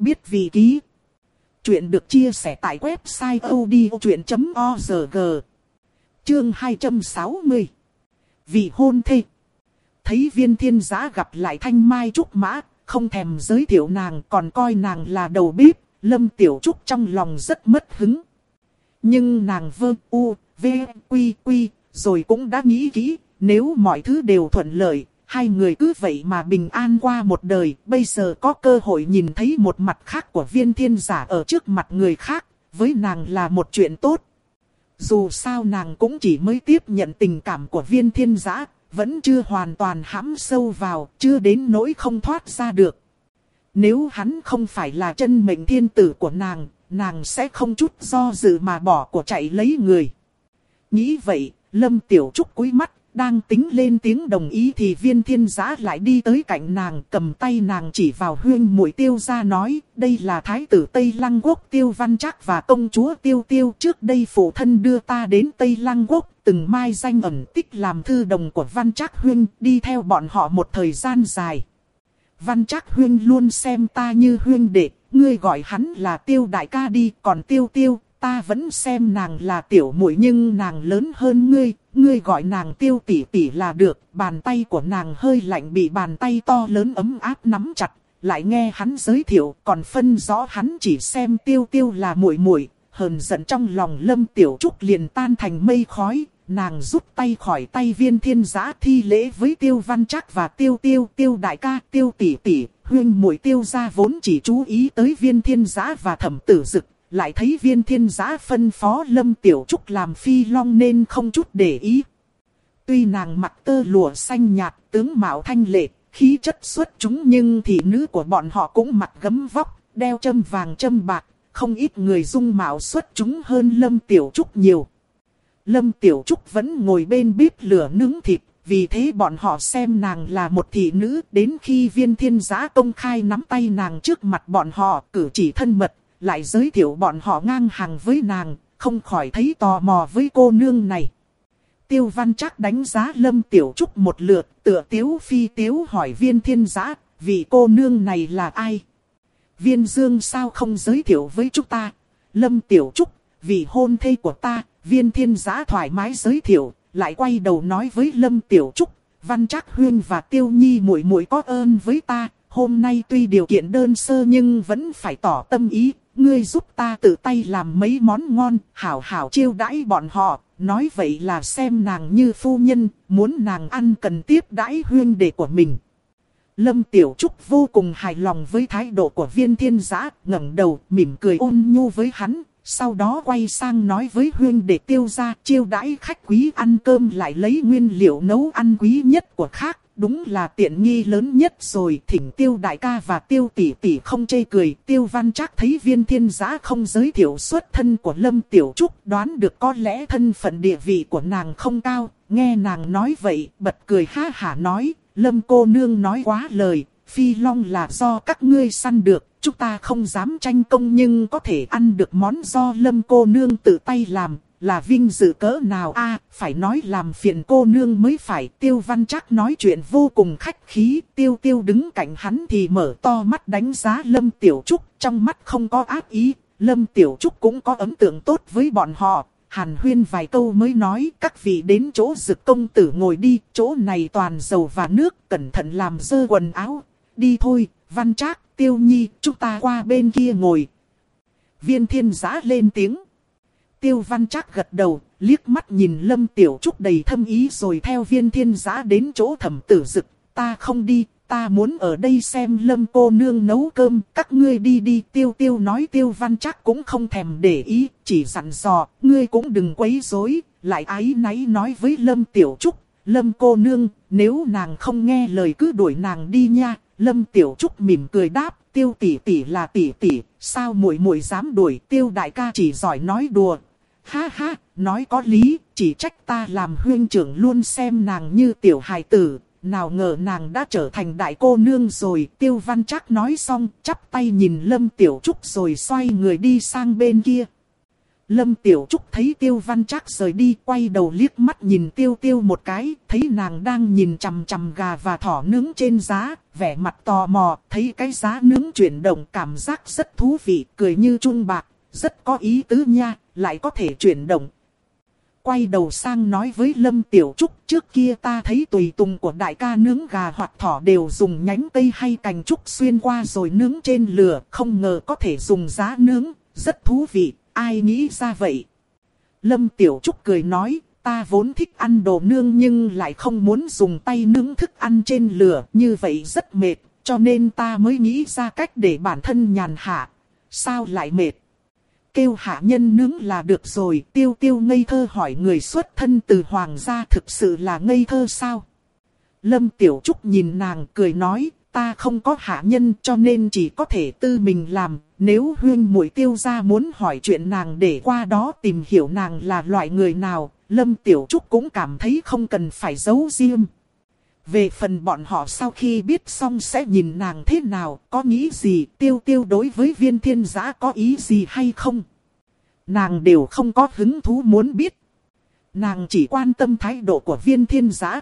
Biết vị ký. Chuyện được chia sẻ tại website odchuyện.org. Chương 260. Vị hôn thê. Thấy viên thiên giá gặp lại thanh mai trúc mã, không thèm giới thiệu nàng còn coi nàng là đầu bếp, lâm tiểu trúc trong lòng rất mất hứng. Nhưng nàng vơ u, v, quy quy, rồi cũng đã nghĩ kỹ, nếu mọi thứ đều thuận lợi, hai người cứ vậy mà bình an qua một đời, bây giờ có cơ hội nhìn thấy một mặt khác của viên thiên giả ở trước mặt người khác, với nàng là một chuyện tốt. Dù sao nàng cũng chỉ mới tiếp nhận tình cảm của viên thiên giả, vẫn chưa hoàn toàn hãm sâu vào, chưa đến nỗi không thoát ra được. Nếu hắn không phải là chân mệnh thiên tử của nàng, nàng sẽ không chút do dự mà bỏ của chạy lấy người. Nghĩ vậy, Lâm Tiểu Trúc cúi mắt, đang tính lên tiếng đồng ý thì viên thiên giã lại đi tới cạnh nàng cầm tay nàng chỉ vào huyên mũi tiêu ra nói đây là thái tử Tây Lăng Quốc tiêu văn chắc và công chúa tiêu tiêu trước đây phụ thân đưa ta đến Tây Lăng Quốc từng mai danh ẩn tích làm thư đồng của văn chắc huyên đi theo bọn họ một thời gian dài. Văn chắc huyên luôn xem ta như huyên đệ, ngươi gọi hắn là tiêu đại ca đi còn tiêu tiêu ta vẫn xem nàng là tiểu muội nhưng nàng lớn hơn ngươi, ngươi gọi nàng tiêu tỷ tỷ là được, bàn tay của nàng hơi lạnh bị bàn tay to lớn ấm áp nắm chặt, lại nghe hắn giới thiệu, còn phân rõ hắn chỉ xem tiêu tiêu là muội muội, hờn giận trong lòng lâm tiểu trúc liền tan thành mây khói, nàng rút tay khỏi tay viên thiên giã thi lễ với tiêu văn chắc và tiêu tiêu tiêu đại ca tiêu tỷ tỷ, huyên muội tiêu ra vốn chỉ chú ý tới viên thiên giã và thẩm tử dực lại thấy viên thiên giã phân phó Lâm Tiểu Trúc làm phi long nên không chút để ý. Tuy nàng mặc tơ lụa xanh nhạt, tướng mạo thanh lệ, khí chất xuất chúng nhưng thị nữ của bọn họ cũng mặc gấm vóc, đeo châm vàng châm bạc, không ít người dung mạo xuất chúng hơn Lâm Tiểu Trúc nhiều. Lâm Tiểu Trúc vẫn ngồi bên bếp lửa nướng thịt, vì thế bọn họ xem nàng là một thị nữ, đến khi viên thiên giã công khai nắm tay nàng trước mặt bọn họ, cử chỉ thân mật, lại giới thiệu bọn họ ngang hàng với nàng, không khỏi thấy tò mò với cô nương này. Tiêu văn chắc đánh giá lâm tiểu trúc một lượt, tựa tiếu phi tiếu hỏi viên thiên giã, vị cô nương này là ai? Viên dương sao không giới thiệu với chúng ta? Lâm tiểu trúc, vị hôn thê của ta, viên thiên giã thoải mái giới thiệu, lại quay đầu nói với lâm tiểu trúc, văn chắc huyên và tiêu nhi muội muội có ơn với ta, hôm nay tuy điều kiện đơn sơ nhưng vẫn phải tỏ tâm ý, ngươi giúp ta tự tay làm mấy món ngon, hảo hảo chiêu đãi bọn họ, nói vậy là xem nàng như phu nhân, muốn nàng ăn cần tiếp đãi huyên đệ của mình. Lâm Tiểu Trúc vô cùng hài lòng với thái độ của viên thiên giã, ngẩng đầu, mỉm cười ôn nhu với hắn, sau đó quay sang nói với huyên đệ tiêu ra chiêu đãi khách quý ăn cơm lại lấy nguyên liệu nấu ăn quý nhất của khác, đúng là tiện nghi lớn nhất rồi. Thỉnh tiêu đại ca và tiêu tỷ tỷ không chê cười. Tiêu văn chắc thấy viên thiên giã không giới thiệu xuất thân của Lâm Tiểu Trúc đoán được có lẽ thân phận địa vị của nàng không cao. Nghe nàng nói vậy, bật cười ha hả nói, Lâm cô nương nói quá lời, phi long là do các ngươi săn được, chúng ta không dám tranh công nhưng có thể ăn được món do lâm cô nương tự tay làm, là vinh dự cỡ nào a phải nói làm phiền cô nương mới phải. Tiêu văn chắc nói chuyện vô cùng khách khí, tiêu tiêu đứng cạnh hắn thì mở to mắt đánh giá Lâm Tiểu Trúc, trong mắt không có ác ý, Lâm Tiểu Trúc cũng có ấn tượng tốt với bọn họ. Hàn huyên vài câu mới nói các vị đến chỗ dực công tử ngồi đi, chỗ này toàn dầu và nước, cẩn thận làm dơ quần áo. Đi thôi, văn trác, tiêu nhi, chúng ta qua bên kia ngồi. Viên thiên giã lên tiếng. Tiêu văn chắc gật đầu, liếc mắt nhìn Lâm Tiểu Trúc đầy thâm ý rồi theo viên thiên giã đến chỗ thẩm tử dực. Ta không đi, ta muốn ở đây xem Lâm cô nương nấu cơm, các ngươi đi đi. Tiêu tiêu nói tiêu văn chắc cũng không thèm để ý, chỉ dặn dò, ngươi cũng đừng quấy rối. Lại ái náy nói với Lâm Tiểu Trúc, Lâm cô nương, nếu nàng không nghe lời cứ đuổi nàng đi nha. Lâm Tiểu Trúc mỉm cười đáp, tiêu tỷ tỷ là tỷ tỷ, sao muội muội dám đuổi tiêu đại ca chỉ giỏi nói đùa, Ha ha, nói có lý, chỉ trách ta làm huyên trưởng luôn xem nàng như tiểu hài tử, nào ngờ nàng đã trở thành đại cô nương rồi. Tiêu văn chắc nói xong, chắp tay nhìn Lâm Tiểu Trúc rồi xoay người đi sang bên kia. Lâm Tiểu Trúc thấy Tiêu Văn Trác rời đi, quay đầu liếc mắt nhìn Tiêu Tiêu một cái, thấy nàng đang nhìn chằm chằm gà và thỏ nướng trên giá, vẻ mặt tò mò, thấy cái giá nướng chuyển động cảm giác rất thú vị, cười như trung bạc, rất có ý tứ nha, lại có thể chuyển động. Quay đầu sang nói với Lâm Tiểu Trúc, trước kia ta thấy tùy tùng của đại ca nướng gà hoặc thỏ đều dùng nhánh cây hay cành trúc xuyên qua rồi nướng trên lửa, không ngờ có thể dùng giá nướng, rất thú vị ai nghĩ ra vậy? Lâm Tiểu Trúc cười nói, ta vốn thích ăn đồ nương nhưng lại không muốn dùng tay nướng thức ăn trên lửa, như vậy rất mệt, cho nên ta mới nghĩ ra cách để bản thân nhàn hạ. Sao lại mệt? Kêu hạ nhân nướng là được rồi, tiêu tiêu ngây thơ hỏi người xuất thân từ hoàng gia thực sự là ngây thơ sao? Lâm Tiểu Trúc nhìn nàng cười nói, ta không có hạ nhân cho nên chỉ có thể tư mình làm. Nếu huyên muội tiêu gia muốn hỏi chuyện nàng để qua đó tìm hiểu nàng là loại người nào, Lâm Tiểu Trúc cũng cảm thấy không cần phải giấu riêng. Về phần bọn họ sau khi biết xong sẽ nhìn nàng thế nào, có nghĩ gì, tiêu tiêu đối với viên thiên giã có ý gì hay không. Nàng đều không có hứng thú muốn biết. Nàng chỉ quan tâm thái độ của viên thiên giã.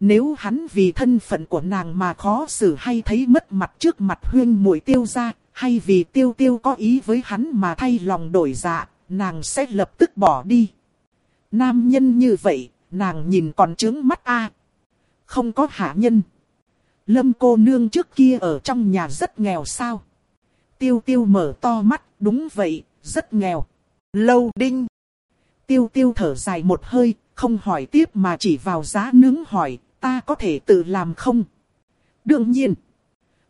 Nếu hắn vì thân phận của nàng mà khó xử hay thấy mất mặt trước mặt huyên muội tiêu ra, hay vì tiêu tiêu có ý với hắn mà thay lòng đổi dạ, nàng sẽ lập tức bỏ đi. Nam nhân như vậy, nàng nhìn còn trướng mắt a không có hạ nhân. Lâm cô nương trước kia ở trong nhà rất nghèo sao. Tiêu tiêu mở to mắt, đúng vậy, rất nghèo. Lâu đinh. Tiêu tiêu thở dài một hơi, không hỏi tiếp mà chỉ vào giá nướng hỏi, ta có thể tự làm không? Đương nhiên.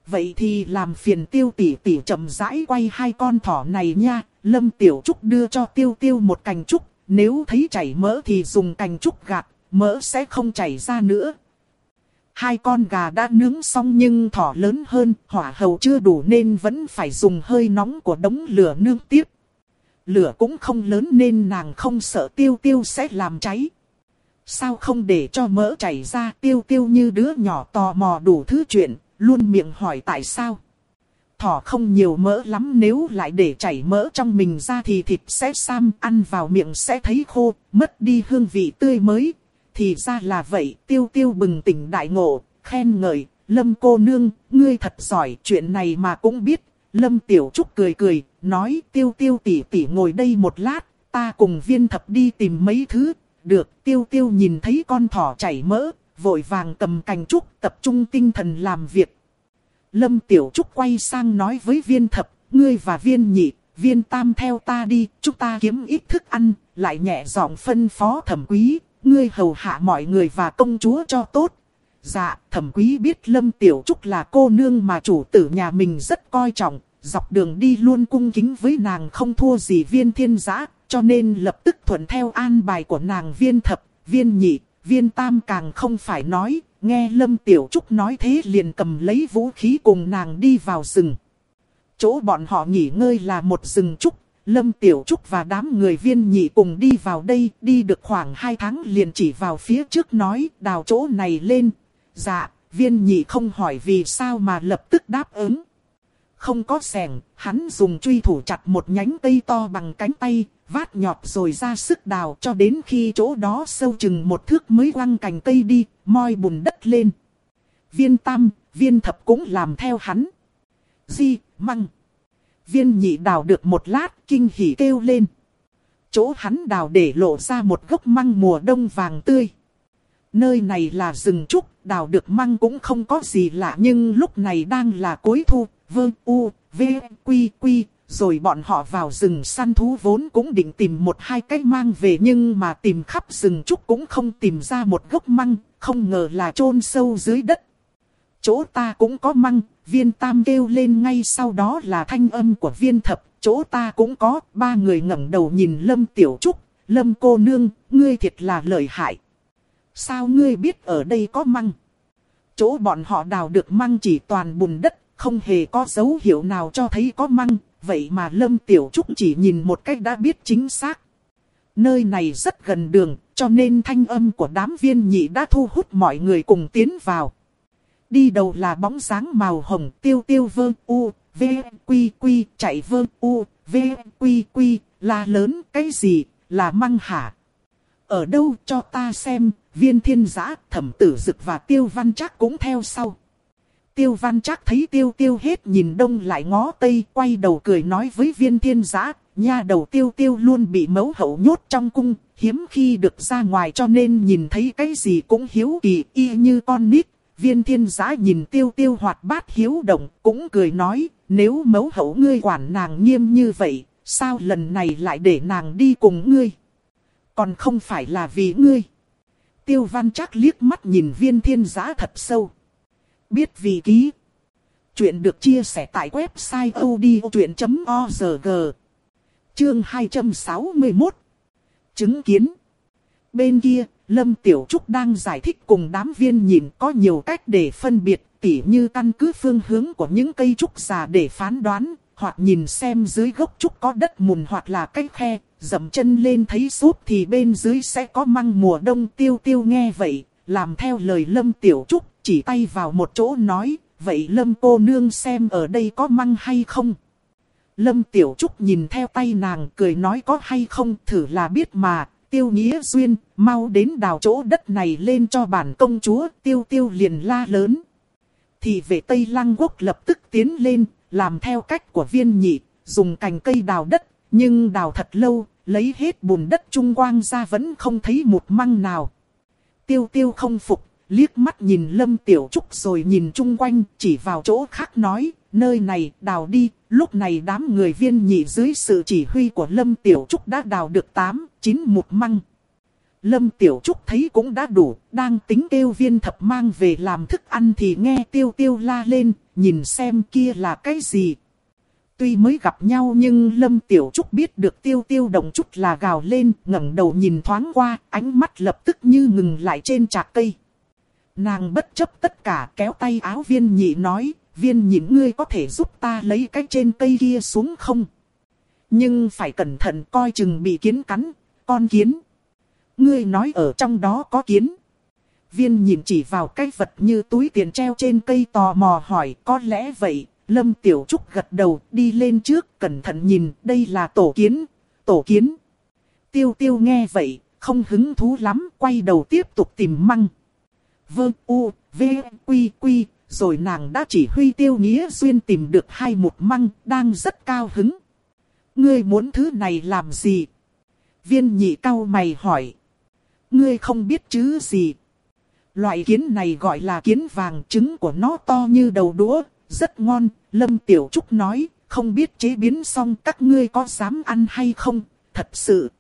Vậy thì làm phiền tiêu tỷ tỷ chậm rãi quay hai con thỏ này nha. Lâm Tiểu Trúc đưa cho tiêu tiêu một cành trúc. Nếu thấy chảy mỡ thì dùng cành trúc gạt, mỡ sẽ không chảy ra nữa. Hai con gà đã nướng xong nhưng thỏ lớn hơn, hỏa hầu chưa đủ nên vẫn phải dùng hơi nóng của đống lửa nướng tiếp. Lửa cũng không lớn nên nàng không sợ tiêu tiêu sẽ làm cháy. Sao không để cho mỡ chảy ra tiêu tiêu như đứa nhỏ tò mò đủ thứ chuyện, luôn miệng hỏi tại sao. Thỏ không nhiều mỡ lắm nếu lại để chảy mỡ trong mình ra thì thịt sẽ sam ăn vào miệng sẽ thấy khô, mất đi hương vị tươi mới. Thì ra là vậy, tiêu tiêu bừng tỉnh đại ngộ, khen ngợi, lâm cô nương, ngươi thật giỏi, chuyện này mà cũng biết. Lâm tiểu trúc cười cười, nói tiêu tiêu tỉ tỉ ngồi đây một lát, ta cùng viên thập đi tìm mấy thứ, được, tiêu tiêu nhìn thấy con thỏ chảy mỡ, vội vàng cầm cành trúc tập trung tinh thần làm việc. Lâm Tiểu Trúc quay sang nói với viên thập, ngươi và viên nhị, viên tam theo ta đi, chúng ta kiếm ít thức ăn, lại nhẹ giọng phân phó thẩm quý, ngươi hầu hạ mọi người và công chúa cho tốt. Dạ, thẩm quý biết Lâm Tiểu Trúc là cô nương mà chủ tử nhà mình rất coi trọng, dọc đường đi luôn cung kính với nàng không thua gì viên thiên giã, cho nên lập tức thuận theo an bài của nàng viên thập, viên nhị, viên tam càng không phải nói, nghe Lâm Tiểu Trúc nói thế liền cầm lấy vũ khí cùng nàng đi vào rừng. Chỗ bọn họ nghỉ ngơi là một rừng trúc, Lâm Tiểu Trúc và đám người viên nhị cùng đi vào đây, đi được khoảng 2 tháng liền chỉ vào phía trước nói, đào chỗ này lên. Dạ, viên nhị không hỏi vì sao mà lập tức đáp ứng. Không có sẻng, hắn dùng truy thủ chặt một nhánh cây to bằng cánh tay, vát nhọt rồi ra sức đào cho đến khi chỗ đó sâu chừng một thước mới quăng cành cây đi, moi bùn đất lên. Viên tam, viên thập cũng làm theo hắn. Di, măng. Viên nhị đào được một lát, kinh hỉ kêu lên. Chỗ hắn đào để lộ ra một gốc măng mùa đông vàng tươi. Nơi này là rừng trúc, đào được măng cũng không có gì lạ nhưng lúc này đang là cuối thu, Vương u, v, quy quy, rồi bọn họ vào rừng săn thú vốn cũng định tìm một hai cái mang về nhưng mà tìm khắp rừng trúc cũng không tìm ra một gốc măng, không ngờ là chôn sâu dưới đất. Chỗ ta cũng có măng, viên tam kêu lên ngay sau đó là thanh âm của viên thập, chỗ ta cũng có, ba người ngẩng đầu nhìn lâm tiểu trúc, lâm cô nương, ngươi thiệt là lợi hại. Sao ngươi biết ở đây có măng? Chỗ bọn họ đào được măng chỉ toàn bùn đất, không hề có dấu hiệu nào cho thấy có măng, vậy mà Lâm Tiểu Trúc chỉ nhìn một cách đã biết chính xác. Nơi này rất gần đường, cho nên thanh âm của đám viên nhị đã thu hút mọi người cùng tiến vào. Đi đầu là bóng dáng màu hồng tiêu tiêu vơ u, v, quy quy, chạy vơ u, v, quy quy, là lớn, cái cái gì, là măng hả? Ở đâu cho ta xem, viên thiên giã, thẩm tử dực và tiêu văn chắc cũng theo sau. Tiêu văn chắc thấy tiêu tiêu hết nhìn đông lại ngó tây, quay đầu cười nói với viên thiên giã, nha đầu tiêu tiêu luôn bị mẫu hậu nhốt trong cung, hiếm khi được ra ngoài cho nên nhìn thấy cái gì cũng hiếu kỳ y như con nít. Viên thiên giã nhìn tiêu tiêu hoạt bát hiếu động, cũng cười nói, nếu mẫu hậu ngươi quản nàng nghiêm như vậy, sao lần này lại để nàng đi cùng ngươi? Còn không phải là vì ngươi. Tiêu văn chắc liếc mắt nhìn viên thiên giã thật sâu. Biết vì ký. Chuyện được chia sẻ tại website odchuyện.org. Chương 261. Chứng kiến. Bên kia, Lâm Tiểu Trúc đang giải thích cùng đám viên nhìn có nhiều cách để phân biệt, tỉ như căn cứ phương hướng của những cây trúc già để phán đoán, hoặc nhìn xem dưới gốc trúc có đất mùn hoặc là cái khe, dậm chân lên thấy súp thì bên dưới sẽ có măng mùa đông tiêu tiêu nghe vậy, làm theo lời Lâm Tiểu Trúc, chỉ tay vào một chỗ nói, vậy Lâm cô nương xem ở đây có măng hay không? Lâm Tiểu Trúc nhìn theo tay nàng cười nói có hay không thử là biết mà, tiêu nghĩa duyên, mau đến đào chỗ đất này lên cho bản công chúa, tiêu tiêu liền la lớn. Thì về Tây Lăng Quốc lập tức tiến lên, làm theo cách của viên nhị, dùng cành cây đào đất, nhưng đào thật lâu, lấy hết bùn đất trung quang ra vẫn không thấy một măng nào. Tiêu tiêu không phục, liếc mắt nhìn Lâm Tiểu Trúc rồi nhìn chung quanh, chỉ vào chỗ khác nói, nơi này đào đi, lúc này đám người viên nhị dưới sự chỉ huy của Lâm Tiểu Trúc đã đào được 8, 9 một măng. Lâm Tiểu Trúc thấy cũng đã đủ, đang tính kêu viên thập mang về làm thức ăn thì nghe tiêu tiêu la lên, nhìn xem kia là cái gì. Tuy mới gặp nhau nhưng Lâm Tiểu Trúc biết được tiêu tiêu động chút là gào lên, ngẩng đầu nhìn thoáng qua, ánh mắt lập tức như ngừng lại trên trạc cây. Nàng bất chấp tất cả kéo tay áo viên nhị nói, viên nhịn ngươi có thể giúp ta lấy cái trên cây kia xuống không? Nhưng phải cẩn thận coi chừng bị kiến cắn, con kiến. Ngươi nói ở trong đó có kiến. Viên nhìn chỉ vào cái vật như túi tiền treo trên cây tò mò hỏi có lẽ vậy. Lâm Tiểu Trúc gật đầu đi lên trước cẩn thận nhìn đây là tổ kiến. Tổ kiến. Tiêu tiêu nghe vậy không hứng thú lắm quay đầu tiếp tục tìm măng. Vơ u, v, quy quy, rồi nàng đã chỉ huy tiêu nghĩa duyên tìm được hai một măng đang rất cao hứng. Ngươi muốn thứ này làm gì? Viên nhị cao mày hỏi. Ngươi không biết chứ gì. Loại kiến này gọi là kiến vàng trứng của nó to như đầu đũa, rất ngon. Lâm Tiểu Trúc nói, không biết chế biến xong các ngươi có dám ăn hay không, thật sự.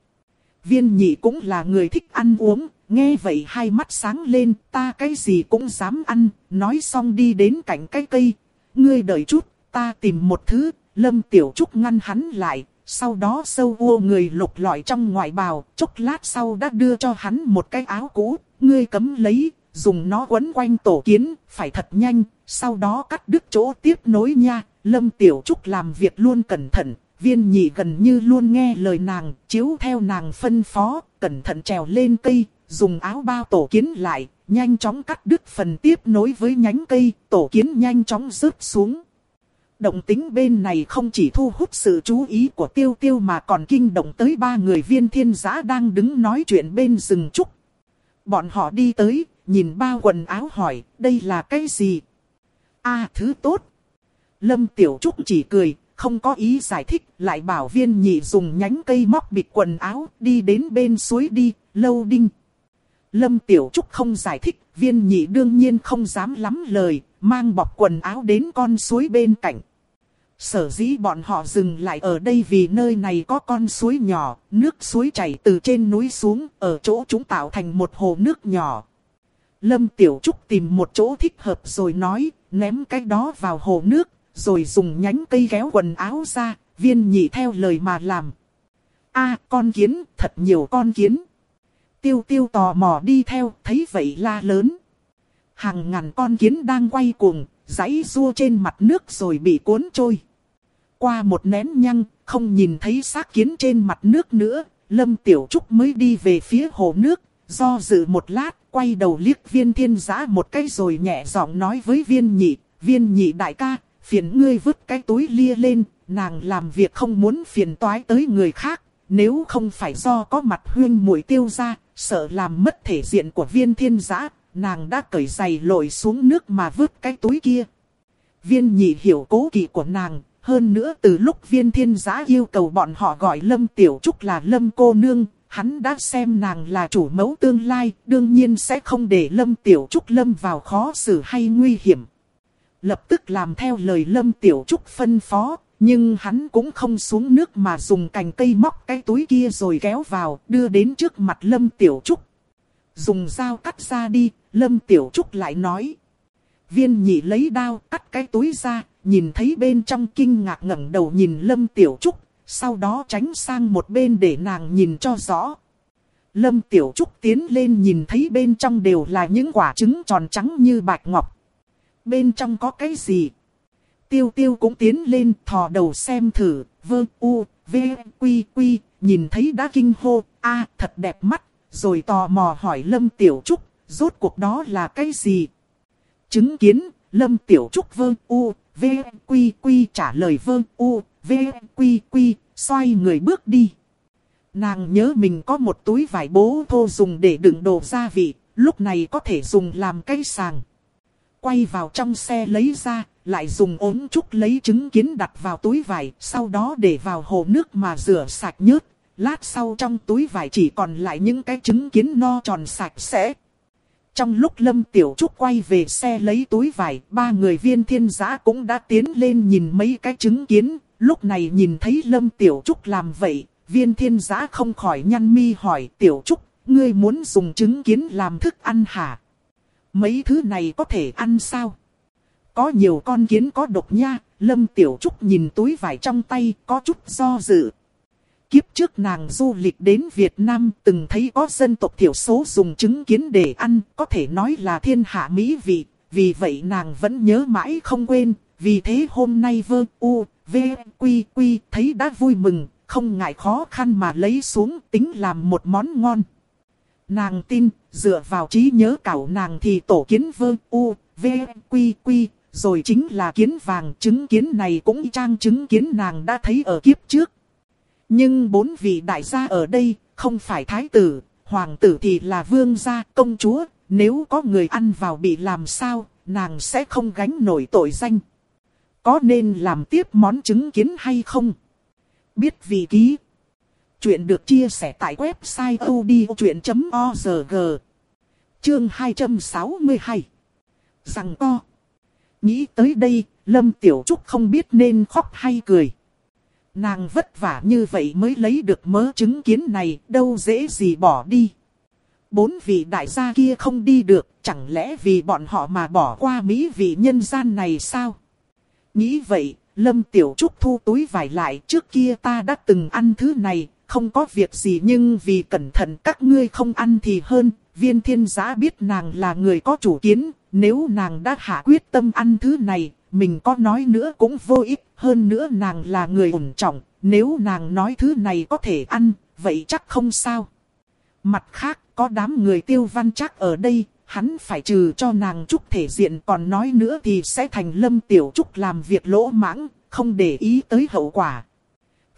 Viên nhị cũng là người thích ăn uống, nghe vậy hai mắt sáng lên, ta cái gì cũng dám ăn, nói xong đi đến cạnh cái cây. Ngươi đợi chút, ta tìm một thứ, Lâm Tiểu Trúc ngăn hắn lại, sau đó sâu vô người lục lọi trong ngoại bào, chốc lát sau đã đưa cho hắn một cái áo cũ, ngươi cấm lấy, dùng nó quấn quanh tổ kiến, phải thật nhanh, sau đó cắt đứt chỗ tiếp nối nha. Lâm Tiểu Trúc làm việc luôn cẩn thận, viên nhị gần như luôn nghe lời nàng, chiếu theo nàng phân phó, cẩn thận trèo lên cây, dùng áo bao tổ kiến lại, nhanh chóng cắt đứt phần tiếp nối với nhánh cây, tổ kiến nhanh chóng rớt xuống. Động tính bên này không chỉ thu hút sự chú ý của tiêu tiêu mà còn kinh động tới ba người viên thiên giã đang đứng nói chuyện bên rừng trúc. Bọn họ đi tới, nhìn bao quần áo hỏi, đây là cái gì? a thứ tốt. Lâm Tiểu Trúc chỉ cười, không có ý giải thích, lại bảo viên nhị dùng nhánh cây móc bịt quần áo, đi đến bên suối đi, lâu đinh. Lâm Tiểu Trúc không giải thích, viên nhị đương nhiên không dám lắm lời, mang bọc quần áo đến con suối bên cạnh. Sở dĩ bọn họ dừng lại ở đây vì nơi này có con suối nhỏ, nước suối chảy từ trên núi xuống, ở chỗ chúng tạo thành một hồ nước nhỏ. Lâm Tiểu Trúc tìm một chỗ thích hợp rồi nói, ném cái đó vào hồ nước, rồi dùng nhánh cây kéo quần áo ra, viên nhị theo lời mà làm. a con kiến, thật nhiều con kiến. Tiêu tiêu tò mò đi theo, thấy vậy la lớn. Hàng ngàn con kiến đang quay cuồng, giấy rua trên mặt nước rồi bị cuốn trôi. Qua một nén nhăng, không nhìn thấy xác kiến trên mặt nước nữa, Lâm Tiểu Trúc mới đi về phía hồ nước, do dự một lát, quay đầu liếc viên thiên giã một cái rồi nhẹ giọng nói với viên nhị, viên nhị đại ca, phiền ngươi vứt cái túi lia lên, nàng làm việc không muốn phiền toái tới người khác, nếu không phải do có mặt huyên mũi tiêu ra, sợ làm mất thể diện của viên thiên giã, nàng đã cởi giày lội xuống nước mà vứt cái túi kia. Viên nhị hiểu cố kỵ của nàng, hơn nữa từ lúc viên thiên giã yêu cầu bọn họ gọi Lâm Tiểu Trúc là Lâm cô nương, hắn đã xem nàng là chủ mẫu tương lai, đương nhiên sẽ không để Lâm Tiểu Trúc lâm vào khó xử hay nguy hiểm. Lập tức làm theo lời Lâm Tiểu Trúc phân phó, nhưng hắn cũng không xuống nước mà dùng cành cây móc cái túi kia rồi kéo vào, đưa đến trước mặt Lâm Tiểu Trúc. Dùng dao cắt ra đi, Lâm Tiểu Trúc lại nói. Viên nhị lấy đao cắt cái túi ra, nhìn thấy bên trong kinh ngạc ngẩng đầu nhìn Lâm Tiểu Trúc, sau đó tránh sang một bên để nàng nhìn cho rõ. Lâm Tiểu Trúc tiến lên nhìn thấy bên trong đều là những quả trứng tròn trắng như bạch ngọc. Bên trong có cái gì? Tiêu tiêu cũng tiến lên thò đầu xem thử, vơ u, v, quy quy, nhìn thấy đã kinh hô, a thật đẹp mắt, rồi tò mò hỏi Lâm Tiểu Trúc, rốt cuộc đó là cái gì? Chứng kiến, Lâm Tiểu Trúc vơ u, v, quy quy trả lời vơ u, v, quy quy, xoay người bước đi. Nàng nhớ mình có một túi vải bố thô dùng để đựng đồ gia vị, lúc này có thể dùng làm cây sàng. Quay vào trong xe lấy ra, lại dùng ốm trúc lấy trứng kiến đặt vào túi vải, sau đó để vào hồ nước mà rửa sạch nhớt. Lát sau trong túi vải chỉ còn lại những cái trứng kiến no tròn sạch sẽ. Trong lúc Lâm Tiểu Trúc quay về xe lấy túi vải, ba người viên thiên giã cũng đã tiến lên nhìn mấy cái trứng kiến. Lúc này nhìn thấy Lâm Tiểu Trúc làm vậy, viên thiên giã không khỏi nhăn mi hỏi Tiểu Trúc, ngươi muốn dùng trứng kiến làm thức ăn hả? Mấy thứ này có thể ăn sao? Có nhiều con kiến có độc nha, Lâm Tiểu Trúc nhìn túi vải trong tay có chút do dự. Kiếp trước nàng du lịch đến Việt Nam từng thấy có dân tộc thiểu số dùng trứng kiến để ăn, có thể nói là thiên hạ mỹ vị, vì vậy nàng vẫn nhớ mãi không quên, vì thế hôm nay vơ u, v, quy quy thấy đã vui mừng, không ngại khó khăn mà lấy xuống tính làm một món ngon. Nàng tin, dựa vào trí nhớ cảo nàng thì tổ kiến vơ u, v, quy quy, rồi chính là kiến vàng trứng kiến này cũng trang trứng kiến nàng đã thấy ở kiếp trước. Nhưng bốn vị đại gia ở đây, không phải thái tử, hoàng tử thì là vương gia, công chúa, nếu có người ăn vào bị làm sao, nàng sẽ không gánh nổi tội danh. Có nên làm tiếp món trứng kiến hay không? Biết vị ký. Chuyện được chia sẻ tại website odchuyện.org Chương 262 Rằng co Nghĩ tới đây, Lâm Tiểu Trúc không biết nên khóc hay cười. Nàng vất vả như vậy mới lấy được mớ chứng kiến này, đâu dễ gì bỏ đi. Bốn vị đại gia kia không đi được, chẳng lẽ vì bọn họ mà bỏ qua mỹ vị nhân gian này sao? Nghĩ vậy, Lâm Tiểu Trúc thu túi vải lại trước kia ta đã từng ăn thứ này, không có việc gì nhưng vì cẩn thận các ngươi không ăn thì hơn, viên thiên giá biết nàng là người có chủ kiến, nếu nàng đã hạ quyết tâm ăn thứ này, mình có nói nữa cũng vô ích, hơn nữa nàng là người ổn trọng, nếu nàng nói thứ này có thể ăn, vậy chắc không sao. Mặt khác, có đám người tiêu văn chắc ở đây, hắn phải trừ cho nàng chút thể diện còn nói nữa thì sẽ thành lâm tiểu trúc làm việc lỗ mãng, không để ý tới hậu quả.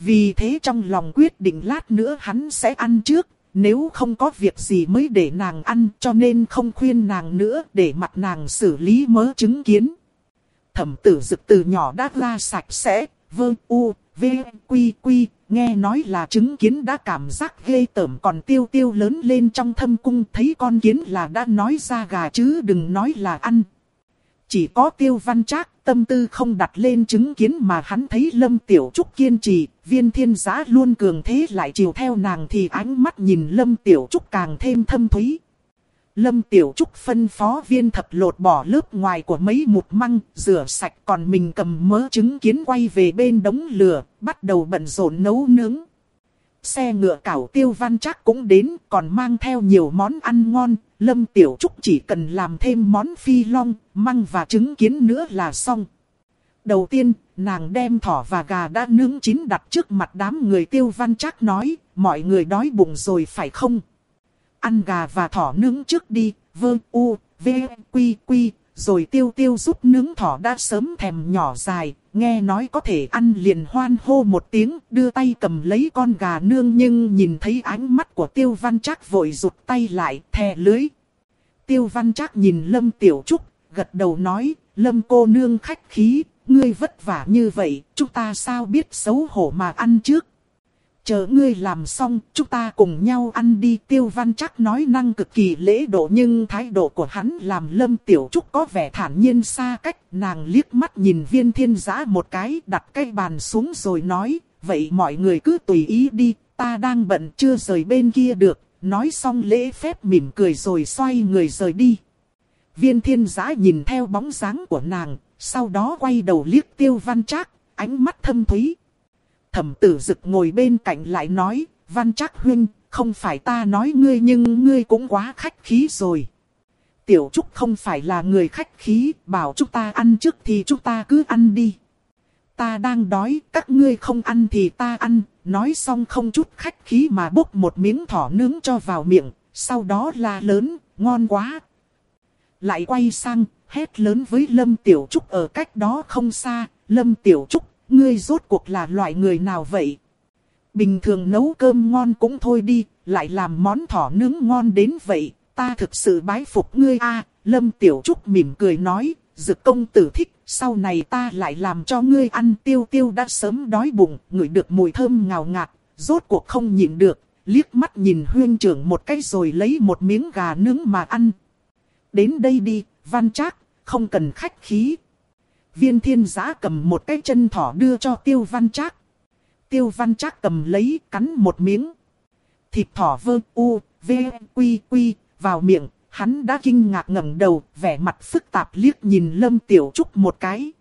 Vì thế trong lòng quyết định lát nữa hắn sẽ ăn trước, nếu không có việc gì mới để nàng ăn cho nên không khuyên nàng nữa để mặt nàng xử lý mớ chứng kiến. Thẩm tử dực từ nhỏ đã ra sạch sẽ, vơ u, v, quy quy, nghe nói là chứng kiến đã cảm giác ghê tởm còn tiêu tiêu lớn lên trong thâm cung thấy con kiến là đã nói ra gà chứ đừng nói là ăn. Chỉ có tiêu văn trác tâm tư không đặt lên chứng kiến mà hắn thấy lâm tiểu trúc kiên trì, viên thiên giá luôn cường thế lại chiều theo nàng thì ánh mắt nhìn lâm tiểu trúc càng thêm thâm thúy. Lâm Tiểu Trúc phân phó viên thập lột bỏ lớp ngoài của mấy mụt măng, rửa sạch còn mình cầm mớ trứng kiến quay về bên đống lửa, bắt đầu bận rộn nấu nướng. Xe ngựa cảo tiêu văn chắc cũng đến, còn mang theo nhiều món ăn ngon, Lâm Tiểu Trúc chỉ cần làm thêm món phi long, măng và trứng kiến nữa là xong. Đầu tiên, nàng đem thỏ và gà đã nướng chín đặt trước mặt đám người tiêu văn chắc nói, mọi người đói bụng rồi phải không? Ăn gà và thỏ nướng trước đi, vơ u, v, quy quy, rồi tiêu tiêu giúp nướng thỏ đã sớm thèm nhỏ dài, nghe nói có thể ăn liền hoan hô một tiếng, đưa tay cầm lấy con gà nương nhưng nhìn thấy ánh mắt của tiêu văn chắc vội rụt tay lại, thè lưới. Tiêu văn chắc nhìn Lâm Tiểu Trúc, gật đầu nói, Lâm cô nương khách khí, ngươi vất vả như vậy, chúng ta sao biết xấu hổ mà ăn trước. Chờ ngươi làm xong, chúng ta cùng nhau ăn đi. Tiêu văn chắc nói năng cực kỳ lễ độ nhưng thái độ của hắn làm lâm tiểu trúc có vẻ thản nhiên xa cách. Nàng liếc mắt nhìn viên thiên giã một cái, đặt cây bàn xuống rồi nói, vậy mọi người cứ tùy ý đi, ta đang bận chưa rời bên kia được. Nói xong lễ phép mỉm cười rồi xoay người rời đi. Viên thiên giã nhìn theo bóng dáng của nàng, sau đó quay đầu liếc tiêu văn trác, ánh mắt thâm thúy thẩm tử dực ngồi bên cạnh lại nói, văn chắc huynh, không phải ta nói ngươi nhưng ngươi cũng quá khách khí rồi. Tiểu Trúc không phải là người khách khí, bảo chúng ta ăn trước thì chúng ta cứ ăn đi. Ta đang đói, các ngươi không ăn thì ta ăn, nói xong không chút khách khí mà bốc một miếng thỏ nướng cho vào miệng, sau đó la lớn, ngon quá. Lại quay sang, hét lớn với Lâm Tiểu Trúc ở cách đó không xa, Lâm Tiểu Trúc ngươi rốt cuộc là loại người nào vậy? Bình thường nấu cơm ngon cũng thôi đi, lại làm món thỏ nướng ngon đến vậy, ta thực sự bái phục ngươi a. Lâm Tiểu Trúc mỉm cười nói, dực công tử thích, sau này ta lại làm cho ngươi ăn tiêu tiêu đã sớm đói bụng, ngửi được mùi thơm ngào ngạt, rốt cuộc không nhịn được, liếc mắt nhìn huyên trưởng một cái rồi lấy một miếng gà nướng mà ăn. Đến đây đi, văn trác, không cần khách khí, Viên thiên giã cầm một cái chân thỏ đưa cho tiêu văn trác. Tiêu văn trác cầm lấy cắn một miếng. Thịt thỏ vơ u, v, quy quy, vào miệng. Hắn đã kinh ngạc ngẩng đầu, vẻ mặt phức tạp liếc nhìn Lâm Tiểu Trúc một cái.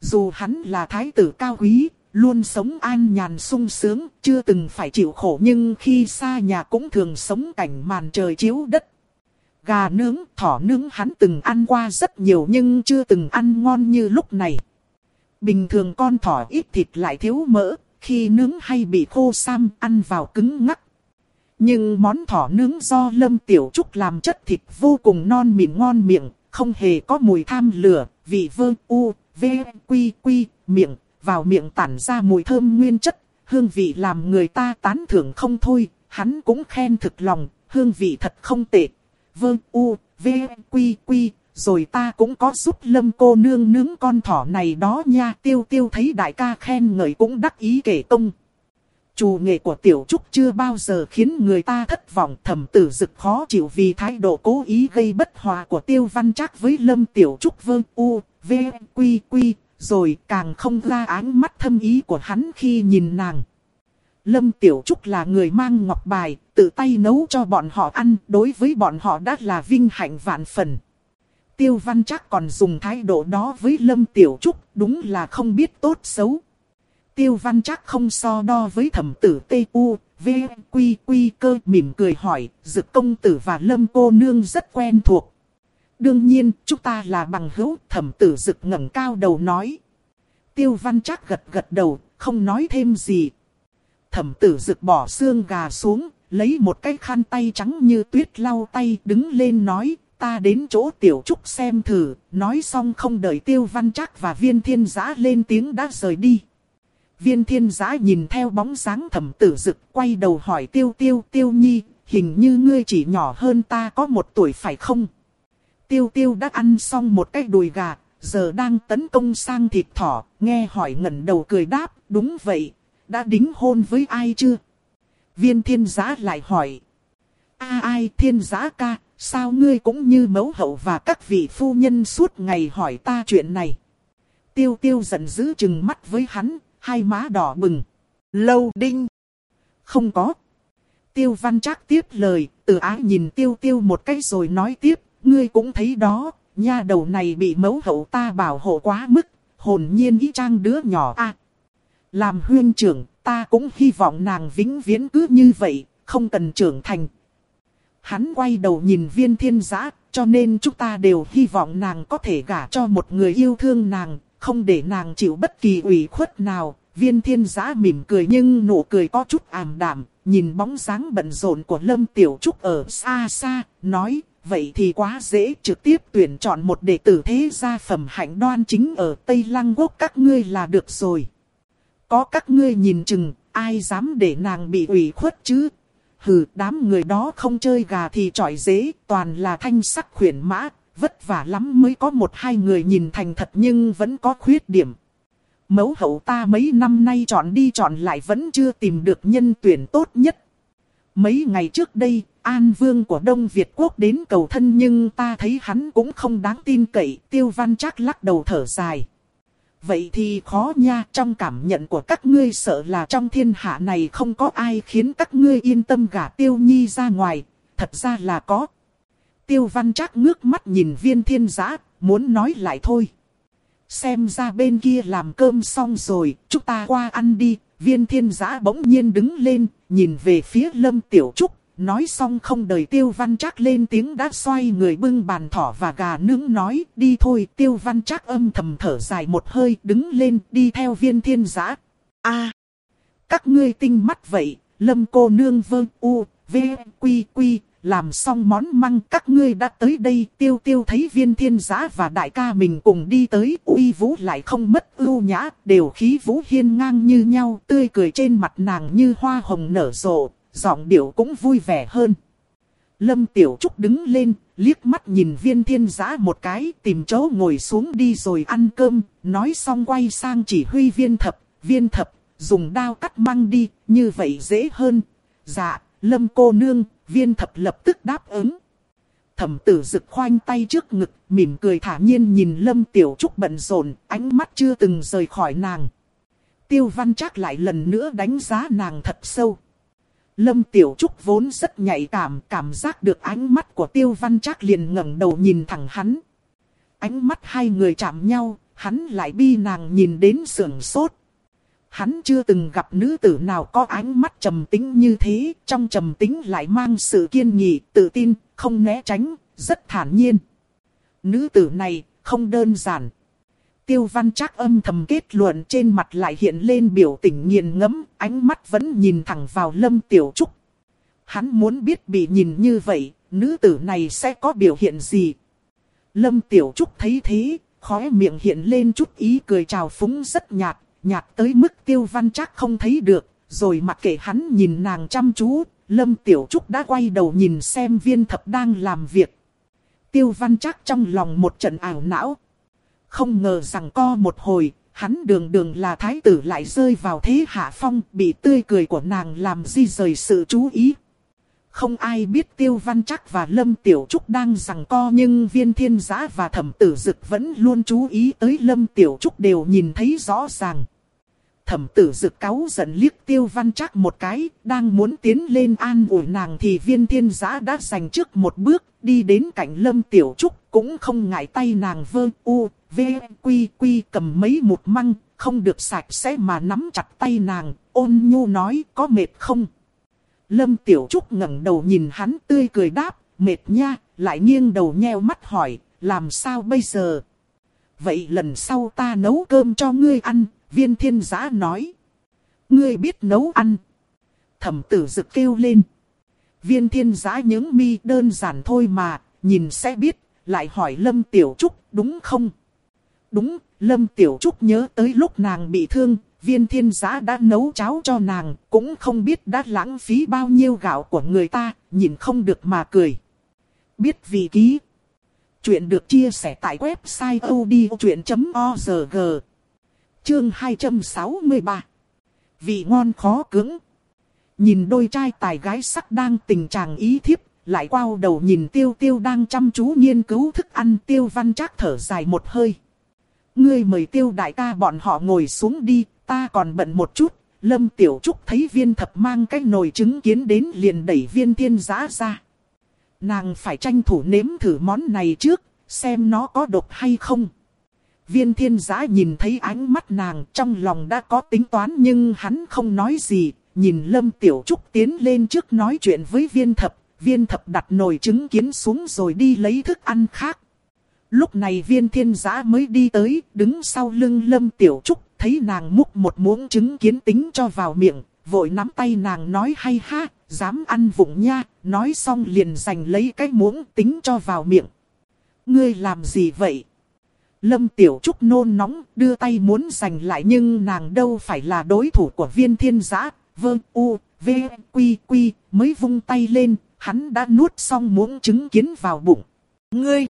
Dù hắn là thái tử cao quý, luôn sống an nhàn sung sướng, chưa từng phải chịu khổ nhưng khi xa nhà cũng thường sống cảnh màn trời chiếu đất. Gà nướng, thỏ nướng hắn từng ăn qua rất nhiều nhưng chưa từng ăn ngon như lúc này. Bình thường con thỏ ít thịt lại thiếu mỡ, khi nướng hay bị khô sam ăn vào cứng ngắc. Nhưng món thỏ nướng do Lâm Tiểu Trúc làm chất thịt vô cùng non mịn ngon miệng, không hề có mùi tham lửa, vị vơ u, v, quy quy, miệng, vào miệng tản ra mùi thơm nguyên chất, hương vị làm người ta tán thưởng không thôi, hắn cũng khen thực lòng, hương vị thật không tệ, vơ u, v, quy quy, rồi ta cũng có giúp lâm cô nương nướng con thỏ này đó nha. Tiêu tiêu thấy đại ca khen ngợi cũng đắc ý kể công. Chủ nghệ của tiểu trúc chưa bao giờ khiến người ta thất vọng thầm tử dực khó chịu vì thái độ cố ý gây bất hòa của tiêu văn chắc với lâm tiểu trúc vơ u, v, quy quy, rồi càng không ra áng mắt thâm ý của hắn khi nhìn nàng. Lâm Tiểu Trúc là người mang ngọc bài, tự tay nấu cho bọn họ ăn, đối với bọn họ đã là vinh hạnh vạn phần. Tiêu Văn chắc còn dùng thái độ đó với Lâm Tiểu Trúc, đúng là không biết tốt xấu. Tiêu Văn chắc không so đo với thẩm tử Tê U, V, Quy, Quy cơ mỉm cười hỏi, dực công tử và Lâm cô nương rất quen thuộc. Đương nhiên, chúng ta là bằng hữu, thẩm tử dực ngẩng cao đầu nói. Tiêu Văn chắc gật gật đầu, không nói thêm gì, thẩm tử dực bỏ xương gà xuống, lấy một cái khăn tay trắng như tuyết lau tay đứng lên nói, ta đến chỗ tiểu trúc xem thử, nói xong không đợi tiêu văn chắc và viên thiên giã lên tiếng đã rời đi. Viên thiên giã nhìn theo bóng dáng thẩm tử dực quay đầu hỏi tiêu tiêu tiêu nhi, hình như ngươi chỉ nhỏ hơn ta có một tuổi phải không? Tiêu tiêu đã ăn xong một cái đùi gà, giờ đang tấn công sang thịt thỏ, nghe hỏi ngẩn đầu cười đáp, đúng vậy, đã đính hôn với ai chưa? Viên thiên giã lại hỏi. A ai thiên giã ca, sao ngươi cũng như mẫu hậu và các vị phu nhân suốt ngày hỏi ta chuyện này? Tiêu tiêu giận dữ chừng mắt với hắn, hai má đỏ bừng. Lâu đinh. Không có. Tiêu văn trác tiếp lời, từ ái nhìn tiêu tiêu một cái rồi nói tiếp, ngươi cũng thấy đó, nha đầu này bị mẫu hậu ta bảo hộ quá mức, hồn nhiên ý trang đứa nhỏ a làm huyên trưởng, ta cũng hy vọng nàng vĩnh viễn cứ như vậy, không cần trưởng thành. Hắn quay đầu nhìn viên thiên giã, cho nên chúng ta đều hy vọng nàng có thể gả cho một người yêu thương nàng, không để nàng chịu bất kỳ ủy khuất nào. Viên thiên giã mỉm cười nhưng nụ cười có chút ảm đạm, nhìn bóng dáng bận rộn của Lâm Tiểu Trúc ở xa xa, nói, vậy thì quá dễ trực tiếp tuyển chọn một đệ tử thế gia phẩm hạnh đoan chính ở Tây Lăng Quốc các ngươi là được rồi. Có các ngươi nhìn chừng, ai dám để nàng bị ủy khuất chứ? Hừ, đám người đó không chơi gà thì trọi dế, toàn là thanh sắc khuyển mã, vất vả lắm mới có một hai người nhìn thành thật nhưng vẫn có khuyết điểm. Mẫu hậu ta mấy năm nay chọn đi chọn lại vẫn chưa tìm được nhân tuyển tốt nhất. Mấy ngày trước đây, An Vương của Đông Việt Quốc đến cầu thân nhưng ta thấy hắn cũng không đáng tin cậy, tiêu văn chắc lắc đầu thở dài. Vậy thì khó nha, trong cảm nhận của các ngươi sợ là trong thiên hạ này không có ai khiến các ngươi yên tâm gả tiêu nhi ra ngoài, thật ra là có. Tiêu văn chắc ngước mắt nhìn viên thiên giã, muốn nói lại thôi. Xem ra bên kia làm cơm xong rồi, chúng ta qua ăn đi. Viên thiên giã bỗng nhiên đứng lên, nhìn về phía lâm tiểu trúc, nói xong không đợi tiêu văn chắc lên tiếng đã xoay người bưng bàn thỏ và gà nướng nói đi thôi. Tiêu văn chắc âm thầm thở dài một hơi đứng lên đi theo viên thiên giã. a các ngươi tinh mắt vậy, lâm cô nương vương u, v, quy quy, làm xong món măng các ngươi đã tới đây tiêu tiêu thấy viên thiên giã và đại ca mình cùng đi tới uy vũ lại không mất ưu nhã đều khí vũ hiên ngang như nhau tươi cười trên mặt nàng như hoa hồng nở rộ giọng điệu cũng vui vẻ hơn lâm tiểu trúc đứng lên liếc mắt nhìn viên thiên giã một cái tìm chỗ ngồi xuống đi rồi ăn cơm nói xong quay sang chỉ huy viên thập viên thập dùng đao cắt măng đi như vậy dễ hơn dạ lâm cô nương viên thập lập tức đáp ứng. Thẩm tử rực khoanh tay trước ngực, mỉm cười thả nhiên nhìn Lâm Tiểu Trúc bận rộn, ánh mắt chưa từng rời khỏi nàng. Tiêu văn chắc lại lần nữa đánh giá nàng thật sâu. Lâm Tiểu Trúc vốn rất nhạy cảm, cảm giác được ánh mắt của Tiêu Văn Trác liền ngẩng đầu nhìn thẳng hắn. Ánh mắt hai người chạm nhau, hắn lại bi nàng nhìn đến sườn sốt. Hắn chưa từng gặp nữ tử nào có ánh mắt trầm tính như thế, trong trầm tính lại mang sự kiên nghị, tự tin, không né tránh, rất thản nhiên. Nữ tử này, không đơn giản. Tiêu văn Trác âm thầm kết luận trên mặt lại hiện lên biểu tình nghiền ngẫm, ánh mắt vẫn nhìn thẳng vào lâm tiểu trúc. Hắn muốn biết bị nhìn như vậy, nữ tử này sẽ có biểu hiện gì. Lâm tiểu trúc thấy thế, khóe miệng hiện lên chút ý cười trào phúng rất nhạt, nhạt tới mức tiêu văn Trác không thấy được, rồi mặc kệ hắn nhìn nàng chăm chú, Lâm Tiểu Trúc đã quay đầu nhìn xem viên thập đang làm việc. Tiêu văn Trác trong lòng một trận ảo não. Không ngờ rằng co một hồi, hắn đường đường là thái tử lại rơi vào thế hạ phong, bị tươi cười của nàng làm di rời sự chú ý. Không ai biết Tiêu Văn Chắc và Lâm Tiểu Trúc đang rằng co nhưng viên thiên giã và thẩm tử dực vẫn luôn chú ý tới Lâm Tiểu Trúc đều nhìn thấy rõ ràng. Thẩm tử dực cáu giận liếc tiêu văn chắc một cái, đang muốn tiến lên an ủi nàng thì viên thiên giã đã giành trước một bước, đi đến cạnh lâm tiểu trúc, cũng không ngại tay nàng vơ u, v, quy quy cầm mấy một măng, không được sạch sẽ mà nắm chặt tay nàng, ôn nhu nói có mệt không. Lâm tiểu trúc ngẩng đầu nhìn hắn tươi cười đáp, mệt nha, lại nghiêng đầu nheo mắt hỏi, làm sao bây giờ? Vậy lần sau ta nấu cơm cho ngươi ăn, Viên thiên giã nói. Ngươi biết nấu ăn. Thẩm tử dực kêu lên. Viên thiên giã những mi đơn giản thôi mà, nhìn sẽ biết, lại hỏi Lâm Tiểu Trúc đúng không? Đúng, Lâm Tiểu Trúc nhớ tới lúc nàng bị thương, viên thiên giã đã nấu cháo cho nàng, cũng không biết đã lãng phí bao nhiêu gạo của người ta, nhìn không được mà cười. Biết vì ký. Chuyện được chia sẻ tại website odchuyện.org. Chương 263 Vị ngon khó cứng Nhìn đôi trai tài gái sắc đang tình trạng ý thiếp, lại quao đầu nhìn tiêu tiêu đang chăm chú nghiên cứu thức ăn tiêu văn chắc thở dài một hơi. Ngươi mời tiêu đại ca bọn họ ngồi xuống đi, ta còn bận một chút. Lâm Tiểu Trúc thấy viên thập mang cái nồi trứng kiến đến liền đẩy viên thiên giã ra. Nàng phải tranh thủ nếm thử món này trước, xem nó có độc hay không. Viên thiên giã nhìn thấy ánh mắt nàng trong lòng đã có tính toán nhưng hắn không nói gì. Nhìn Lâm Tiểu Trúc tiến lên trước nói chuyện với viên thập. Viên thập đặt nồi trứng kiến xuống rồi đi lấy thức ăn khác. Lúc này viên thiên giã mới đi tới, đứng sau lưng Lâm Tiểu Trúc, thấy nàng múc một muỗng trứng kiến tính cho vào miệng, vội nắm tay nàng nói hay ha, dám ăn vụng nha, nói xong liền giành lấy cái muỗng tính cho vào miệng. Ngươi làm gì vậy? Lâm Tiểu Trúc nôn nóng, đưa tay muốn giành lại nhưng nàng đâu phải là đối thủ của viên thiên giã. Vương u, v, quy, quy, mới vung tay lên, hắn đã nuốt xong muỗng trứng kiến vào bụng. Ngươi!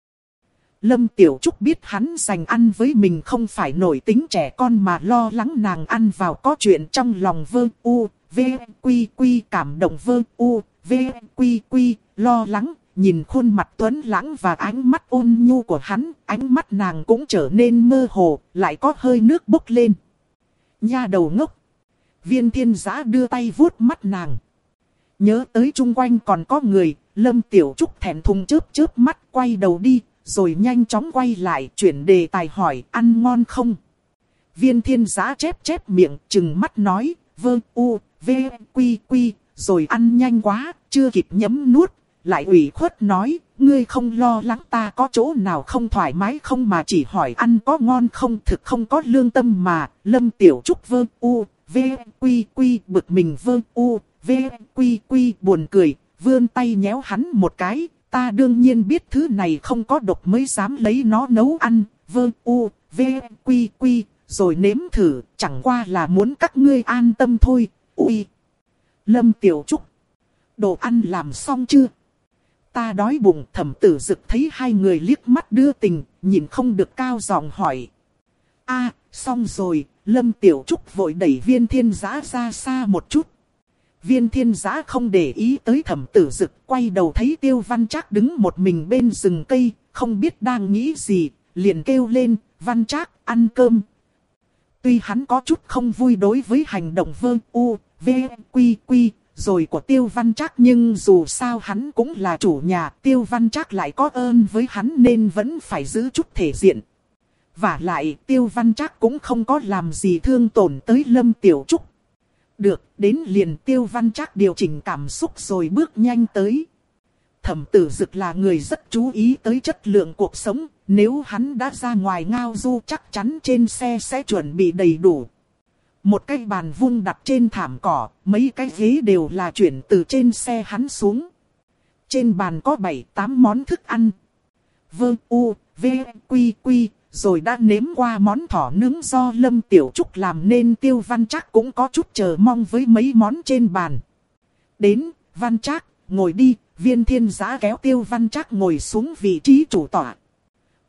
Lâm Tiểu Trúc biết hắn dành ăn với mình không phải nổi tính trẻ con mà lo lắng nàng ăn vào có chuyện trong lòng vơ u, v, quy, quy cảm động vơ u, v, quy, quy, lo lắng, nhìn khuôn mặt tuấn lãng và ánh mắt ôn nhu của hắn, ánh mắt nàng cũng trở nên mơ hồ, lại có hơi nước bốc lên. Nha đầu ngốc. Viên thiên giã đưa tay vuốt mắt nàng. Nhớ tới chung quanh còn có người, lâm tiểu trúc thẹn thùng chớp chớp mắt quay đầu đi, rồi nhanh chóng quay lại chuyển đề tài hỏi ăn ngon không. Viên thiên giã chép chép miệng, chừng mắt nói, vơ u, v, quy quy, rồi ăn nhanh quá, chưa kịp nhấm nuốt, lại ủy khuất nói, ngươi không lo lắng ta có chỗ nào không thoải mái không mà chỉ hỏi ăn có ngon không thực không có lương tâm mà, lâm tiểu trúc vơ u, v, quy quy bực mình vơ u, v, quy quy buồn cười, vươn tay nhéo hắn một cái, ta đương nhiên biết thứ này không có độc mới dám lấy nó nấu ăn, vơ u, v, quy quy, rồi nếm thử, chẳng qua là muốn các ngươi an tâm thôi, ui. Lâm Tiểu Trúc, đồ ăn làm xong chưa? Ta đói bụng thẩm tử dực thấy hai người liếc mắt đưa tình, nhìn không được cao giọng hỏi. a xong rồi, Lâm Tiểu Trúc vội đẩy viên thiên giã ra xa một chút. Viên thiên giã không để ý tới thẩm tử dực, quay đầu thấy tiêu văn trác đứng một mình bên rừng cây, không biết đang nghĩ gì, liền kêu lên, văn trác, ăn cơm. Tuy hắn có chút không vui đối với hành động vơ u, v, quy quy, rồi của tiêu văn trác nhưng dù sao hắn cũng là chủ nhà, tiêu văn trác lại có ơn với hắn nên vẫn phải giữ chút thể diện. Và lại tiêu văn trác cũng không có làm gì thương tổn tới lâm tiểu trúc. Được, đến liền tiêu văn trác điều chỉnh cảm xúc rồi bước nhanh tới. Thẩm tử dực là người rất chú ý tới chất lượng cuộc sống, nếu hắn đã ra ngoài ngao du chắc chắn trên xe sẽ chuẩn bị đầy đủ. Một cái bàn vung đặt trên thảm cỏ, mấy cái ghế đều là chuyển từ trên xe hắn xuống. Trên bàn có 7-8 món thức ăn. Vơ u, v, quy quy, rồi đã nếm qua món thỏ nướng do Lâm Tiểu Trúc làm nên Tiêu Văn Trác cũng có chút chờ mong với mấy món trên bàn. Đến, Văn Trác, ngồi đi, viên thiên giá kéo Tiêu Văn Trác ngồi xuống vị trí chủ tọa.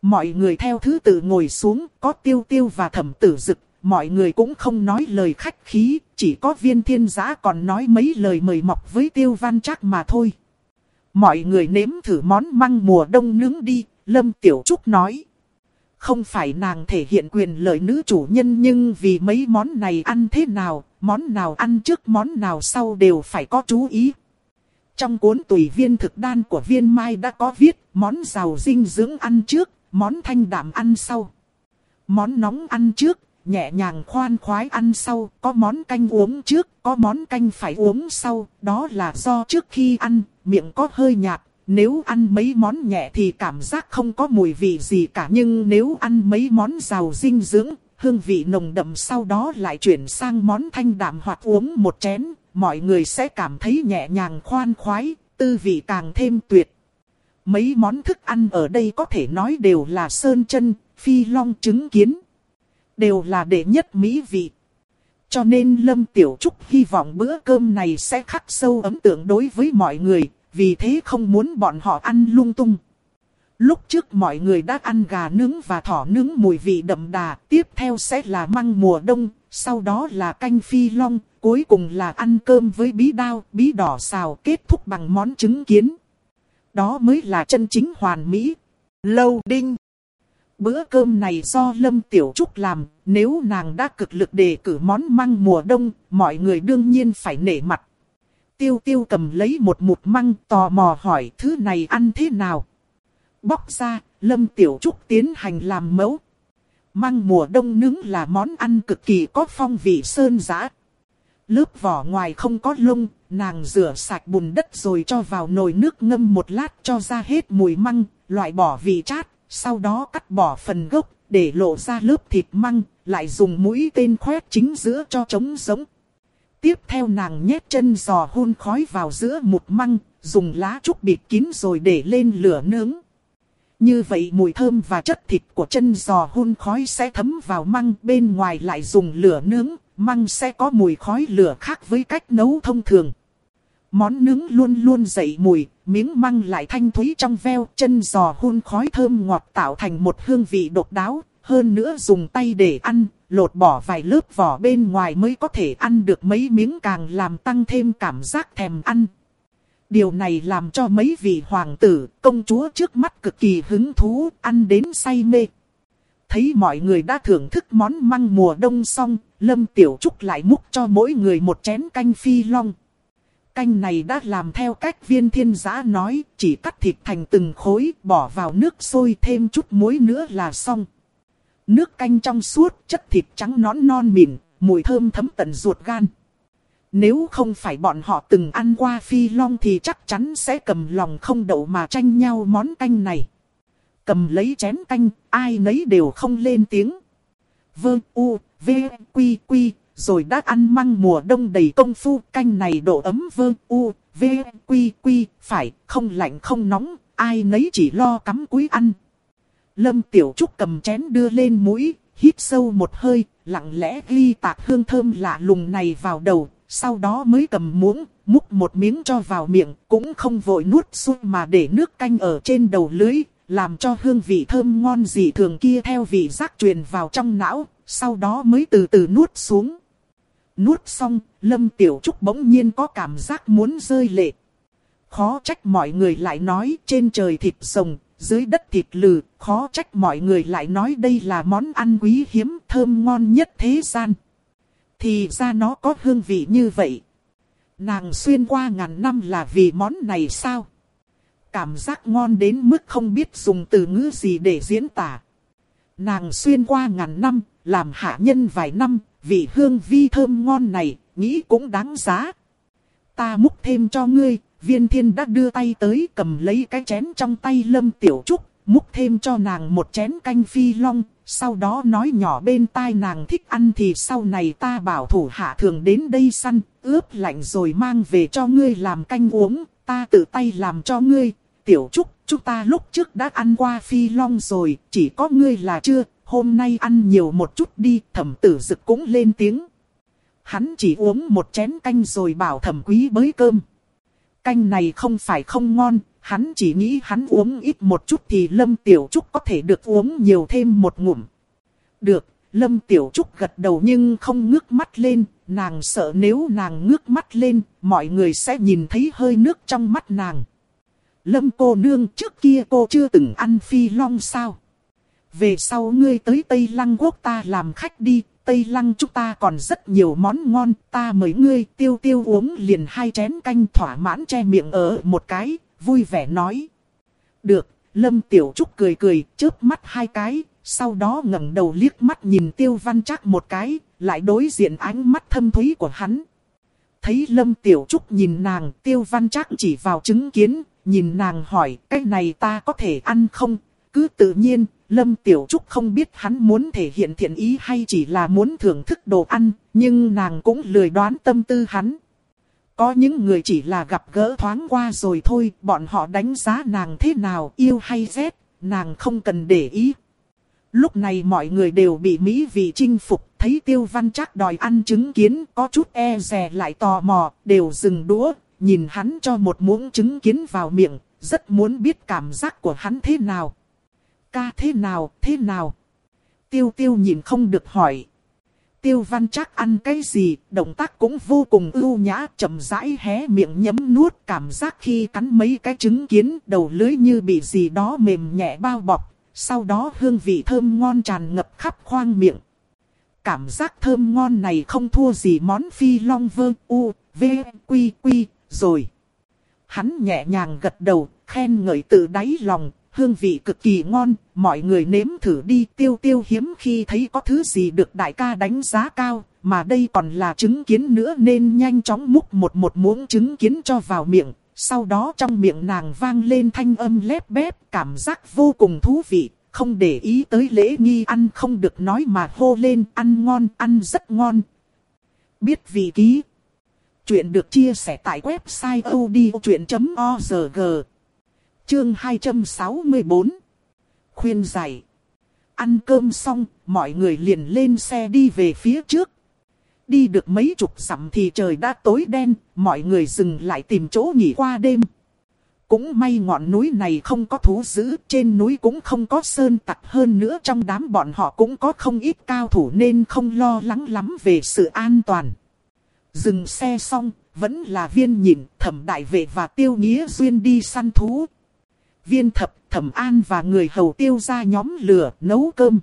Mọi người theo thứ tự ngồi xuống, có Tiêu Tiêu và Thẩm Tử Dực, mọi người cũng không nói lời khách khí, chỉ có viên thiên giá còn nói mấy lời mời mọc với Tiêu Văn Trác mà thôi. Mọi người nếm thử món măng mùa đông nướng đi, Lâm Tiểu Trúc nói. Không phải nàng thể hiện quyền lợi nữ chủ nhân nhưng vì mấy món này ăn thế nào, món nào ăn trước món nào sau đều phải có chú ý. Trong cuốn tùy viên thực đan của viên mai đã có viết món giàu dinh dưỡng ăn trước, món thanh đạm ăn sau. Món nóng ăn trước, nhẹ nhàng khoan khoái ăn sau, có món canh uống trước, có món canh phải uống sau, đó là do trước khi ăn, miệng có hơi nhạt, nếu ăn mấy món nhẹ thì cảm giác không có mùi vị gì cả nhưng nếu ăn mấy món giàu dinh dưỡng, hương vị nồng đậm sau đó lại chuyển sang món thanh đạm hoặc uống một chén, mọi người sẽ cảm thấy nhẹ nhàng khoan khoái, tư vị càng thêm tuyệt. Mấy món thức ăn ở đây có thể nói đều là sơn chân, phi long trứng kiến. Đều là đệ nhất mỹ vị. Cho nên Lâm Tiểu Trúc hy vọng bữa cơm này sẽ khắc sâu ấn tượng đối với mọi người, vì thế không muốn bọn họ ăn lung tung. Lúc trước mọi người đã ăn gà nướng và thỏ nướng mùi vị đậm đà, tiếp theo sẽ là măng mùa đông, sau đó là canh phi long, cuối cùng là ăn cơm với bí đao, bí đỏ xào kết thúc bằng món trứng kiến. Đó mới là chân chính hoàn mỹ. Lâu đinh. Bữa cơm này do Lâm Tiểu Trúc làm, nếu nàng đã cực lực đề cử món măng mùa đông, mọi người đương nhiên phải nể mặt. Tiêu tiêu cầm lấy một mụt măng tò mò hỏi thứ này ăn thế nào. Bóc ra, Lâm Tiểu Trúc tiến hành làm mẫu. Măng mùa đông nướng là món ăn cực kỳ có phong vị sơn giã. Lớp vỏ ngoài không có lông, nàng rửa sạch bùn đất rồi cho vào nồi nước ngâm một lát cho ra hết mùi măng, loại bỏ vị chát, sau đó cắt bỏ phần gốc, để lộ ra lớp thịt măng, lại dùng mũi tên khoét chính giữa cho trống giống. Tiếp theo nàng nhét chân giò hun khói vào giữa một măng, dùng lá trúc bịt kín rồi để lên lửa nướng. Như vậy mùi thơm và chất thịt của chân giò hun khói sẽ thấm vào măng bên ngoài lại dùng lửa nướng, măng sẽ có mùi khói lửa khác với cách nấu thông thường. Món nướng luôn luôn dậy mùi, miếng măng lại thanh thúy trong veo, chân giò hun khói thơm ngọt tạo thành một hương vị độc đáo, hơn nữa dùng tay để ăn, lột bỏ vài lớp vỏ bên ngoài mới có thể ăn được mấy miếng càng làm tăng thêm cảm giác thèm ăn. Điều này làm cho mấy vị hoàng tử, công chúa trước mắt cực kỳ hứng thú, ăn đến say mê. Thấy mọi người đã thưởng thức món măng mùa đông xong, Lâm Tiểu Trúc lại múc cho mỗi người một chén canh phi long. Canh này đã làm theo cách viên thiên giã nói, chỉ cắt thịt thành từng khối, bỏ vào nước sôi thêm chút muối nữa là xong. Nước canh trong suốt, chất thịt trắng nón non mịn, mùi thơm thấm tận ruột gan. Nếu không phải bọn họ từng ăn qua phi long thì chắc chắn sẽ cầm lòng không đậu mà tranh nhau món canh này. Cầm lấy chén canh, ai nấy đều không lên tiếng. Vơ u, v, quy quy, rồi đã ăn măng mùa đông đầy công phu, canh này độ ấm vơ u, v, quy quy, phải, không lạnh không nóng, ai nấy chỉ lo cắm cúi ăn. Lâm Tiểu Trúc cầm chén đưa lên mũi, hít sâu một hơi, lặng lẽ ghi tạc hương thơm lạ lùng này vào đầu, sau đó mới cầm muỗng, múc một miếng cho vào miệng, cũng không vội nuốt xuống mà để nước canh ở trên đầu lưới, làm cho hương vị thơm ngon dị thường kia theo vị giác truyền vào trong não, sau đó mới từ từ nuốt xuống. Nuốt xong, Lâm Tiểu Trúc bỗng nhiên có cảm giác muốn rơi lệ. Khó trách mọi người lại nói trên trời thịt rồng, dưới đất thịt lừ, khó trách mọi người lại nói đây là món ăn quý hiếm thơm ngon nhất thế gian. Thì ra nó có hương vị như vậy. Nàng xuyên qua ngàn năm là vì món này sao? Cảm giác ngon đến mức không biết dùng từ ngữ gì để diễn tả. Nàng xuyên qua ngàn năm, làm hạ nhân vài năm, vị hương vi thơm ngon này, nghĩ cũng đáng giá. Ta múc thêm cho ngươi, viên thiên đã đưa tay tới cầm lấy cái chén trong tay lâm tiểu trúc, múc thêm cho nàng một chén canh phi long, sau đó nói nhỏ bên tai nàng thích ăn thì sau này ta bảo thủ hạ thường đến đây săn, ướp lạnh rồi mang về cho ngươi làm canh uống, ta tự tay làm cho ngươi. Tiểu Trúc, chúng ta lúc trước đã ăn qua phi long rồi, chỉ có ngươi là chưa, hôm nay ăn nhiều một chút đi, thẩm tử dực cũng lên tiếng. Hắn chỉ uống một chén canh rồi bảo thẩm quý bới cơm. Canh này không phải không ngon, hắn chỉ nghĩ hắn uống ít một chút thì Lâm Tiểu Trúc có thể được uống nhiều thêm một ngụm. Được, Lâm Tiểu Trúc gật đầu nhưng không ngước mắt lên, nàng sợ nếu nàng ngước mắt lên, mọi người sẽ nhìn thấy hơi nước trong mắt nàng. Lâm cô nương trước kia cô chưa từng ăn phi long sao? Về sau ngươi tới Tây Lăng quốc ta làm khách đi, Tây Lăng chúng ta còn rất nhiều món ngon, ta mời ngươi tiêu tiêu uống liền hai chén canh thỏa mãn che miệng ở một cái, vui vẻ nói. Được, Lâm Tiểu Trúc cười cười, chớp mắt hai cái, sau đó ngẩng đầu liếc mắt nhìn Tiêu Văn Trác một cái, lại đối diện ánh mắt thâm thúy của hắn. Thấy Lâm Tiểu Trúc nhìn nàng, Tiêu Văn Trác chỉ vào chứng kiến, nhìn nàng hỏi, cái này ta có thể ăn không? Cứ tự nhiên, Lâm Tiểu Trúc không biết hắn muốn thể hiện thiện ý hay chỉ là muốn thưởng thức đồ ăn, nhưng nàng cũng lười đoán tâm tư hắn. Có những người chỉ là gặp gỡ thoáng qua rồi thôi, bọn họ đánh giá nàng thế nào, yêu hay ghét, nàng không cần để ý. Lúc này mọi người đều bị Mỹ vị chinh phục, thấy tiêu văn chắc đòi ăn trứng kiến, có chút e rè lại tò mò, đều dừng đũa, nhìn hắn cho một muỗng trứng kiến vào miệng, rất muốn biết cảm giác của hắn thế nào. Ca thế nào, thế nào? Tiêu tiêu nhìn không được hỏi. Tiêu văn chắc ăn cái gì, động tác cũng vô cùng ưu nhã, chậm rãi hé miệng nhấm nuốt cảm giác khi cắn mấy cái trứng kiến, đầu lưới như bị gì đó mềm nhẹ bao bọc, sau đó hương vị thơm ngon tràn ngập khắp khoang miệng. Cảm giác thơm ngon này không thua gì món phi long vơ u, v, quy quy, rồi. Hắn nhẹ nhàng gật đầu, khen ngợi tự đáy lòng, hương vị cực kỳ ngon, mọi người nếm thử đi tiêu tiêu hiếm khi thấy có thứ gì được đại ca đánh giá cao, mà đây còn là trứng kiến nữa nên nhanh chóng múc một một muỗng trứng kiến cho vào miệng, sau đó trong miệng nàng vang lên thanh âm lép bép, cảm giác vô cùng thú vị, không để ý tới lễ nghi ăn không được nói mà hô lên ăn ngon, ăn rất ngon. Biết vị ký, Chuyện được chia sẻ tại website odchuyện.org. Chương 264. Khuyên giải. Ăn cơm xong, mọi người liền lên xe đi về phía trước. Đi được mấy chục dặm thì trời đã tối đen, mọi người dừng lại tìm chỗ nghỉ qua đêm. Cũng may ngọn núi này không có thú dữ, trên núi cũng không có sơn tặc hơn nữa trong đám bọn họ cũng có không ít cao thủ nên không lo lắng lắm về sự an toàn. Dừng xe xong, vẫn là viên nhìn, thẩm đại vệ và tiêu nghĩa duyên đi săn thú. Viên thập, thẩm an và người hầu tiêu ra nhóm lửa, nấu cơm.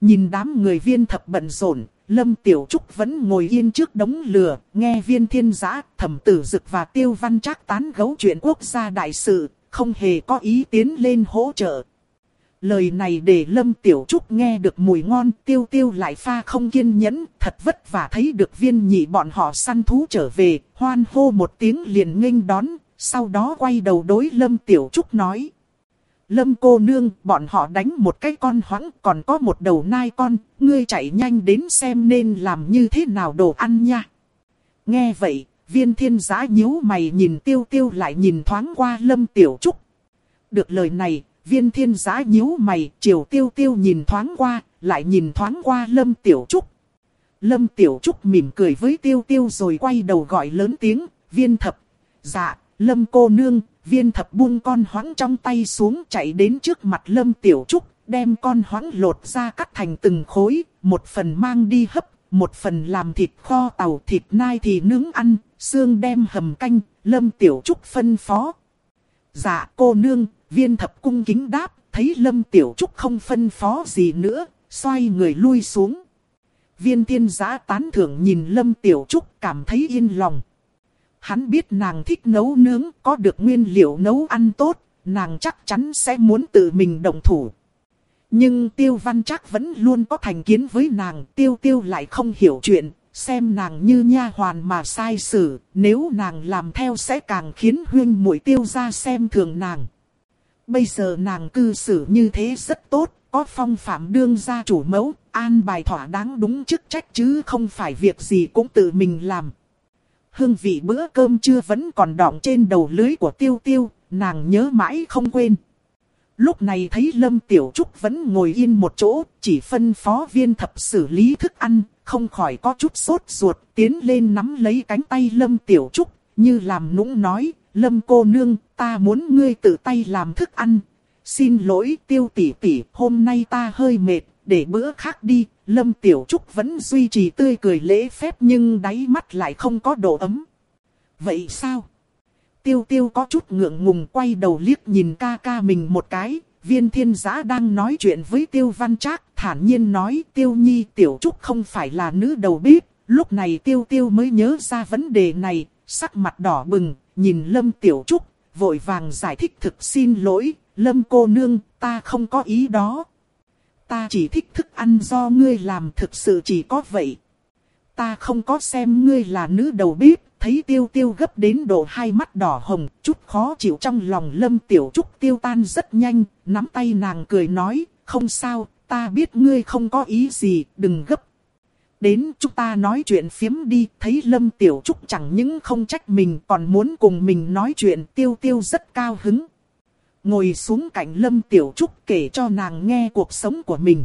Nhìn đám người viên thập bận rộn, Lâm Tiểu Trúc vẫn ngồi yên trước đống lửa, nghe viên thiên giã, thẩm tử dực và tiêu văn trác tán gấu chuyện quốc gia đại sự, không hề có ý tiến lên hỗ trợ. Lời này để Lâm Tiểu Trúc nghe được mùi ngon, tiêu tiêu lại pha không kiên nhẫn, thật vất vả thấy được viên nhị bọn họ săn thú trở về, hoan hô một tiếng liền nghênh đón, sau đó quay đầu đối Lâm Tiểu Trúc nói. Lâm cô nương, bọn họ đánh một cái con hoãng, còn có một đầu nai con, ngươi chạy nhanh đến xem nên làm như thế nào đồ ăn nha. Nghe vậy, viên thiên giã nhíu mày nhìn tiêu tiêu lại nhìn thoáng qua Lâm Tiểu Trúc. Được lời này, viên thiên giã nhíu mày, chiều tiêu tiêu nhìn thoáng qua, lại nhìn thoáng qua Lâm Tiểu Trúc. Lâm Tiểu Trúc mỉm cười với tiêu tiêu rồi quay đầu gọi lớn tiếng, viên thập. Dạ, Lâm cô nương, viên thập buông con hoáng trong tay xuống chạy đến trước mặt Lâm Tiểu Trúc, đem con hoáng lột ra cắt thành từng khối, một phần mang đi hấp, một phần làm thịt kho tàu thịt nai thì nướng ăn, xương đem hầm canh, Lâm Tiểu Trúc phân phó. Dạ cô nương, viên thập cung kính đáp, thấy Lâm Tiểu Trúc không phân phó gì nữa, xoay người lui xuống. Viên thiên giã tán thưởng nhìn Lâm Tiểu Trúc cảm thấy yên lòng. Hắn biết nàng thích nấu nướng, có được nguyên liệu nấu ăn tốt, nàng chắc chắn sẽ muốn tự mình động thủ. Nhưng tiêu văn chắc vẫn luôn có thành kiến với nàng, tiêu tiêu lại không hiểu chuyện, xem nàng như nha hoàn mà sai xử, nếu nàng làm theo sẽ càng khiến huyên mũi tiêu ra xem thường nàng. Bây giờ nàng cư xử như thế rất tốt, có phong phạm đương gia chủ mẫu, an bài thỏa đáng đúng chức trách chứ không phải việc gì cũng tự mình làm hương vị bữa cơm trưa vẫn còn đọng trên đầu lưới của tiêu tiêu, nàng nhớ mãi không quên. Lúc này thấy Lâm Tiểu Trúc vẫn ngồi yên một chỗ, chỉ phân phó viên thập xử lý thức ăn, không khỏi có chút sốt ruột, tiến lên nắm lấy cánh tay Lâm Tiểu Trúc, như làm nũng nói, Lâm cô nương, ta muốn ngươi tự tay làm thức ăn. Xin lỗi tiêu tỷ tỷ, hôm nay ta hơi mệt, để bữa khác đi, Lâm Tiểu Trúc vẫn duy trì tươi cười lễ phép nhưng đáy mắt lại không có độ ấm. Vậy sao? Tiêu tiêu có chút ngượng ngùng quay đầu liếc nhìn ca ca mình một cái, viên thiên giã đang nói chuyện với tiêu văn trác, thản nhiên nói tiêu nhi tiểu trúc không phải là nữ đầu bếp, lúc này tiêu tiêu mới nhớ ra vấn đề này, sắc mặt đỏ bừng, nhìn lâm tiểu trúc, vội vàng giải thích thực xin lỗi, lâm cô nương, ta không có ý đó ta chỉ thích thức ăn do ngươi làm thực sự chỉ có vậy. Ta không có xem ngươi là nữ đầu bếp, thấy tiêu tiêu gấp đến độ hai mắt đỏ hồng, chút khó chịu trong lòng lâm tiểu trúc tiêu tan rất nhanh, nắm tay nàng cười nói, không sao, ta biết ngươi không có ý gì, đừng gấp. Đến chúng ta nói chuyện phiếm đi, thấy lâm tiểu trúc chẳng những không trách mình còn muốn cùng mình nói chuyện tiêu tiêu rất cao hứng. Ngồi xuống cạnh Lâm Tiểu Trúc kể cho nàng nghe cuộc sống của mình.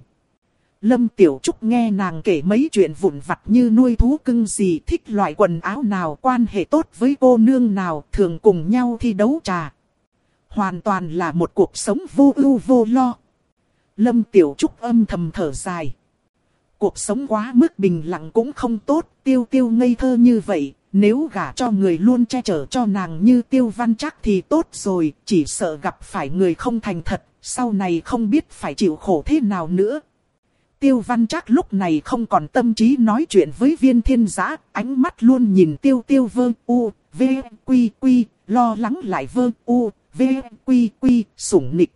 Lâm Tiểu Trúc nghe nàng kể mấy chuyện vụn vặt như nuôi thú cưng gì thích loại quần áo nào quan hệ tốt với cô nương nào thường cùng nhau thi đấu trà. Hoàn toàn là một cuộc sống vô ưu vô lo. Lâm Tiểu Trúc âm thầm thở dài. Cuộc sống quá mức bình lặng cũng không tốt, tiêu tiêu ngây thơ như vậy, nếu gả cho người luôn che chở cho nàng như tiêu văn chắc thì tốt rồi, chỉ sợ gặp phải người không thành thật, sau này không biết phải chịu khổ thế nào nữa. Tiêu văn chắc lúc này không còn tâm trí nói chuyện với viên thiên giã, ánh mắt luôn nhìn tiêu tiêu vơ u, v, quy quy, lo lắng lại vơ u, v, quy quy, sủng nịch.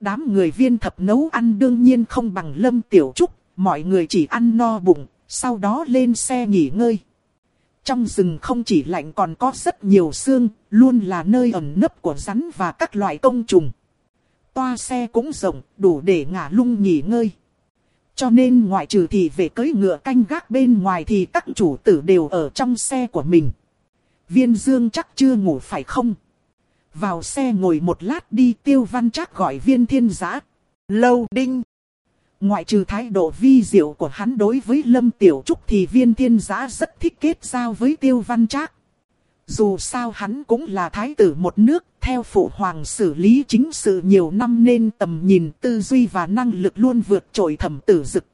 Đám người viên thập nấu ăn đương nhiên không bằng lâm tiểu trúc, mọi người chỉ ăn no bụng, sau đó lên xe nghỉ ngơi. Trong rừng không chỉ lạnh còn có rất nhiều xương, luôn là nơi ẩn nấp của rắn và các loại công trùng. Toa xe cũng rộng, đủ để ngả lung nghỉ ngơi. Cho nên ngoại trừ thì về cưới ngựa canh gác bên ngoài thì các chủ tử đều ở trong xe của mình. Viên dương chắc chưa ngủ phải không? Vào xe ngồi một lát đi tiêu văn chắc gọi viên thiên giã. Lâu đinh. Ngoại trừ thái độ vi diệu của hắn đối với Lâm Tiểu Trúc thì viên thiên giã rất thích kết giao với tiêu văn trác. Dù sao hắn cũng là thái tử một nước, theo phụ hoàng xử lý chính sự nhiều năm nên tầm nhìn tư duy và năng lực luôn vượt trội thẩm tử dực.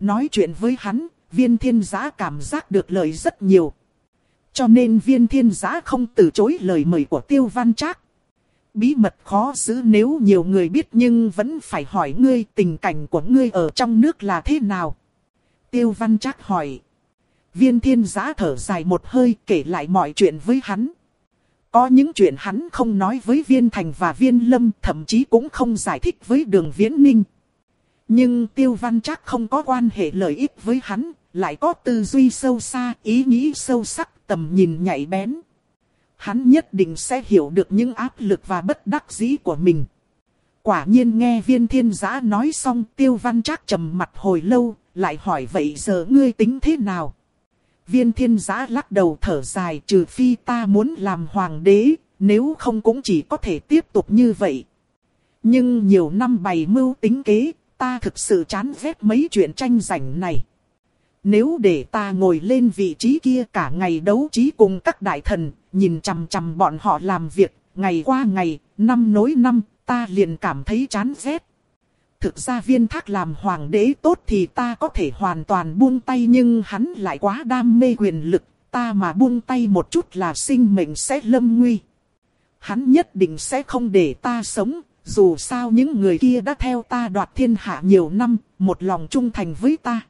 Nói chuyện với hắn, viên thiên giã cảm giác được lời rất nhiều. Cho nên viên thiên giã không từ chối lời mời của tiêu văn trác. Bí mật khó giữ nếu nhiều người biết nhưng vẫn phải hỏi ngươi tình cảnh của ngươi ở trong nước là thế nào. Tiêu văn trác hỏi. Viên thiên giã thở dài một hơi kể lại mọi chuyện với hắn. Có những chuyện hắn không nói với viên thành và viên lâm thậm chí cũng không giải thích với đường viễn ninh. Nhưng tiêu văn chắc không có quan hệ lợi ích với hắn, lại có tư duy sâu xa, ý nghĩ sâu sắc, tầm nhìn nhạy bén. Hắn nhất định sẽ hiểu được những áp lực và bất đắc dĩ của mình. Quả nhiên nghe viên thiên giã nói xong tiêu văn chắc trầm mặt hồi lâu, lại hỏi vậy giờ ngươi tính thế nào? Viên thiên giã lắc đầu thở dài trừ phi ta muốn làm hoàng đế, nếu không cũng chỉ có thể tiếp tục như vậy. Nhưng nhiều năm bày mưu tính kế, ta thực sự chán ghét mấy chuyện tranh giành này. Nếu để ta ngồi lên vị trí kia cả ngày đấu trí cùng các đại thần, nhìn chằm chằm bọn họ làm việc, ngày qua ngày, năm nối năm, ta liền cảm thấy chán ghét thực ra viên thác làm hoàng đế tốt thì ta có thể hoàn toàn buông tay nhưng hắn lại quá đam mê quyền lực, ta mà buông tay một chút là sinh mệnh sẽ lâm nguy. Hắn nhất định sẽ không để ta sống, dù sao những người kia đã theo ta đoạt thiên hạ nhiều năm, một lòng trung thành với ta.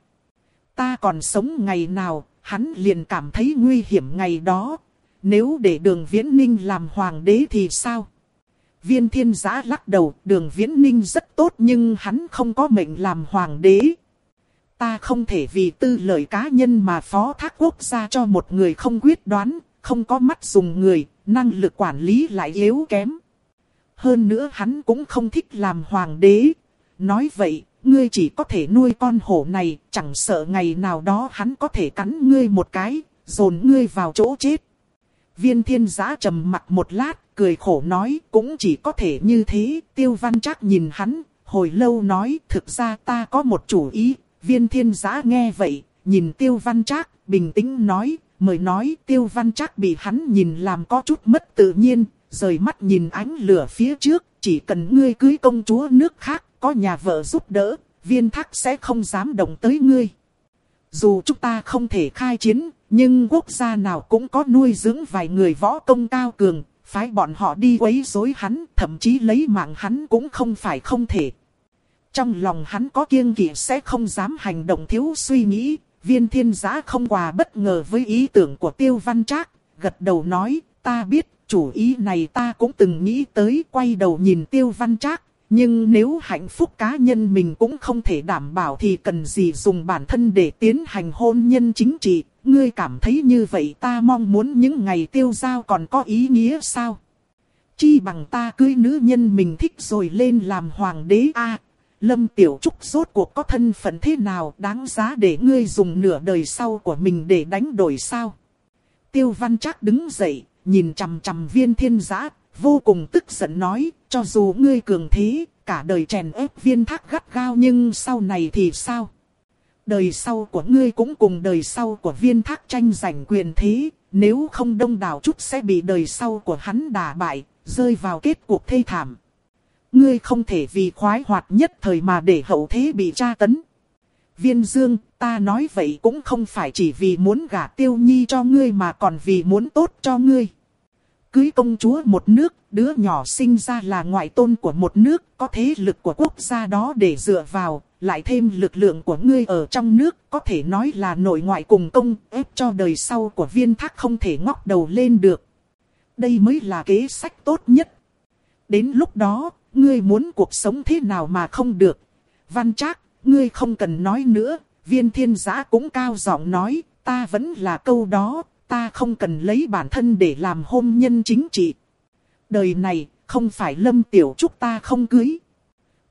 Ta còn sống ngày nào, hắn liền cảm thấy nguy hiểm ngày đó. Nếu để đường viễn ninh làm hoàng đế thì sao? Viên thiên giã lắc đầu, đường viễn ninh rất tốt nhưng hắn không có mệnh làm hoàng đế. Ta không thể vì tư lợi cá nhân mà phó thác quốc gia cho một người không quyết đoán, không có mắt dùng người, năng lực quản lý lại yếu kém. Hơn nữa hắn cũng không thích làm hoàng đế. Nói vậy, ngươi chỉ có thể nuôi con hổ này, chẳng sợ ngày nào đó hắn có thể cắn ngươi một cái, dồn ngươi vào chỗ chết. Viên thiên Giá trầm mặt một lát, cười khổ nói cũng chỉ có thể như thế. Tiêu văn chắc nhìn hắn, hồi lâu nói thực ra ta có một chủ ý. Viên thiên Giá nghe vậy, nhìn tiêu văn chắc, bình tĩnh nói, mời nói tiêu văn chắc bị hắn nhìn làm có chút mất tự nhiên, rời mắt nhìn ánh lửa phía trước, chỉ cần ngươi cưới công chúa nước khác, có nhà vợ giúp đỡ, viên thác sẽ không dám động tới ngươi. Dù chúng ta không thể khai chiến, nhưng quốc gia nào cũng có nuôi dưỡng vài người võ công cao cường, phái bọn họ đi quấy rối hắn, thậm chí lấy mạng hắn cũng không phải không thể. Trong lòng hắn có kiêng kỵ sẽ không dám hành động thiếu suy nghĩ, viên thiên giã không quà bất ngờ với ý tưởng của tiêu văn trác, gật đầu nói, ta biết, chủ ý này ta cũng từng nghĩ tới, quay đầu nhìn tiêu văn trác, nhưng nếu hạnh phúc cá nhân mình cũng không thể đảm bảo thì cần gì dùng bản thân để tiến hành hôn nhân chính trị. Ngươi cảm thấy như vậy ta mong muốn những ngày tiêu giao còn có ý nghĩa sao? Chi bằng ta cưới nữ nhân mình thích rồi lên làm hoàng đế a à, Lâm Tiểu Trúc rốt cuộc có thân phận thế nào đáng giá để ngươi dùng nửa đời sau của mình để đánh đổi sao? Tiêu Văn Trác đứng dậy, nhìn chằm chằm viên thiên giã, vô cùng tức giận nói, cho dù ngươi cường thế, cả đời chèn ép viên thác gắt gao nhưng sau này thì sao? Đời sau của ngươi cũng cùng đời sau của viên thác tranh giành quyền thế, nếu không đông đảo chút sẽ bị đời sau của hắn đả bại, rơi vào kết cuộc thê thảm. Ngươi không thể vì khoái hoạt nhất thời mà để hậu thế bị tra tấn. Viên Dương, ta nói vậy cũng không phải chỉ vì muốn gả tiêu nhi cho ngươi mà còn vì muốn tốt cho ngươi cưới công chúa một nước, đứa nhỏ sinh ra là ngoại tôn của một nước, có thế lực của quốc gia đó để dựa vào, lại thêm lực lượng của ngươi ở trong nước, có thể nói là nội ngoại cùng công, ép cho đời sau của viên thác không thể ngóc đầu lên được. Đây mới là kế sách tốt nhất. Đến lúc đó, ngươi muốn cuộc sống thế nào mà không được. Văn Trác, ngươi không cần nói nữa, viên thiên giã cũng cao giọng nói, ta vẫn là câu đó, ta không cần lấy bản thân để làm hôn nhân chính trị. Đời này, không phải lâm tiểu trúc ta không cưới.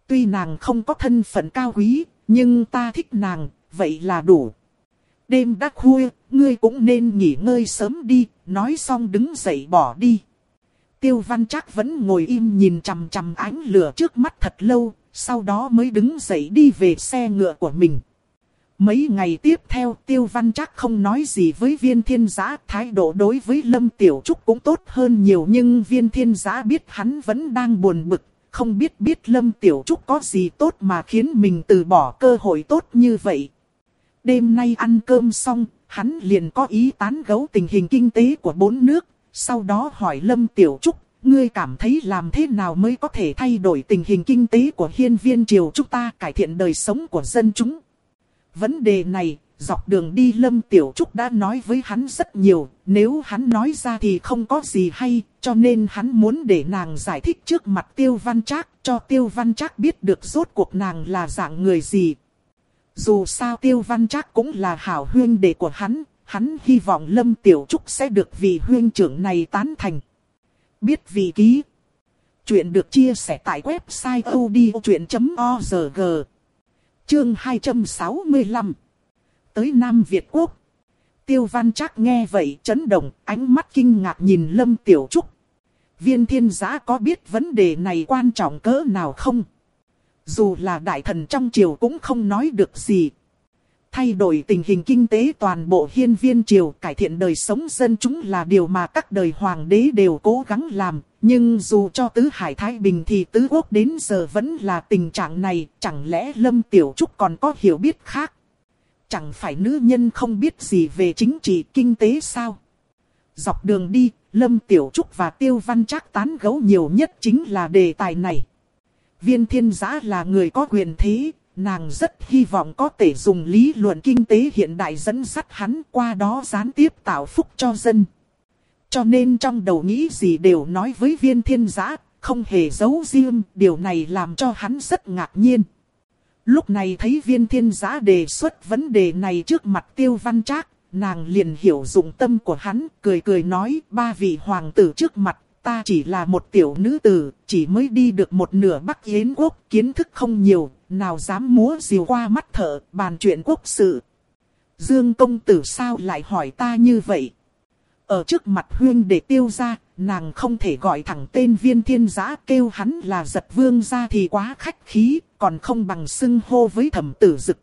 Tuy nàng không có thân phận cao quý, nhưng ta thích nàng, vậy là đủ. Đêm đã khuya, ngươi cũng nên nghỉ ngơi sớm đi, nói xong đứng dậy bỏ đi. Tiêu văn chắc vẫn ngồi im nhìn chằm chằm ánh lửa trước mắt thật lâu, sau đó mới đứng dậy đi về xe ngựa của mình. Mấy ngày tiếp theo tiêu văn chắc không nói gì với viên thiên giã, thái độ đối với Lâm Tiểu Trúc cũng tốt hơn nhiều nhưng viên thiên giã biết hắn vẫn đang buồn bực, không biết biết Lâm Tiểu Trúc có gì tốt mà khiến mình từ bỏ cơ hội tốt như vậy. Đêm nay ăn cơm xong, hắn liền có ý tán gấu tình hình kinh tế của bốn nước, sau đó hỏi Lâm Tiểu Trúc, ngươi cảm thấy làm thế nào mới có thể thay đổi tình hình kinh tế của hiên viên triều chúng ta cải thiện đời sống của dân chúng. Vấn đề này, dọc đường đi Lâm Tiểu Trúc đã nói với hắn rất nhiều, nếu hắn nói ra thì không có gì hay, cho nên hắn muốn để nàng giải thích trước mặt Tiêu Văn Trác, cho Tiêu Văn Trác biết được rốt cuộc nàng là dạng người gì. Dù sao Tiêu Văn Trác cũng là hảo huyên đệ của hắn, hắn hy vọng Lâm Tiểu Trúc sẽ được vị huyên trưởng này tán thành. Biết vị ký. Chuyện được chia sẻ tại website odchuyện.org. Chương 265 Tới Nam Việt Quốc Tiêu Văn Trác nghe vậy chấn động, ánh mắt kinh ngạc nhìn Lâm Tiểu Trúc. Viên thiên giã có biết vấn đề này quan trọng cỡ nào không? Dù là đại thần trong triều cũng không nói được gì. Thay đổi tình hình kinh tế toàn bộ hiên viên triều cải thiện đời sống dân chúng là điều mà các đời hoàng đế đều cố gắng làm. Nhưng dù cho tứ hải Thái Bình thì tứ quốc đến giờ vẫn là tình trạng này, chẳng lẽ Lâm Tiểu Trúc còn có hiểu biết khác? Chẳng phải nữ nhân không biết gì về chính trị kinh tế sao? Dọc đường đi, Lâm Tiểu Trúc và Tiêu Văn Trác tán gẫu nhiều nhất chính là đề tài này. Viên thiên giã là người có quyền thế, nàng rất hy vọng có thể dùng lý luận kinh tế hiện đại dẫn dắt hắn qua đó gián tiếp tạo phúc cho dân. Cho nên trong đầu nghĩ gì đều nói với viên thiên giã, không hề giấu riêng, điều này làm cho hắn rất ngạc nhiên. Lúc này thấy viên thiên giã đề xuất vấn đề này trước mặt tiêu văn trác, nàng liền hiểu dụng tâm của hắn, cười cười nói ba vị hoàng tử trước mặt, ta chỉ là một tiểu nữ tử, chỉ mới đi được một nửa Bắc Yến quốc, kiến thức không nhiều, nào dám múa diều qua mắt thở, bàn chuyện quốc sự. Dương công tử sao lại hỏi ta như vậy? Ở trước mặt huyên để tiêu ra, nàng không thể gọi thẳng tên viên thiên giã kêu hắn là giật vương ra thì quá khách khí, còn không bằng xưng hô với thẩm tử dực.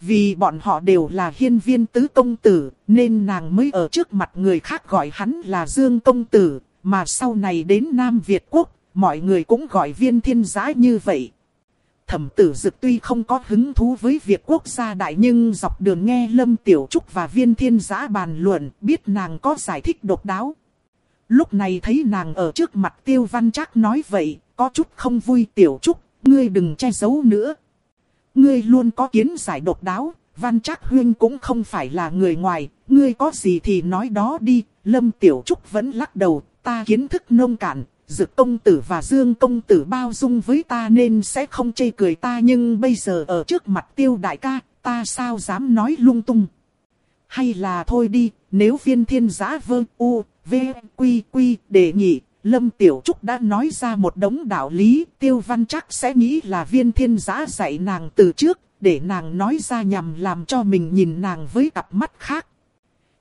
Vì bọn họ đều là hiên viên tứ công tử, nên nàng mới ở trước mặt người khác gọi hắn là Dương công tử, mà sau này đến Nam Việt Quốc, mọi người cũng gọi viên thiên giã như vậy. Thẩm tử dực tuy không có hứng thú với việc quốc gia đại nhưng dọc đường nghe Lâm Tiểu Trúc và viên thiên giã bàn luận biết nàng có giải thích độc đáo. Lúc này thấy nàng ở trước mặt tiêu văn chắc nói vậy, có chút không vui Tiểu Trúc, ngươi đừng che giấu nữa. Ngươi luôn có kiến giải độc đáo, văn chắc huyên cũng không phải là người ngoài, ngươi có gì thì nói đó đi, Lâm Tiểu Trúc vẫn lắc đầu, ta kiến thức nông cạn, Dực công tử và Dương công tử bao dung với ta nên sẽ không chê cười ta nhưng bây giờ ở trước mặt tiêu đại ca, ta sao dám nói lung tung. Hay là thôi đi, nếu viên thiên giã vơ u, v, quy quy đề nghị, Lâm Tiểu Trúc đã nói ra một đống đạo lý, tiêu văn chắc sẽ nghĩ là viên thiên giã dạy nàng từ trước, để nàng nói ra nhằm làm cho mình nhìn nàng với cặp mắt khác.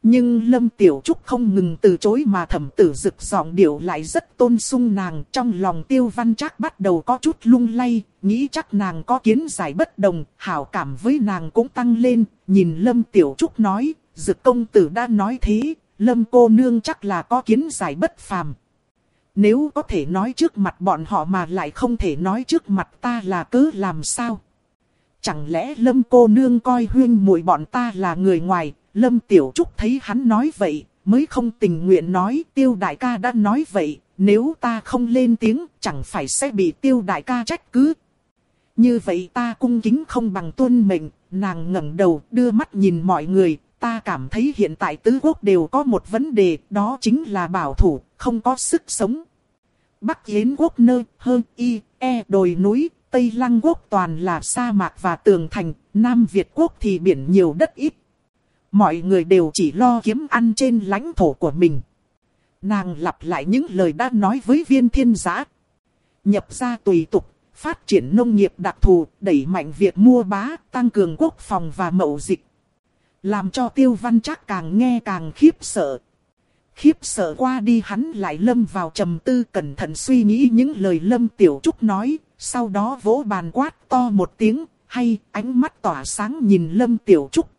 Nhưng Lâm Tiểu Trúc không ngừng từ chối mà thẩm tử rực giọng điệu lại rất tôn sung nàng. Trong lòng tiêu văn chắc bắt đầu có chút lung lay, nghĩ chắc nàng có kiến giải bất đồng, hảo cảm với nàng cũng tăng lên. Nhìn Lâm Tiểu Trúc nói, dực công tử đã nói thế, Lâm cô nương chắc là có kiến giải bất phàm. Nếu có thể nói trước mặt bọn họ mà lại không thể nói trước mặt ta là cứ làm sao? Chẳng lẽ Lâm cô nương coi huyên muội bọn ta là người ngoài, Lâm Tiểu Trúc thấy hắn nói vậy, mới không tình nguyện nói tiêu đại ca đã nói vậy, nếu ta không lên tiếng chẳng phải sẽ bị tiêu đại ca trách cứ. Như vậy ta cung kính không bằng tuân mệnh, nàng ngẩng đầu đưa mắt nhìn mọi người, ta cảm thấy hiện tại tứ quốc đều có một vấn đề, đó chính là bảo thủ, không có sức sống. Bắc Yến quốc nơi, hơn y, e đồi núi, Tây Lăng quốc toàn là sa mạc và tường thành, Nam Việt quốc thì biển nhiều đất ít. Mọi người đều chỉ lo kiếm ăn trên lãnh thổ của mình. Nàng lặp lại những lời đã nói với viên thiên giã. Nhập ra tùy tục, phát triển nông nghiệp đặc thù, đẩy mạnh việc mua bá, tăng cường quốc phòng và mậu dịch. Làm cho tiêu văn chắc càng nghe càng khiếp sợ. Khiếp sợ qua đi hắn lại lâm vào trầm tư cẩn thận suy nghĩ những lời lâm tiểu trúc nói, sau đó vỗ bàn quát to một tiếng, hay ánh mắt tỏa sáng nhìn lâm tiểu trúc.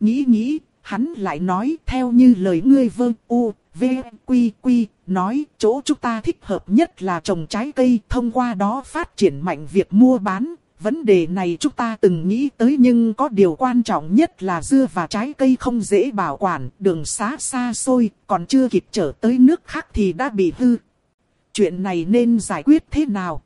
Nghĩ nghĩ, hắn lại nói theo như lời ngươi vơ u, v, quy quy, nói chỗ chúng ta thích hợp nhất là trồng trái cây thông qua đó phát triển mạnh việc mua bán. Vấn đề này chúng ta từng nghĩ tới nhưng có điều quan trọng nhất là dưa và trái cây không dễ bảo quản, đường xá xa xôi, còn chưa kịp trở tới nước khác thì đã bị hư. Chuyện này nên giải quyết thế nào?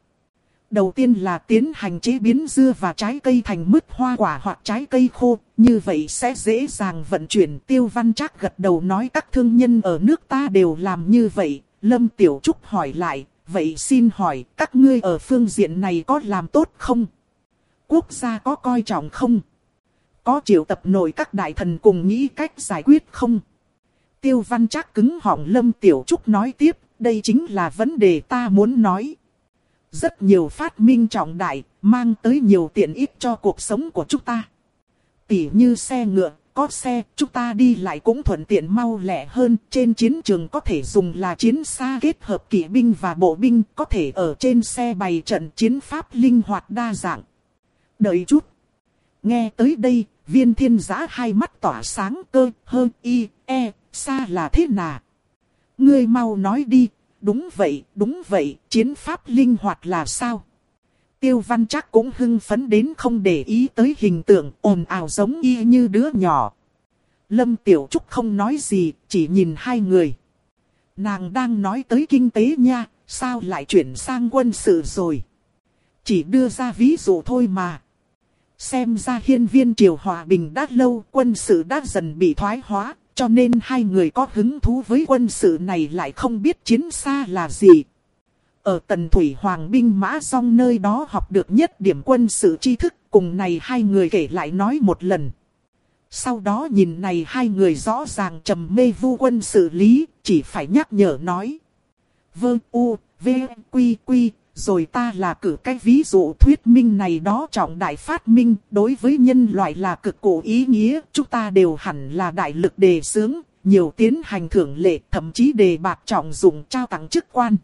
Đầu tiên là tiến hành chế biến dưa và trái cây thành mứt hoa quả hoặc trái cây khô, như vậy sẽ dễ dàng vận chuyển tiêu văn chắc gật đầu nói các thương nhân ở nước ta đều làm như vậy. Lâm Tiểu Trúc hỏi lại, vậy xin hỏi các ngươi ở phương diện này có làm tốt không? Quốc gia có coi trọng không? Có triệu tập nổi các đại thần cùng nghĩ cách giải quyết không? Tiêu văn chắc cứng họng Lâm Tiểu Trúc nói tiếp, đây chính là vấn đề ta muốn nói. Rất nhiều phát minh trọng đại, mang tới nhiều tiện ích cho cuộc sống của chúng ta. Tỉ như xe ngựa, có xe, chúng ta đi lại cũng thuận tiện mau lẹ hơn. Trên chiến trường có thể dùng là chiến xa kết hợp kỵ binh và bộ binh, có thể ở trên xe bày trận chiến pháp linh hoạt đa dạng. Đợi chút. Nghe tới đây, viên thiên giã hai mắt tỏa sáng cơ, hơn y, e, xa là thế nào? Ngươi mau nói đi, đúng vậy, đúng vậy, chiến pháp linh hoạt là sao? Tiêu văn chắc cũng hưng phấn đến không để ý tới hình tượng ồn ào giống y như đứa nhỏ. Lâm Tiểu Trúc không nói gì, chỉ nhìn hai người. Nàng đang nói tới kinh tế nha, sao lại chuyển sang quân sự rồi? Chỉ đưa ra ví dụ thôi mà. Xem ra hiên viên triều hòa bình đã lâu, quân sự đã dần bị thoái hóa, cho nên hai người có hứng thú với quân sự này lại không biết chiến xa là gì. Ở tần thủy hoàng binh mã song nơi đó học được nhất điểm quân sự tri thức, cùng này hai người kể lại nói một lần. Sau đó nhìn này hai người rõ ràng trầm mê vu quân sự lý, chỉ phải nhắc nhở nói. Vương u, v, quy quy, rồi ta là cử cái ví dụ thuyết minh này đó trọng đại phát minh, đối với nhân loại là cực cổ ý nghĩa, chúng ta đều hẳn là đại lực đề xướng, nhiều tiến hành thưởng lệ, thậm chí đề bạc trọng dụng trao tặng chức quan.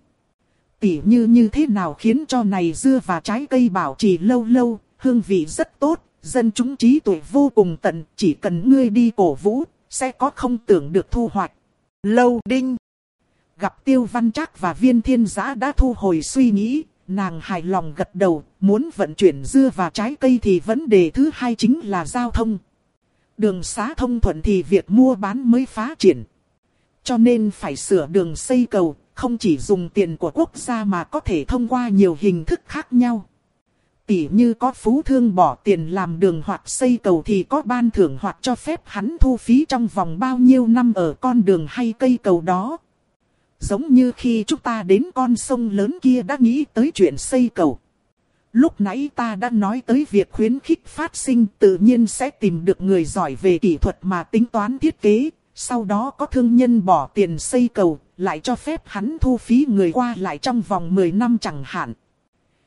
Tỉ như như thế nào khiến cho này dưa và trái cây bảo trì lâu lâu, hương vị rất tốt, dân chúng trí tuệ vô cùng tận, chỉ cần ngươi đi cổ vũ, sẽ có không tưởng được thu hoạch. Lâu đinh Gặp tiêu văn trác và viên thiên giã đã thu hồi suy nghĩ, nàng hài lòng gật đầu, muốn vận chuyển dưa và trái cây thì vấn đề thứ hai chính là giao thông. Đường xá thông thuận thì việc mua bán mới phá triển. Cho nên phải sửa đường xây cầu, không chỉ dùng tiền của quốc gia mà có thể thông qua nhiều hình thức khác nhau. Tỷ như có phú thương bỏ tiền làm đường hoặc xây cầu thì có ban thưởng hoặc cho phép hắn thu phí trong vòng bao nhiêu năm ở con đường hay cây cầu đó. Giống như khi chúng ta đến con sông lớn kia đã nghĩ tới chuyện xây cầu. Lúc nãy ta đã nói tới việc khuyến khích phát sinh tự nhiên sẽ tìm được người giỏi về kỹ thuật mà tính toán thiết kế. Sau đó có thương nhân bỏ tiền xây cầu, lại cho phép hắn thu phí người qua lại trong vòng 10 năm chẳng hạn.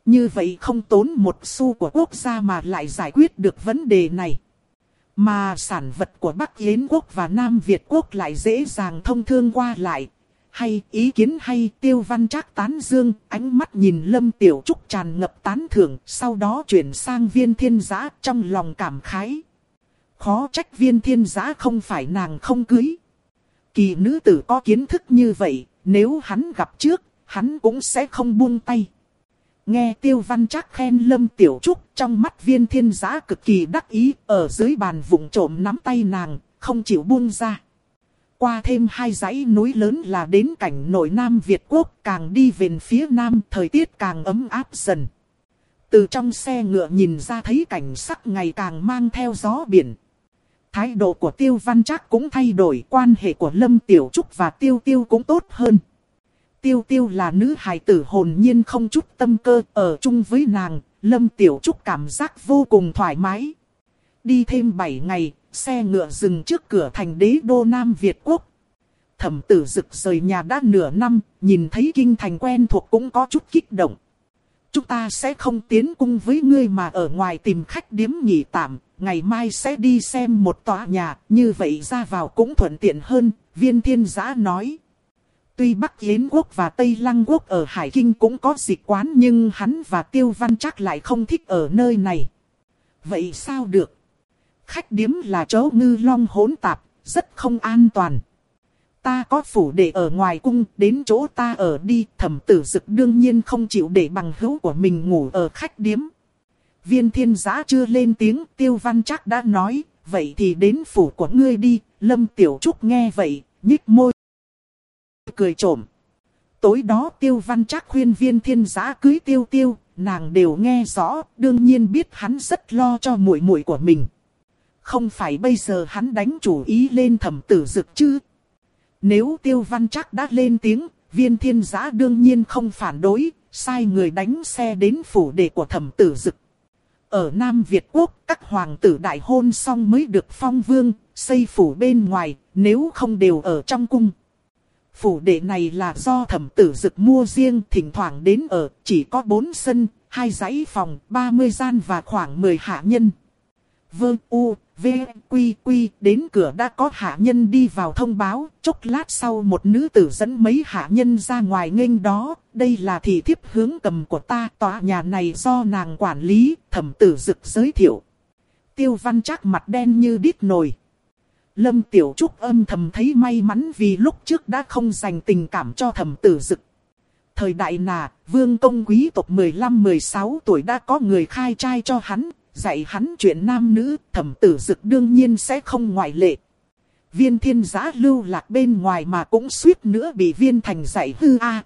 Như vậy không tốn một xu của quốc gia mà lại giải quyết được vấn đề này. Mà sản vật của Bắc Yến quốc và Nam Việt quốc lại dễ dàng thông thương qua lại, hay ý kiến hay tiêu văn trác tán dương, ánh mắt nhìn Lâm Tiểu Trúc tràn ngập tán thưởng, sau đó chuyển sang viên thiên giã trong lòng cảm khái. Khó trách viên thiên giã không phải nàng không cưới. Kỳ nữ tử có kiến thức như vậy, nếu hắn gặp trước, hắn cũng sẽ không buông tay. Nghe tiêu văn trác khen Lâm Tiểu Trúc trong mắt viên thiên giã cực kỳ đắc ý, ở dưới bàn vùng trộm nắm tay nàng, không chịu buông ra. Qua thêm hai dãy núi lớn là đến cảnh nội Nam Việt Quốc càng đi về phía Nam thời tiết càng ấm áp dần. Từ trong xe ngựa nhìn ra thấy cảnh sắc ngày càng mang theo gió biển. Thái độ của Tiêu Văn Trác cũng thay đổi, quan hệ của Lâm Tiểu Trúc và Tiêu Tiêu cũng tốt hơn. Tiêu Tiêu là nữ hài tử hồn nhiên không chút tâm cơ, ở chung với nàng, Lâm Tiểu Trúc cảm giác vô cùng thoải mái. Đi thêm 7 ngày, xe ngựa dừng trước cửa thành đế đô Nam Việt Quốc. Thẩm tử rực rời nhà đã nửa năm, nhìn thấy kinh thành quen thuộc cũng có chút kích động. chúng ta sẽ không tiến cung với ngươi mà ở ngoài tìm khách điếm nghỉ tạm, ngày mai sẽ đi xem một tòa nhà, như vậy ra vào cũng thuận tiện hơn, viên thiên giã nói. Tuy Bắc Yến quốc và Tây Lăng quốc ở Hải Kinh cũng có dịch quán nhưng hắn và Tiêu Văn chắc lại không thích ở nơi này. Vậy sao được? Khách điếm là chỗ ngư long hỗn tạp, rất không an toàn. Ta có phủ để ở ngoài cung, đến chỗ ta ở đi, thẩm tử dực đương nhiên không chịu để bằng hữu của mình ngủ ở khách điếm. Viên thiên giã chưa lên tiếng, tiêu văn chắc đã nói, vậy thì đến phủ của ngươi đi, lâm tiểu trúc nghe vậy, nhích môi. Cười trộm. Tối đó tiêu văn chắc khuyên viên thiên giã cưới tiêu tiêu, nàng đều nghe rõ, đương nhiên biết hắn rất lo cho muội muội của mình. Không phải bây giờ hắn đánh chủ ý lên thẩm tử dực chứ. Nếu tiêu văn chắc đã lên tiếng, viên thiên giã đương nhiên không phản đối, sai người đánh xe đến phủ đệ của thẩm tử dực. Ở Nam Việt Quốc, các hoàng tử đại hôn xong mới được phong vương, xây phủ bên ngoài, nếu không đều ở trong cung. Phủ đệ này là do thẩm tử dực mua riêng, thỉnh thoảng đến ở, chỉ có 4 sân, hai dãy phòng, 30 gian và khoảng 10 hạ nhân. Vương U, V, Quy, Quy, đến cửa đã có hạ nhân đi vào thông báo, chốc lát sau một nữ tử dẫn mấy hạ nhân ra ngoài nghênh đó, đây là thị thiếp hướng cầm của ta, tòa nhà này do nàng quản lý, thẩm tử dực giới thiệu. Tiêu văn chắc mặt đen như đít nồi. Lâm Tiểu Trúc âm thầm thấy may mắn vì lúc trước đã không dành tình cảm cho thẩm tử dực. Thời đại nà, vương công quý tộc 15-16 tuổi đã có người khai trai cho hắn, dạy hắn chuyện nam nữ, thẩm tử dực đương nhiên sẽ không ngoại lệ. Viên thiên giã lưu lạc bên ngoài mà cũng suýt nữa bị viên thành dạy hư a.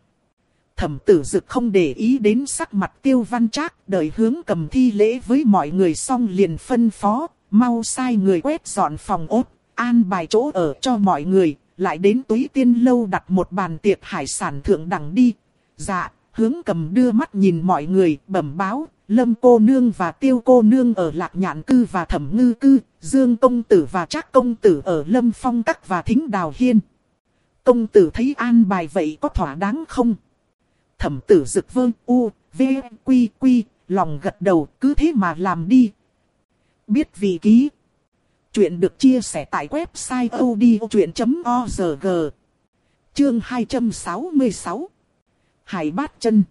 Thẩm tử dực không để ý đến sắc mặt tiêu văn trác, đợi hướng cầm thi lễ với mọi người xong liền phân phó, mau sai người quét dọn phòng ốt, an bài chỗ ở cho mọi người, lại đến túy tiên lâu đặt một bàn tiệc hải sản thượng đẳng đi. Dạ, hướng cầm đưa mắt nhìn mọi người, bẩm báo, Lâm cô nương và tiêu cô nương ở lạc nhạn cư và thẩm ngư cư, Dương công tử và trác công tử ở Lâm phong các và thính đào hiên. Công tử thấy an bài vậy có thỏa đáng không? Thẩm tử rực vương u, v, quy quy, lòng gật đầu cứ thế mà làm đi. Biết vị ký. Chuyện được chia sẻ tại website odchuyện.org. Chương 266. Hải bát chân.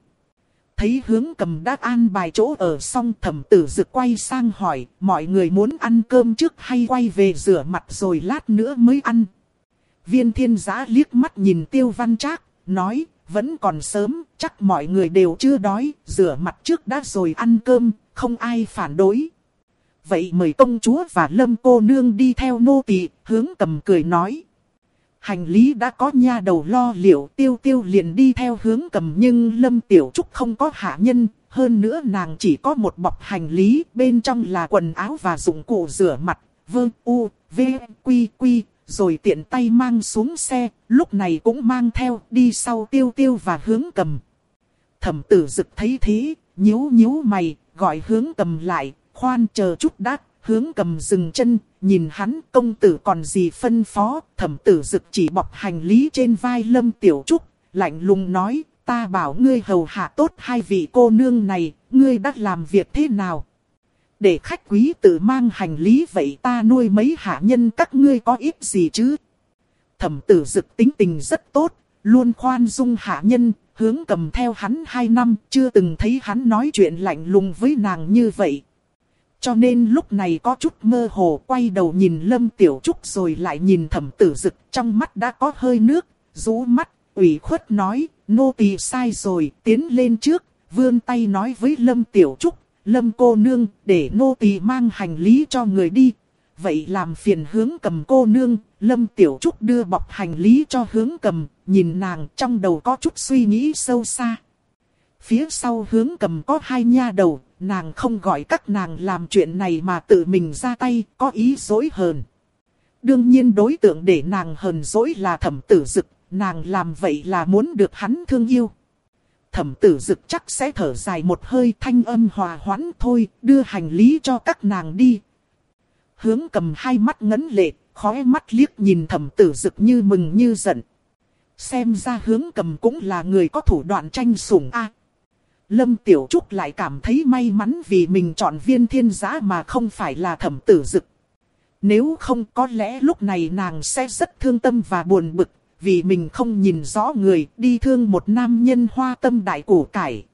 Thấy hướng cầm đã an bài chỗ ở xong thẩm tử dực quay sang hỏi mọi người muốn ăn cơm trước hay quay về rửa mặt rồi lát nữa mới ăn. Viên thiên giã liếc mắt nhìn tiêu văn trác, nói vẫn còn sớm, chắc mọi người đều chưa đói, rửa mặt trước đã rồi ăn cơm, không ai phản đối. Vậy mời công chúa và lâm cô nương đi theo nô tỳ hướng cầm cười nói. Hành lý đã có nha đầu lo liệu tiêu tiêu liền đi theo hướng cầm nhưng Lâm Tiểu Trúc không có hạ nhân, hơn nữa nàng chỉ có một bọc hành lý, bên trong là quần áo và dụng cụ rửa mặt, vương u, v, quy quy, rồi tiện tay mang xuống xe, lúc này cũng mang theo đi sau tiêu tiêu và hướng cầm. Thẩm tử dực thấy thế, nhíu nhíu mày, gọi hướng cầm lại, khoan chờ chút đã, hướng cầm dừng chân, nhìn hắn công tử còn gì phân phó, thẩm tử dực chỉ bọc hành lý trên vai lâm tiểu trúc, lạnh lùng nói, ta bảo ngươi hầu hạ tốt hai vị cô nương này, ngươi đã làm việc thế nào? Để khách quý tự mang hành lý vậy ta nuôi mấy hạ nhân các ngươi có ít gì chứ? Thẩm tử dực tính tình rất tốt, luôn khoan dung hạ nhân, hướng cầm theo hắn hai năm, chưa từng thấy hắn nói chuyện lạnh lùng với nàng như vậy. Cho nên lúc này có chút mơ hồ quay đầu nhìn Lâm Tiểu Trúc rồi lại nhìn thẩm tử dực trong mắt đã có hơi nước, rú mắt, ủy khuất nói, nô tỳ sai rồi, tiến lên trước, vươn tay nói với Lâm Tiểu Trúc, Lâm cô nương, để nô tỳ mang hành lý cho người đi. Vậy làm phiền hướng cầm cô nương, Lâm Tiểu Trúc đưa bọc hành lý cho hướng cầm, nhìn nàng trong đầu có chút suy nghĩ sâu xa. Phía sau hướng cầm có hai nha đầu, nàng không gọi các nàng làm chuyện này mà tự mình ra tay, có ý dối hờn. Đương nhiên đối tượng để nàng hờn dối là thẩm tử dực, nàng làm vậy là muốn được hắn thương yêu. Thẩm tử dực chắc sẽ thở dài một hơi thanh âm hòa hoãn thôi, đưa hành lý cho các nàng đi. Hướng cầm hai mắt ngấn lệ, khóe mắt liếc nhìn thẩm tử dực như mừng như giận. Xem ra hướng cầm cũng là người có thủ đoạn tranh sủng a Lâm Tiểu Trúc lại cảm thấy may mắn vì mình chọn viên thiên Giá mà không phải là thẩm tử dực. Nếu không có lẽ lúc này nàng sẽ rất thương tâm và buồn bực, vì mình không nhìn rõ người đi thương một nam nhân hoa tâm đại củ cải.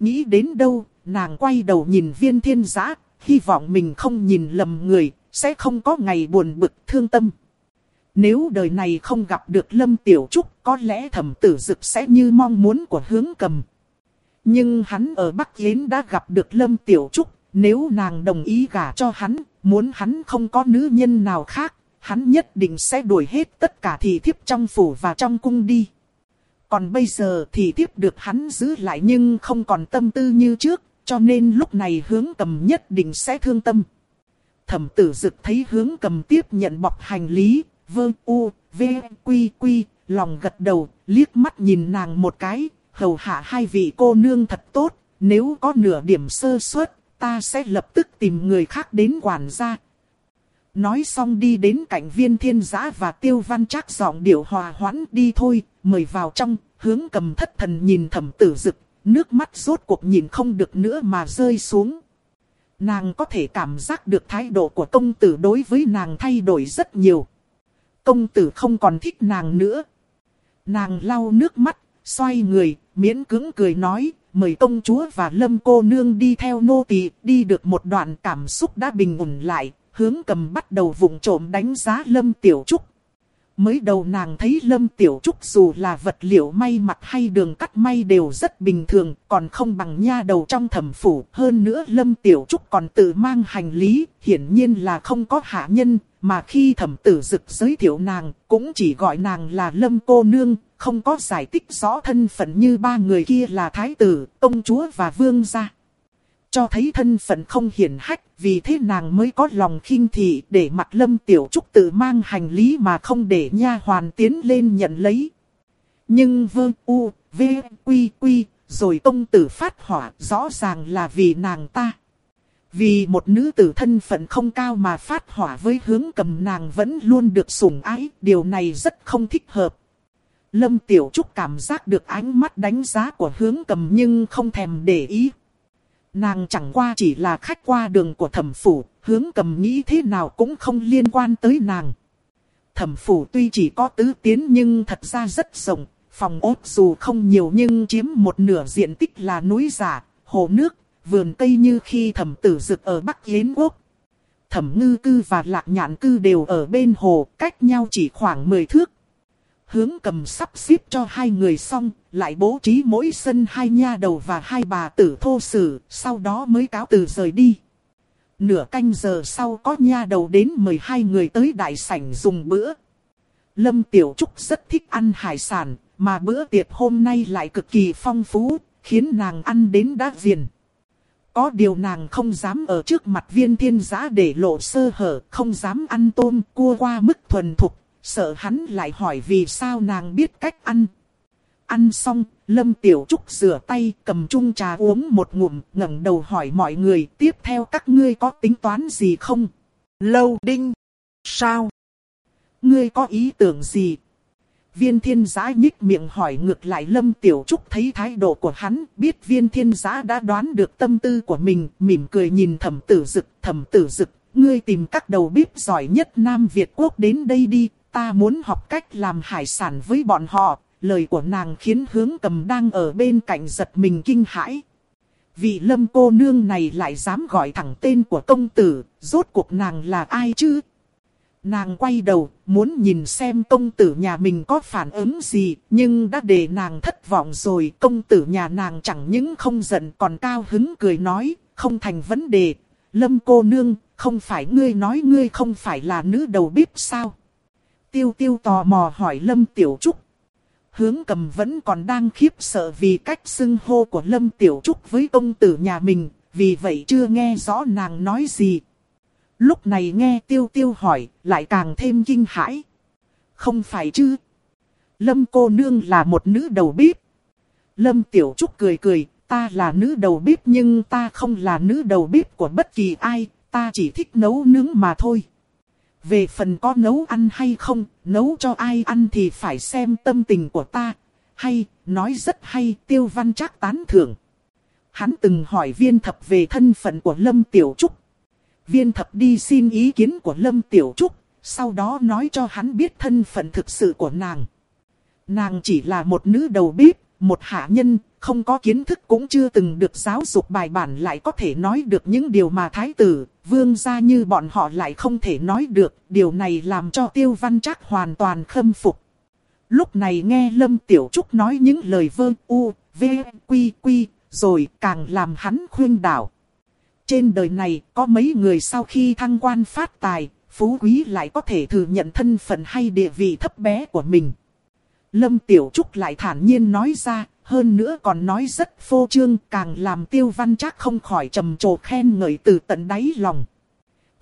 Nghĩ đến đâu, nàng quay đầu nhìn viên thiên Giá, hy vọng mình không nhìn lầm người, sẽ không có ngày buồn bực thương tâm. Nếu đời này không gặp được Lâm Tiểu Trúc, có lẽ thẩm tử dực sẽ như mong muốn của hướng cầm. Nhưng hắn ở Bắc Yến đã gặp được Lâm Tiểu Trúc, nếu nàng đồng ý gả cho hắn, muốn hắn không có nữ nhân nào khác, hắn nhất định sẽ đuổi hết tất cả thị thiếp trong phủ và trong cung đi. Còn bây giờ thì thiếp được hắn giữ lại nhưng không còn tâm tư như trước, cho nên lúc này hướng cầm nhất định sẽ thương tâm. Thẩm tử dực thấy hướng cầm tiếp nhận bọc hành lý, vơ u, v, quy quy, lòng gật đầu, liếc mắt nhìn nàng một cái, hầu hạ hai vị cô nương thật tốt, nếu có nửa điểm sơ suất, ta sẽ lập tức tìm người khác đến quản gia. Nói xong đi đến cạnh viên thiên giã và tiêu văn chắc giọng điệu hòa hoãn đi thôi, mời vào trong, hướng cầm thất thần nhìn thẩm tử dực, nước mắt rốt cuộc nhìn không được nữa mà rơi xuống. Nàng có thể cảm giác được thái độ của công tử đối với nàng thay đổi rất nhiều. Công tử không còn thích nàng nữa. Nàng lau nước mắt, xoay người, miễn cứng cười nói, mời công chúa và lâm cô nương đi theo nô tỳ đi được một đoạn cảm xúc đã bình ổn lại, hướng cầm bắt đầu vùng trộm đánh giá lâm tiểu trúc. Mới đầu nàng thấy Lâm Tiểu Trúc dù là vật liệu may mặc hay đường cắt may đều rất bình thường, còn không bằng nha đầu trong thẩm phủ. Hơn nữa Lâm Tiểu Trúc còn tự mang hành lý, hiển nhiên là không có hạ nhân, mà khi thẩm tử dực giới thiệu nàng, cũng chỉ gọi nàng là Lâm cô nương, không có giải thích rõ thân phận như ba người kia là thái tử, công chúa và vương gia cho thấy thân phận không hiển hách, vì thế nàng mới có lòng khinh thị để mặt lâm tiểu trúc tự mang hành lý mà không để nha hoàn tiến lên nhận lấy. Nhưng vương u, v, quy quy, rồi công tử phát hỏa rõ ràng là vì nàng ta. Vì một nữ tử thân phận không cao mà phát hỏa với hướng cầm nàng vẫn luôn được sủng ái, điều này rất không thích hợp. Lâm Tiểu Trúc cảm giác được ánh mắt đánh giá của hướng cầm nhưng không thèm để ý. Nàng chẳng qua chỉ là khách qua đường của thẩm phủ, hướng cầm nghĩ thế nào cũng không liên quan tới nàng. Thẩm phủ tuy chỉ có tứ tiến nhưng thật ra rất rộng, phòng ốt dù không nhiều nhưng chiếm một nửa diện tích là núi giả, hồ nước, vườn cây như khi thẩm tử dực ở Bắc Yến Quốc. Thẩm ngư cư và lạc nhạn cư đều ở bên hồ, cách nhau chỉ khoảng 10 thước. Hướng cầm sắp xếp cho hai người xong, lại bố trí mỗi sân hai nha đầu và hai bà tử thô sử, sau đó mới cáo từ rời đi. Nửa canh giờ sau có nha đầu đến mời hai người tới đại sảnh dùng bữa. Lâm Tiểu Trúc rất thích ăn hải sản, mà bữa tiệc hôm nay lại cực kỳ phong phú, khiến nàng ăn đến đã viền. Có điều nàng không dám ở trước mặt viên thiên giã để lộ sơ hở, không dám ăn tôm cua qua mức thuần thục, sợ hắn lại hỏi vì sao nàng biết cách ăn. Ăn xong, Lâm Tiểu Trúc rửa tay, cầm chung trà uống một ngụm, ngẩng đầu hỏi mọi người, tiếp theo các ngươi có tính toán gì không? Lâu đinh. Sao? Ngươi có ý tưởng gì? Viên thiên giã nhích miệng hỏi ngược lại Lâm Tiểu Trúc thấy thái độ của hắn, biết viên thiên giã đã đoán được tâm tư của mình, mỉm cười nhìn thẩm tử dực, thẩm tử dực, ngươi tìm các đầu bếp giỏi nhất Nam Việt Quốc đến đây đi, ta muốn học cách làm hải sản với bọn họ, lời của nàng khiến hướng cầm đang ở bên cạnh giật mình kinh hãi. Vị lâm cô nương này lại dám gọi thẳng tên của công tử, rốt cuộc nàng là ai chứ? Nàng quay đầu, muốn nhìn xem công tử nhà mình có phản ứng gì, nhưng đã để nàng thất vọng rồi. Công tử nhà nàng chẳng những không giận còn cao hứng cười nói, không thành vấn đề. Lâm cô nương, không phải ngươi nói ngươi không phải là nữ đầu bếp sao? Tiêu tiêu tò mò hỏi Lâm Tiểu Trúc. Hướng cầm vẫn còn đang khiếp sợ vì cách xưng hô của Lâm Tiểu Trúc với công tử nhà mình, vì vậy chưa nghe rõ nàng nói gì. Lúc này nghe tiêu tiêu hỏi, lại càng thêm kinh hãi. Không phải chứ? Lâm cô nương là một nữ đầu bếp. Lâm Tiểu Trúc cười cười, ta là nữ đầu bếp nhưng ta không là nữ đầu bếp của bất kỳ ai, ta chỉ thích nấu nướng mà thôi. Về phần có nấu ăn hay không, nấu cho ai ăn thì phải xem tâm tình của ta. Hay, nói rất hay, tiêu văn chắc tán thưởng. hắn từng hỏi viên thập về thân phận của Lâm Tiểu Trúc. Viên thập đi xin ý kiến của Lâm Tiểu Trúc, sau đó nói cho hắn biết thân phận thực sự của nàng. Nàng chỉ là một nữ đầu bếp, một hạ nhân, không có kiến thức cũng chưa từng được giáo dục bài bản lại có thể nói được những điều mà thái tử, vương gia như bọn họ lại không thể nói được. Điều này làm cho tiêu văn chắc hoàn toàn khâm phục. Lúc này nghe Lâm Tiểu Trúc nói những lời vơ u, v, quy, quy, rồi càng làm hắn khuyên đảo. Trên đời này có mấy người sau khi thăng quan phát tài, phú quý lại có thể thừa nhận thân phận hay địa vị thấp bé của mình. Lâm Tiểu Trúc lại thản nhiên nói ra, hơn nữa còn nói rất phô trương, càng làm tiêu văn chắc không khỏi trầm trồ khen ngợi từ tận đáy lòng.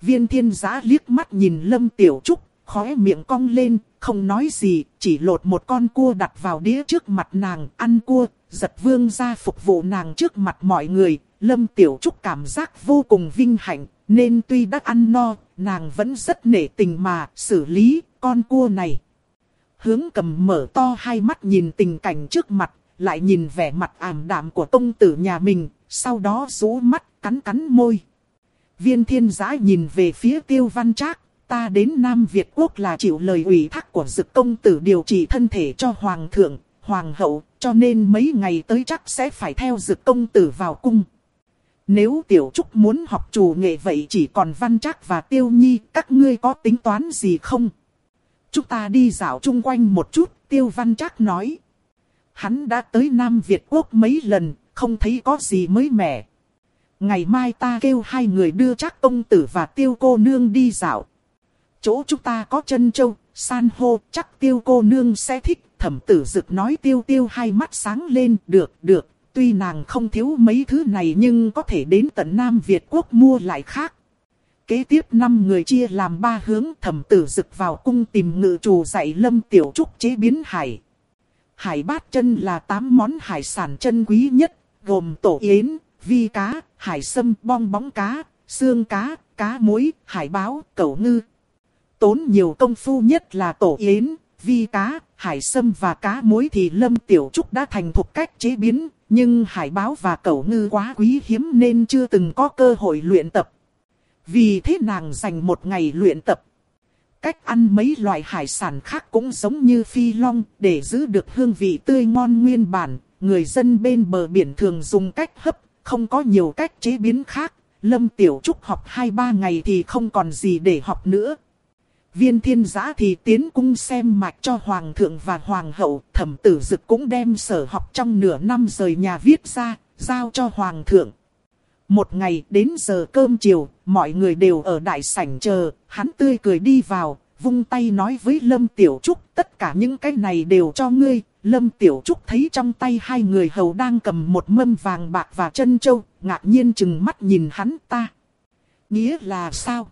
Viên thiên giã liếc mắt nhìn Lâm Tiểu Trúc, khóe miệng cong lên, không nói gì, chỉ lột một con cua đặt vào đĩa trước mặt nàng, ăn cua, giật vương ra phục vụ nàng trước mặt mọi người. Lâm Tiểu Trúc cảm giác vô cùng vinh hạnh, nên tuy đã ăn no, nàng vẫn rất nể tình mà xử lý con cua này. Hướng cầm mở to hai mắt nhìn tình cảnh trước mặt, lại nhìn vẻ mặt ảm đạm của công tử nhà mình, sau đó rú mắt, cắn cắn môi. Viên thiên giã nhìn về phía tiêu văn trác, ta đến Nam Việt Quốc là chịu lời ủy thác của dực công tử điều trị thân thể cho hoàng thượng, hoàng hậu, cho nên mấy ngày tới chắc sẽ phải theo dực công tử vào cung. Nếu tiểu trúc muốn học chủ nghệ vậy chỉ còn văn trác và tiêu nhi, các ngươi có tính toán gì không? Chúng ta đi dạo chung quanh một chút, tiêu văn trác nói. Hắn đã tới Nam Việt Quốc mấy lần, không thấy có gì mới mẻ. Ngày mai ta kêu hai người đưa chắc ông tử và tiêu cô nương đi dạo. Chỗ chúng ta có chân châu, san hô, chắc tiêu cô nương sẽ thích. Thẩm tử dực nói tiêu tiêu hai mắt sáng lên, được, được. Tuy nàng không thiếu mấy thứ này nhưng có thể đến tận Nam Việt Quốc mua lại khác. Kế tiếp năm người chia làm ba hướng thẩm tử dực vào cung tìm ngự chủ dạy lâm tiểu trúc chế biến hải. Hải bát chân là 8 món hải sản chân quý nhất, gồm tổ yến, vi cá, hải sâm, bong bóng cá, xương cá, cá muối, hải báo, cẩu ngư. Tốn nhiều công phu nhất là tổ yến, vi cá, hải sâm và cá muối thì Lâm Tiểu Trúc đã thành thục cách chế biến, nhưng hải báo và cẩu ngư quá quý hiếm nên chưa từng có cơ hội luyện tập. Vì thế nàng dành một ngày luyện tập. Cách ăn mấy loại hải sản khác cũng giống như phi long để giữ được hương vị tươi ngon nguyên bản. Người dân bên bờ biển thường dùng cách hấp, không có nhiều cách chế biến khác. Lâm Tiểu Trúc học 2-3 ngày thì không còn gì để học nữa. Viên thiên giã thì tiến cung xem mạch cho hoàng thượng và hoàng hậu, thẩm tử dực cũng đem sở học trong nửa năm rời nhà viết ra, giao cho hoàng thượng. Một ngày đến giờ cơm chiều, mọi người đều ở đại sảnh chờ, hắn tươi cười đi vào, vung tay nói với Lâm Tiểu Trúc, tất cả những cái này đều cho ngươi. Lâm Tiểu Trúc thấy trong tay hai người hầu đang cầm một mâm vàng bạc và chân châu, ngạc nhiên chừng mắt nhìn hắn ta. Nghĩa là sao?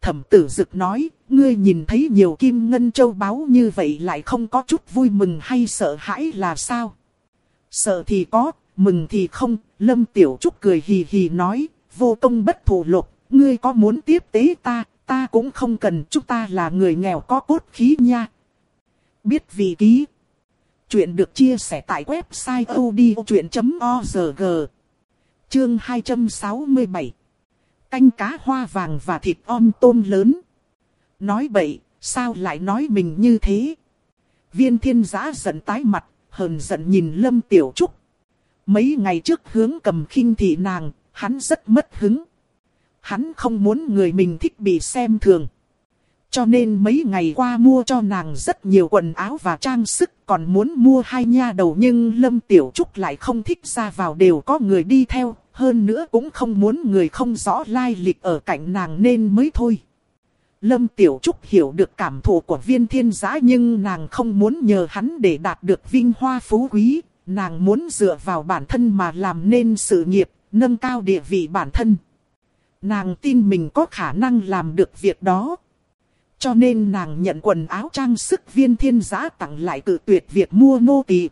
Thẩm tử dực nói, ngươi nhìn thấy nhiều kim ngân châu báu như vậy lại không có chút vui mừng hay sợ hãi là sao? Sợ thì có, mừng thì không, Lâm Tiểu Trúc cười hì hì nói, vô công bất thủ lục, ngươi có muốn tiếp tế ta, ta cũng không cần, chúng ta là người nghèo có cốt khí nha. Biết vị ký. Chuyện được chia sẻ tại website odchuyện.org. Chương 267. Canh cá hoa vàng và thịt om tôm lớn. Nói bậy, sao lại nói mình như thế? Viên thiên giã giận tái mặt, hờn giận nhìn Lâm Tiểu Trúc. Mấy ngày trước hướng cầm khinh thị nàng, hắn rất mất hứng. Hắn không muốn người mình thích bị xem thường. Cho nên mấy ngày qua mua cho nàng rất nhiều quần áo và trang sức, còn muốn mua hai nha đầu nhưng Lâm Tiểu Trúc lại không thích ra vào đều có người đi theo, hơn nữa cũng không muốn người không rõ lai lịch ở cạnh nàng nên mới thôi. Lâm Tiểu Trúc hiểu được cảm thụ của viên thiên giã nhưng nàng không muốn nhờ hắn để đạt được vinh hoa phú quý, nàng muốn dựa vào bản thân mà làm nên sự nghiệp, nâng cao địa vị bản thân. Nàng tin mình có khả năng làm được việc đó. Cho nên nàng nhận quần áo trang sức viên thiên giã tặng lại cự tuyệt việc mua nô tỳ.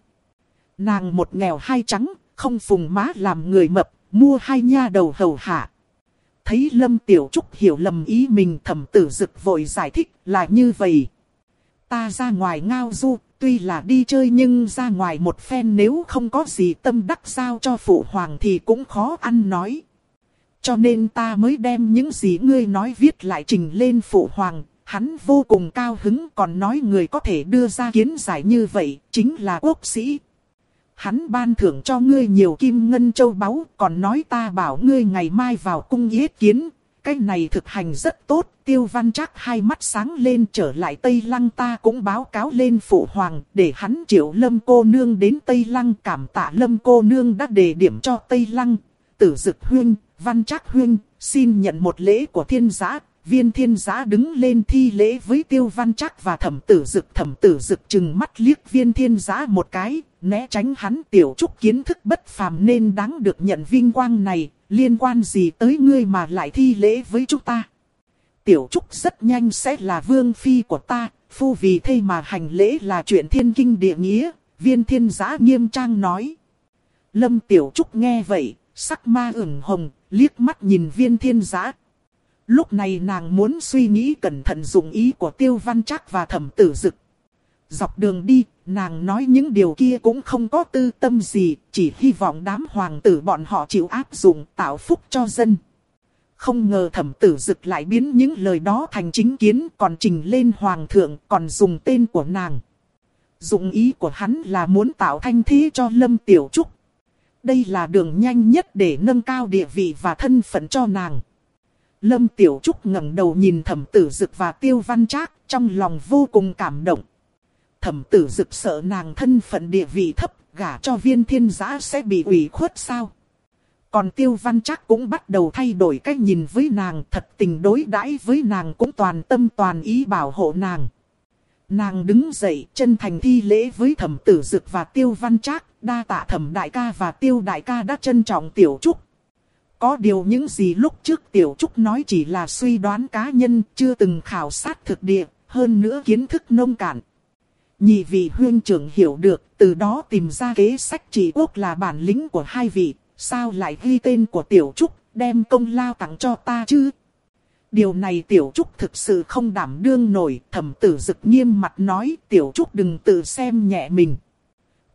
Nàng một nghèo hai trắng, không phùng má làm người mập, mua hai nha đầu hầu hạ. Thấy Lâm Tiểu Trúc hiểu lầm ý mình thầm tử dực vội giải thích là như vậy ta ra ngoài ngao du, tuy là đi chơi nhưng ra ngoài một phen nếu không có gì tâm đắc sao cho phụ hoàng thì cũng khó ăn nói. Cho nên ta mới đem những gì ngươi nói viết lại trình lên phụ hoàng, hắn vô cùng cao hứng còn nói người có thể đưa ra kiến giải như vậy, chính là quốc sĩ. Hắn ban thưởng cho ngươi nhiều kim ngân châu báu, còn nói ta bảo ngươi ngày mai vào cung yết kiến, cái này thực hành rất tốt, tiêu văn chắc hai mắt sáng lên trở lại Tây Lăng ta cũng báo cáo lên phụ hoàng, để hắn triệu lâm cô nương đến Tây Lăng cảm tạ lâm cô nương đã đề điểm cho Tây Lăng. Tử dực huyên, văn chắc huyên, xin nhận một lễ của thiên giã, viên thiên giã đứng lên thi lễ với tiêu văn chắc và thẩm tử dực thẩm tử dực chừng mắt liếc viên thiên giã một cái, né tránh hắn tiểu trúc kiến thức bất phàm nên đáng được nhận vinh quang này, liên quan gì tới ngươi mà lại thi lễ với chúng ta. Tiểu Trúc rất nhanh sẽ là vương phi của ta, phu vì thế mà hành lễ là chuyện thiên kinh địa nghĩa, viên thiên giã nghiêm trang nói. Lâm Tiểu Trúc nghe vậy, sắc ma ửng hồng, liếc mắt nhìn viên thiên giã. Lúc này nàng muốn suy nghĩ cẩn thận dụng ý của tiêu văn chắc và thẩm tử dực. Dọc đường đi, nàng nói những điều kia cũng không có tư tâm gì, chỉ hy vọng đám hoàng tử bọn họ chịu áp dụng tạo phúc cho dân. Không ngờ thẩm tử dực lại biến những lời đó thành chính kiến còn trình lên hoàng thượng còn dùng tên của nàng. Dụng ý của hắn là muốn tạo thanh thế cho Lâm Tiểu Trúc. Đây là đường nhanh nhất để nâng cao địa vị và thân phận cho nàng. Lâm Tiểu Trúc ngẩng đầu nhìn thẩm tử dực và tiêu văn trác trong lòng vô cùng cảm động thẩm tử dực sợ nàng thân phận địa vị thấp, gả cho viên thiên giã sẽ bị ủy khuất sao. Còn tiêu văn chắc cũng bắt đầu thay đổi cách nhìn với nàng, thật tình đối đãi với nàng cũng toàn tâm toàn ý bảo hộ nàng. Nàng đứng dậy, chân thành thi lễ với thẩm tử dực và tiêu văn trác, đa tạ thẩm đại ca và tiêu đại ca đã trân trọng tiểu trúc. Có điều những gì lúc trước tiểu trúc nói chỉ là suy đoán cá nhân, chưa từng khảo sát thực địa, hơn nữa kiến thức nông cạn. Nhị vị huyên trưởng hiểu được, từ đó tìm ra kế sách trị quốc là bản lĩnh của hai vị, sao lại ghi tên của Tiểu Trúc, đem công lao tặng cho ta chứ? Điều này Tiểu Trúc thực sự không đảm đương nổi, thẩm tử dực nghiêm mặt nói Tiểu Trúc đừng tự xem nhẹ mình.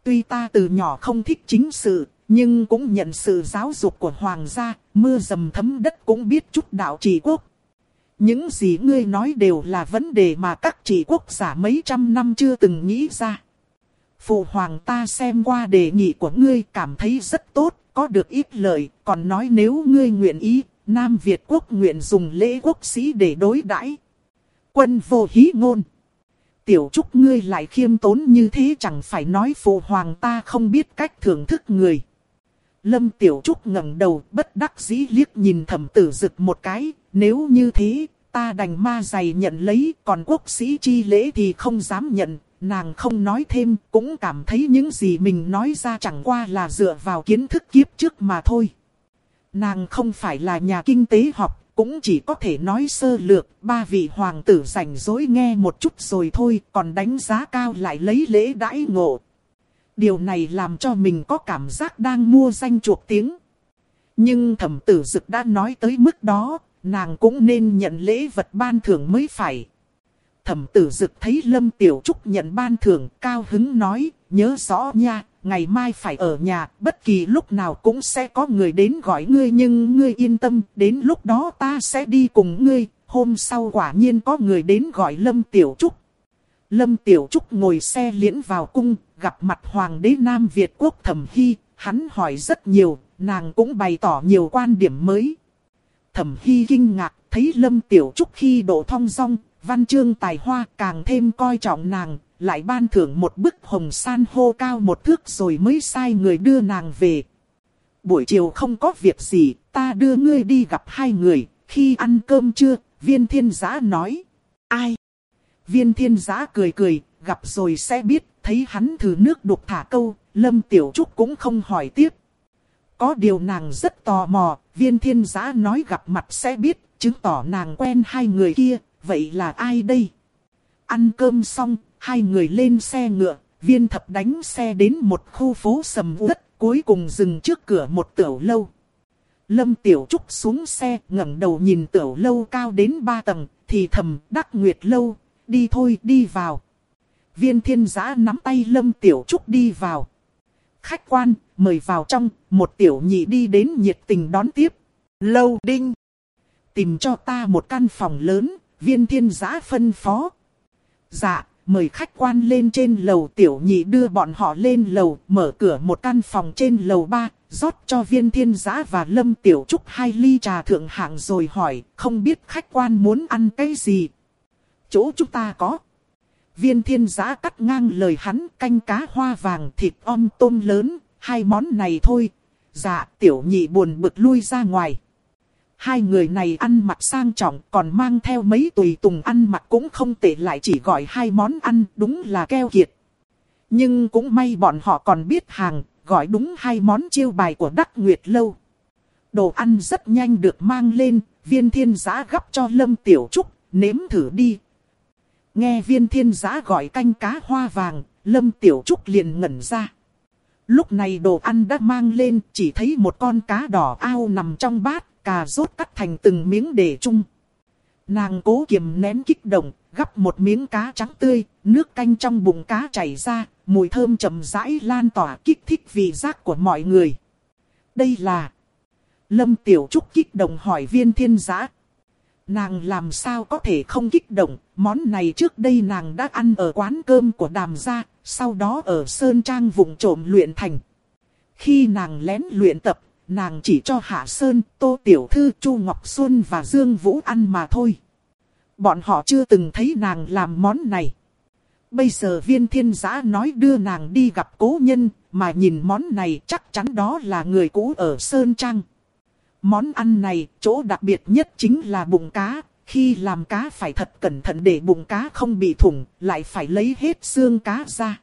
Tuy ta từ nhỏ không thích chính sự, nhưng cũng nhận sự giáo dục của hoàng gia, mưa dầm thấm đất cũng biết chút đạo trị quốc. Những gì ngươi nói đều là vấn đề mà các trị quốc giả mấy trăm năm chưa từng nghĩ ra. Phụ hoàng ta xem qua đề nghị của ngươi cảm thấy rất tốt, có được ít lợi, còn nói nếu ngươi nguyện ý, Nam Việt quốc nguyện dùng lễ quốc sĩ để đối đãi. Quân vô hí ngôn. Tiểu trúc ngươi lại khiêm tốn như thế chẳng phải nói phụ hoàng ta không biết cách thưởng thức người. Lâm Tiểu Trúc ngẩng đầu bất đắc dĩ liếc nhìn thẩm tử dực một cái, nếu như thế, ta đành ma dày nhận lấy, còn quốc sĩ chi lễ thì không dám nhận. Nàng không nói thêm, cũng cảm thấy những gì mình nói ra chẳng qua là dựa vào kiến thức kiếp trước mà thôi. Nàng không phải là nhà kinh tế học, cũng chỉ có thể nói sơ lược, ba vị hoàng tử rảnh rỗi nghe một chút rồi thôi, còn đánh giá cao lại lấy lễ đãi ngộ. Điều này làm cho mình có cảm giác đang mua danh chuộc tiếng. Nhưng thẩm tử dực đã nói tới mức đó, nàng cũng nên nhận lễ vật ban thưởng mới phải. Thẩm tử dực thấy Lâm Tiểu Trúc nhận ban thưởng cao hứng nói, nhớ rõ nha, ngày mai phải ở nhà, bất kỳ lúc nào cũng sẽ có người đến gọi ngươi nhưng ngươi yên tâm, đến lúc đó ta sẽ đi cùng ngươi, hôm sau quả nhiên có người đến gọi Lâm Tiểu Trúc. Lâm Tiểu Trúc ngồi xe liễn vào cung, gặp mặt Hoàng đế Nam Việt quốc thẩm hy, hắn hỏi rất nhiều, nàng cũng bày tỏ nhiều quan điểm mới. Thẩm Hy kinh ngạc, thấy Lâm Tiểu Trúc khi độ thong dong, văn chương tài hoa càng thêm coi trọng nàng, lại ban thưởng một bức hồng san hô cao một thước rồi mới sai người đưa nàng về. Buổi chiều không có việc gì, ta đưa ngươi đi gặp hai người, khi ăn cơm chưa, viên thiên giã nói. Ai? Viên thiên giã cười cười, gặp rồi sẽ biết, thấy hắn thử nước đục thả câu, Lâm Tiểu Trúc cũng không hỏi tiếp. Có điều nàng rất tò mò, viên thiên giã nói gặp mặt sẽ biết, chứng tỏ nàng quen hai người kia, vậy là ai đây? Ăn cơm xong, hai người lên xe ngựa, viên thập đánh xe đến một khu phố sầm uất, cuối cùng dừng trước cửa một tiểu lâu. Lâm Tiểu Trúc xuống xe, ngẩng đầu nhìn tiểu lâu cao đến ba tầng, thì thầm, đắc nguyệt lâu, đi thôi, đi vào viên thiên giã nắm tay Lâm Tiểu Trúc đi vào. Khách quan, mời vào trong, một tiểu nhị đi đến nhiệt tình đón tiếp. Lâu đinh. Tìm cho ta một căn phòng lớn, viên thiên giã phân phó. Dạ, mời khách quan lên trên lầu tiểu nhị đưa bọn họ lên lầu, mở cửa một căn phòng trên lầu ba, rót cho viên thiên giã và lâm tiểu trúc hai ly trà thượng hạng rồi hỏi, không biết khách quan muốn ăn cái gì. Chỗ chúng ta có. Viên thiên giã cắt ngang lời hắn canh cá hoa vàng thịt om tôm lớn, hai món này thôi. Dạ, tiểu nhị buồn bực lui ra ngoài. Hai người này ăn mặc sang trọng còn mang theo mấy tùy tùng ăn mặc cũng không tệ lại chỉ gọi hai món ăn đúng là keo kiệt. Nhưng cũng may bọn họ còn biết hàng, gọi đúng hai món chiêu bài của Đắc Nguyệt Lâu. Đồ ăn rất nhanh được mang lên, viên thiên giã gấp cho Lâm Tiểu Trúc, nếm thử đi. Nghe viên thiên giã gọi canh cá hoa vàng, Lâm Tiểu Trúc liền ngẩn ra. Lúc này đồ ăn đã mang lên, chỉ thấy một con cá đỏ ao nằm trong bát, cà rốt cắt thành từng miếng để chung. Nàng cố kiềm nén kích động, gắp một miếng cá trắng tươi, nước canh trong bụng cá chảy ra, mùi thơm chậm rãi lan tỏa kích thích vị giác của mọi người. Đây là... Lâm Tiểu Trúc kích động hỏi viên thiên giã. Nàng làm sao có thể không kích động, món này trước đây nàng đã ăn ở quán cơm của đàm gia, sau đó ở Sơn Trang vùng trộm luyện thành. Khi nàng lén luyện tập, nàng chỉ cho Hạ Sơn, Tô Tiểu Thư, Chu Ngọc Xuân và Dương Vũ ăn mà thôi. Bọn họ chưa từng thấy nàng làm món này. Bây giờ viên thiên giã nói đưa nàng đi gặp cố nhân, mà nhìn món này chắc chắn đó là người cũ ở Sơn Trang. Món ăn này, chỗ đặc biệt nhất chính là bụng cá. Khi làm cá phải thật cẩn thận để bụng cá không bị thủng, lại phải lấy hết xương cá ra.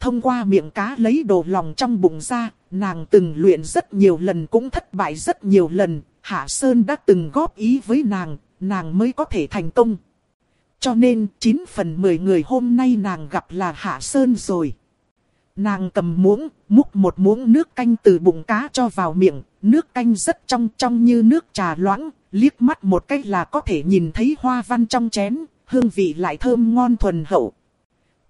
Thông qua miệng cá lấy đồ lòng trong bụng ra, nàng từng luyện rất nhiều lần cũng thất bại rất nhiều lần. Hạ Sơn đã từng góp ý với nàng, nàng mới có thể thành công. Cho nên 9 phần 10 người hôm nay nàng gặp là Hạ Sơn rồi. Nàng cầm muỗng, múc một muỗng nước canh từ bụng cá cho vào miệng, nước canh rất trong trong như nước trà loãng, liếc mắt một cách là có thể nhìn thấy hoa văn trong chén, hương vị lại thơm ngon thuần hậu.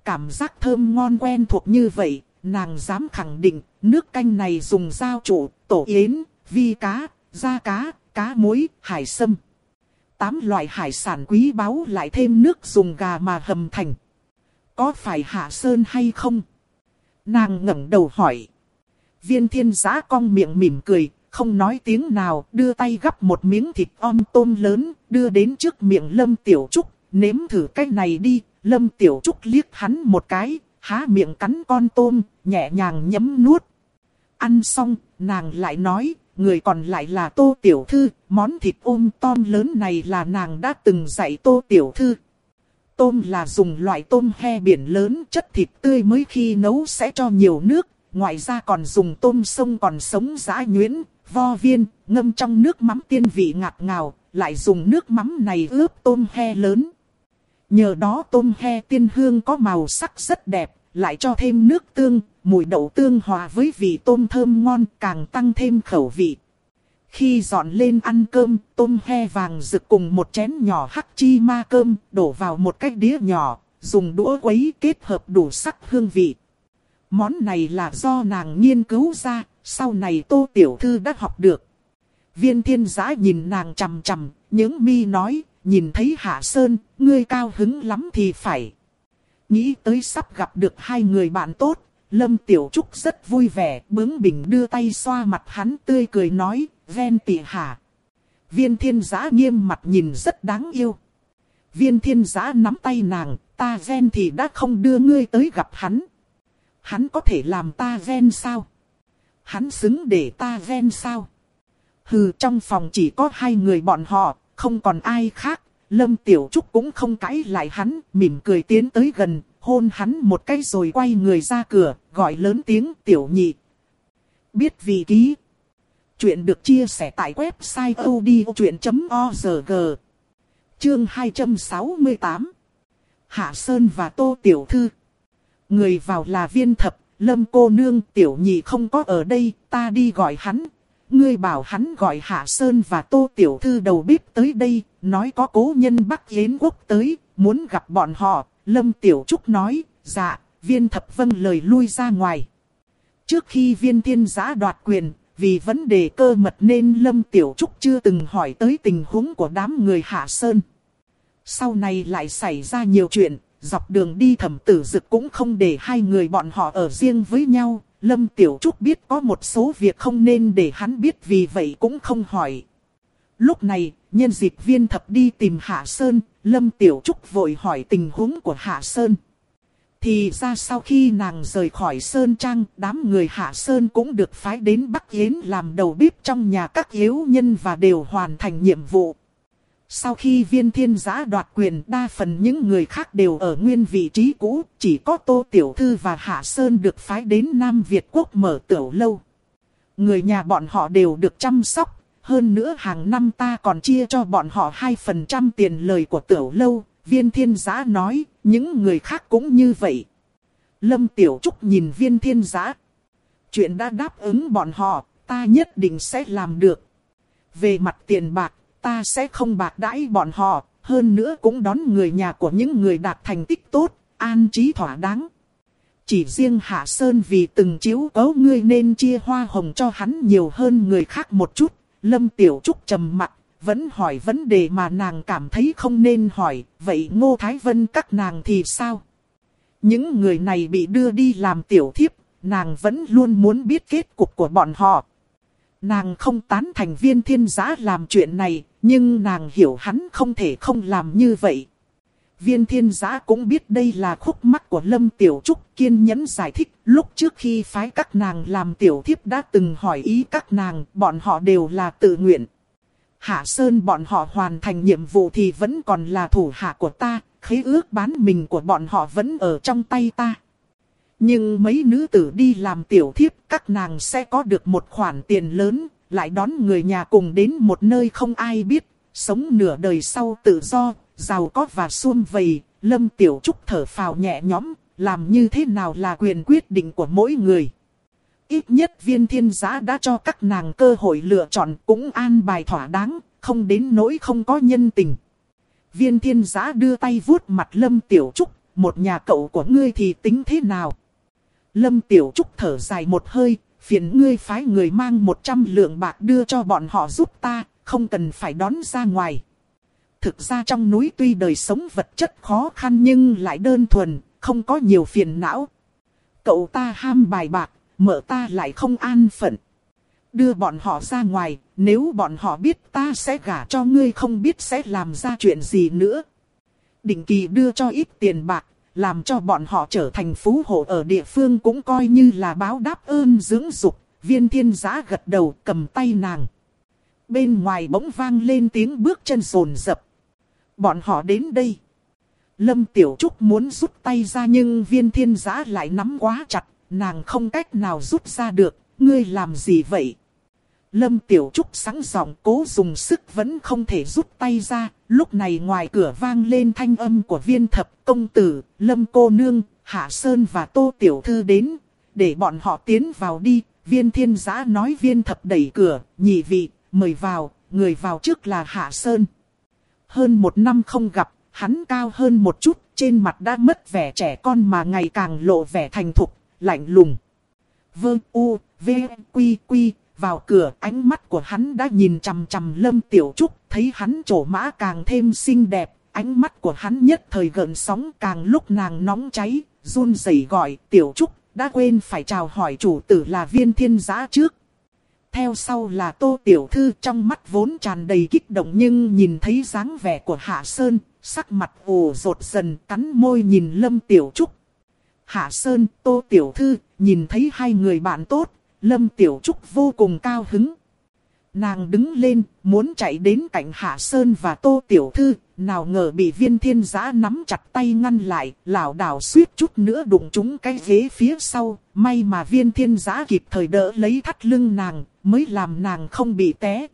Cảm giác thơm ngon quen thuộc như vậy, nàng dám khẳng định, nước canh này dùng dao trụ, tổ yến, vi cá, da cá, cá muối, hải sâm. Tám loại hải sản quý báu lại thêm nước dùng gà mà hầm thành. Có phải hạ sơn hay không? Nàng ngẩng đầu hỏi. Viên thiên giá cong miệng mỉm cười, không nói tiếng nào, đưa tay gắp một miếng thịt om tôm lớn, đưa đến trước miệng Lâm Tiểu Trúc, nếm thử cái này đi. Lâm Tiểu Trúc liếc hắn một cái, há miệng cắn con tôm, nhẹ nhàng nhấm nuốt. Ăn xong, nàng lại nói, người còn lại là Tô Tiểu Thư, món thịt ôm tôm lớn này là nàng đã từng dạy Tô Tiểu Thư. Tôm là dùng loại tôm he biển lớn chất thịt tươi mới khi nấu sẽ cho nhiều nước, ngoài ra còn dùng tôm sông còn sống giã nhuyễn, vo viên, ngâm trong nước mắm tiên vị ngạt ngào, lại dùng nước mắm này ướp tôm he lớn. Nhờ đó tôm he tiên hương có màu sắc rất đẹp, lại cho thêm nước tương, mùi đậu tương hòa với vị tôm thơm ngon càng tăng thêm khẩu vị. Khi dọn lên ăn cơm, tôm he vàng rực cùng một chén nhỏ hắc chi ma cơm, đổ vào một cái đĩa nhỏ, dùng đũa quấy kết hợp đủ sắc hương vị. Món này là do nàng nghiên cứu ra, sau này tô tiểu thư đã học được. Viên thiên giã nhìn nàng chằm chằm, những mi nói, nhìn thấy hạ sơn, ngươi cao hứng lắm thì phải. Nghĩ tới sắp gặp được hai người bạn tốt, Lâm Tiểu Trúc rất vui vẻ, bướng bỉnh đưa tay xoa mặt hắn tươi cười nói, ven tị hạ. Viên thiên giã nghiêm mặt nhìn rất đáng yêu. Viên thiên giã nắm tay nàng, ta ven thì đã không đưa ngươi tới gặp hắn. Hắn có thể làm ta ven sao? Hắn xứng để ta ven sao? Hừ trong phòng chỉ có hai người bọn họ, không còn ai khác. Lâm Tiểu Trúc cũng không cãi lại hắn, mỉm cười tiến tới gần, hôn hắn một cái rồi quay người ra cửa, gọi lớn tiếng Tiểu Nhị. Biết vị ký. Chuyện được chia sẻ tại website odchuyện.org. Chương 268. Hạ Sơn và Tô Tiểu Thư. Người vào là viên thập, lâm cô nương tiểu nhị không có ở đây, ta đi gọi hắn, ngươi bảo hắn gọi Hạ Sơn và Tô Tiểu Thư đầu bếp tới đây, nói có cố nhân Bắc Yến Quốc tới, muốn gặp bọn họ. Lâm Tiểu Trúc nói, dạ, viên thập vâng lời lui ra ngoài. Trước khi viên thiên giã đoạt quyền, vì vấn đề cơ mật nên Lâm Tiểu Trúc chưa từng hỏi tới tình huống của đám người Hạ Sơn. Sau này lại xảy ra nhiều chuyện, dọc đường đi thẩm tử dực cũng không để hai người bọn họ ở riêng với nhau. Lâm Tiểu Trúc biết có một số việc không nên để hắn biết vì vậy cũng không hỏi. Lúc này, nhân dịp viên thập đi tìm Hạ Sơn, Lâm Tiểu Trúc vội hỏi tình huống của Hạ Sơn. Thì ra sau khi nàng rời khỏi Sơn Trang, đám người Hạ Sơn cũng được phái đến Bắc Yến làm đầu bếp trong nhà các yếu nhân và đều hoàn thành nhiệm vụ. Sau khi viên thiên giã đoạt quyền đa phần những người khác đều ở nguyên vị trí cũ, chỉ có Tô Tiểu Thư và Hạ Sơn được phái đến Nam Việt Quốc mở tiểu lâu. Người nhà bọn họ đều được chăm sóc, hơn nữa hàng năm ta còn chia cho bọn họ 2% tiền lời của tiểu lâu, viên thiên giã nói, những người khác cũng như vậy. Lâm Tiểu Trúc nhìn viên thiên giã. Chuyện đã đáp ứng bọn họ, ta nhất định sẽ làm được. Về mặt tiền bạc, ta sẽ không bạc đãi bọn họ, hơn nữa cũng đón người nhà của những người đạt thành tích tốt, an trí thỏa đáng. Chỉ riêng Hạ Sơn vì từng chiếu cấu ngươi nên chia hoa hồng cho hắn nhiều hơn người khác một chút. Lâm Tiểu Trúc trầm mặt, vẫn hỏi vấn đề mà nàng cảm thấy không nên hỏi, vậy Ngô Thái Vân các nàng thì sao? Những người này bị đưa đi làm tiểu thiếp, nàng vẫn luôn muốn biết kết cục của bọn họ. Nàng không tán thành viên thiên giã làm chuyện này, nhưng nàng hiểu hắn không thể không làm như vậy. Viên thiên giã cũng biết đây là khúc mắc của Lâm Tiểu Trúc kiên nhẫn giải thích. Lúc trước khi phái các nàng làm tiểu thiếp đã từng hỏi ý các nàng, bọn họ đều là tự nguyện. Hạ Sơn bọn họ hoàn thành nhiệm vụ thì vẫn còn là thủ hạ của ta, khế ước bán mình của bọn họ vẫn ở trong tay ta. Nhưng mấy nữ tử đi làm tiểu thiếp, các nàng sẽ có được một khoản tiền lớn, lại đón người nhà cùng đến một nơi không ai biết, sống nửa đời sau tự do, giàu có và xuôn vầy, Lâm Tiểu Trúc thở phào nhẹ nhõm, làm như thế nào là quyền quyết định của mỗi người. Ít nhất viên thiên giá đã cho các nàng cơ hội lựa chọn cũng an bài thỏa đáng, không đến nỗi không có nhân tình. Viên thiên giá đưa tay vuốt mặt Lâm Tiểu Trúc, một nhà cậu của ngươi thì tính thế nào? Lâm Tiểu Trúc thở dài một hơi, phiền ngươi phái người mang 100 lượng bạc đưa cho bọn họ giúp ta, không cần phải đón ra ngoài. Thực ra trong núi tuy đời sống vật chất khó khăn nhưng lại đơn thuần, không có nhiều phiền não. Cậu ta ham bài bạc, mợ ta lại không an phận. Đưa bọn họ ra ngoài, nếu bọn họ biết ta sẽ gả cho ngươi không biết sẽ làm ra chuyện gì nữa. Định kỳ đưa cho ít tiền bạc, làm cho bọn họ trở thành phú hộ ở địa phương cũng coi như là báo đáp ơn dưỡng dục. Viên thiên giá gật đầu cầm tay nàng. Bên ngoài bỗng vang lên tiếng bước chân rồn rập. Bọn họ đến đây. Lâm Tiểu Trúc muốn rút tay ra nhưng viên thiên giá lại nắm quá chặt. Nàng không cách nào rút ra được. Ngươi làm gì vậy? Lâm Tiểu Trúc sẵn giọng cố dùng sức vẫn không thể rút tay ra. Lúc này ngoài cửa vang lên thanh âm của viên thập công tử, Lâm cô nương, Hạ Sơn và Tô Tiểu Thư đến. Để bọn họ tiến vào đi. Viên thiên giã nói viên thập đẩy cửa, nhị vị, mời vào, người vào trước là Hạ Sơn. Hơn một năm không gặp, hắn cao hơn một chút, trên mặt đã mất vẻ trẻ con mà ngày càng lộ vẻ thành thục, lạnh lùng. Vương U, V, Quy, Quy, vào cửa ánh mắt của hắn đã nhìn chằm chằm Lâm Tiểu Trúc, thấy hắn trổ mã càng thêm xinh đẹp, ánh mắt của hắn nhất thời gần sóng càng lúc nàng nóng cháy, run rẩy gọi Tiểu Trúc, đã quên phải chào hỏi chủ tử là viên thiên giã trước. Theo sau là Tô Tiểu Thư trong mắt vốn tràn đầy kích động nhưng nhìn thấy dáng vẻ của Hạ Sơn, sắc mặt ồ rột dần cắn môi nhìn Lâm Tiểu Trúc. Hạ Sơn, Tô Tiểu Thư, nhìn thấy hai người bạn tốt, Lâm Tiểu Trúc vô cùng cao hứng. Nàng đứng lên, muốn chạy đến cạnh Hạ Sơn và Tô Tiểu Thư, nào ngờ bị viên thiên giã nắm chặt tay ngăn lại, lảo đảo suýt chút nữa đụng trúng cái ghế phía sau. May mà viên thiên giã kịp thời đỡ lấy thắt lưng nàng, mới làm nàng không bị té.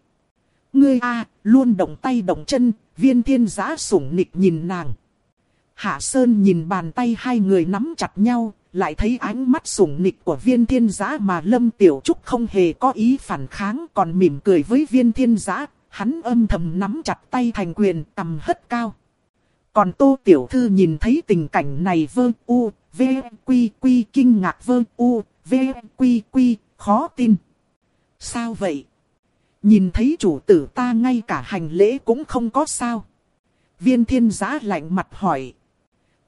Ngươi a luôn động tay động chân, viên thiên giã sủng nịch nhìn nàng. Hạ Sơn nhìn bàn tay hai người nắm chặt nhau, lại thấy ánh mắt sủng nịch của viên thiên giã mà Lâm Tiểu Trúc không hề có ý phản kháng còn mỉm cười với viên thiên giã, hắn âm thầm nắm chặt tay thành quyền tầm hất cao. Còn Tô Tiểu Thư nhìn thấy tình cảnh này vơ u, v, quy quy kinh ngạc vơ u, v, quy quy, khó tin. Sao vậy? Nhìn thấy chủ tử ta ngay cả hành lễ cũng không có sao. Viên thiên giá lạnh mặt hỏi.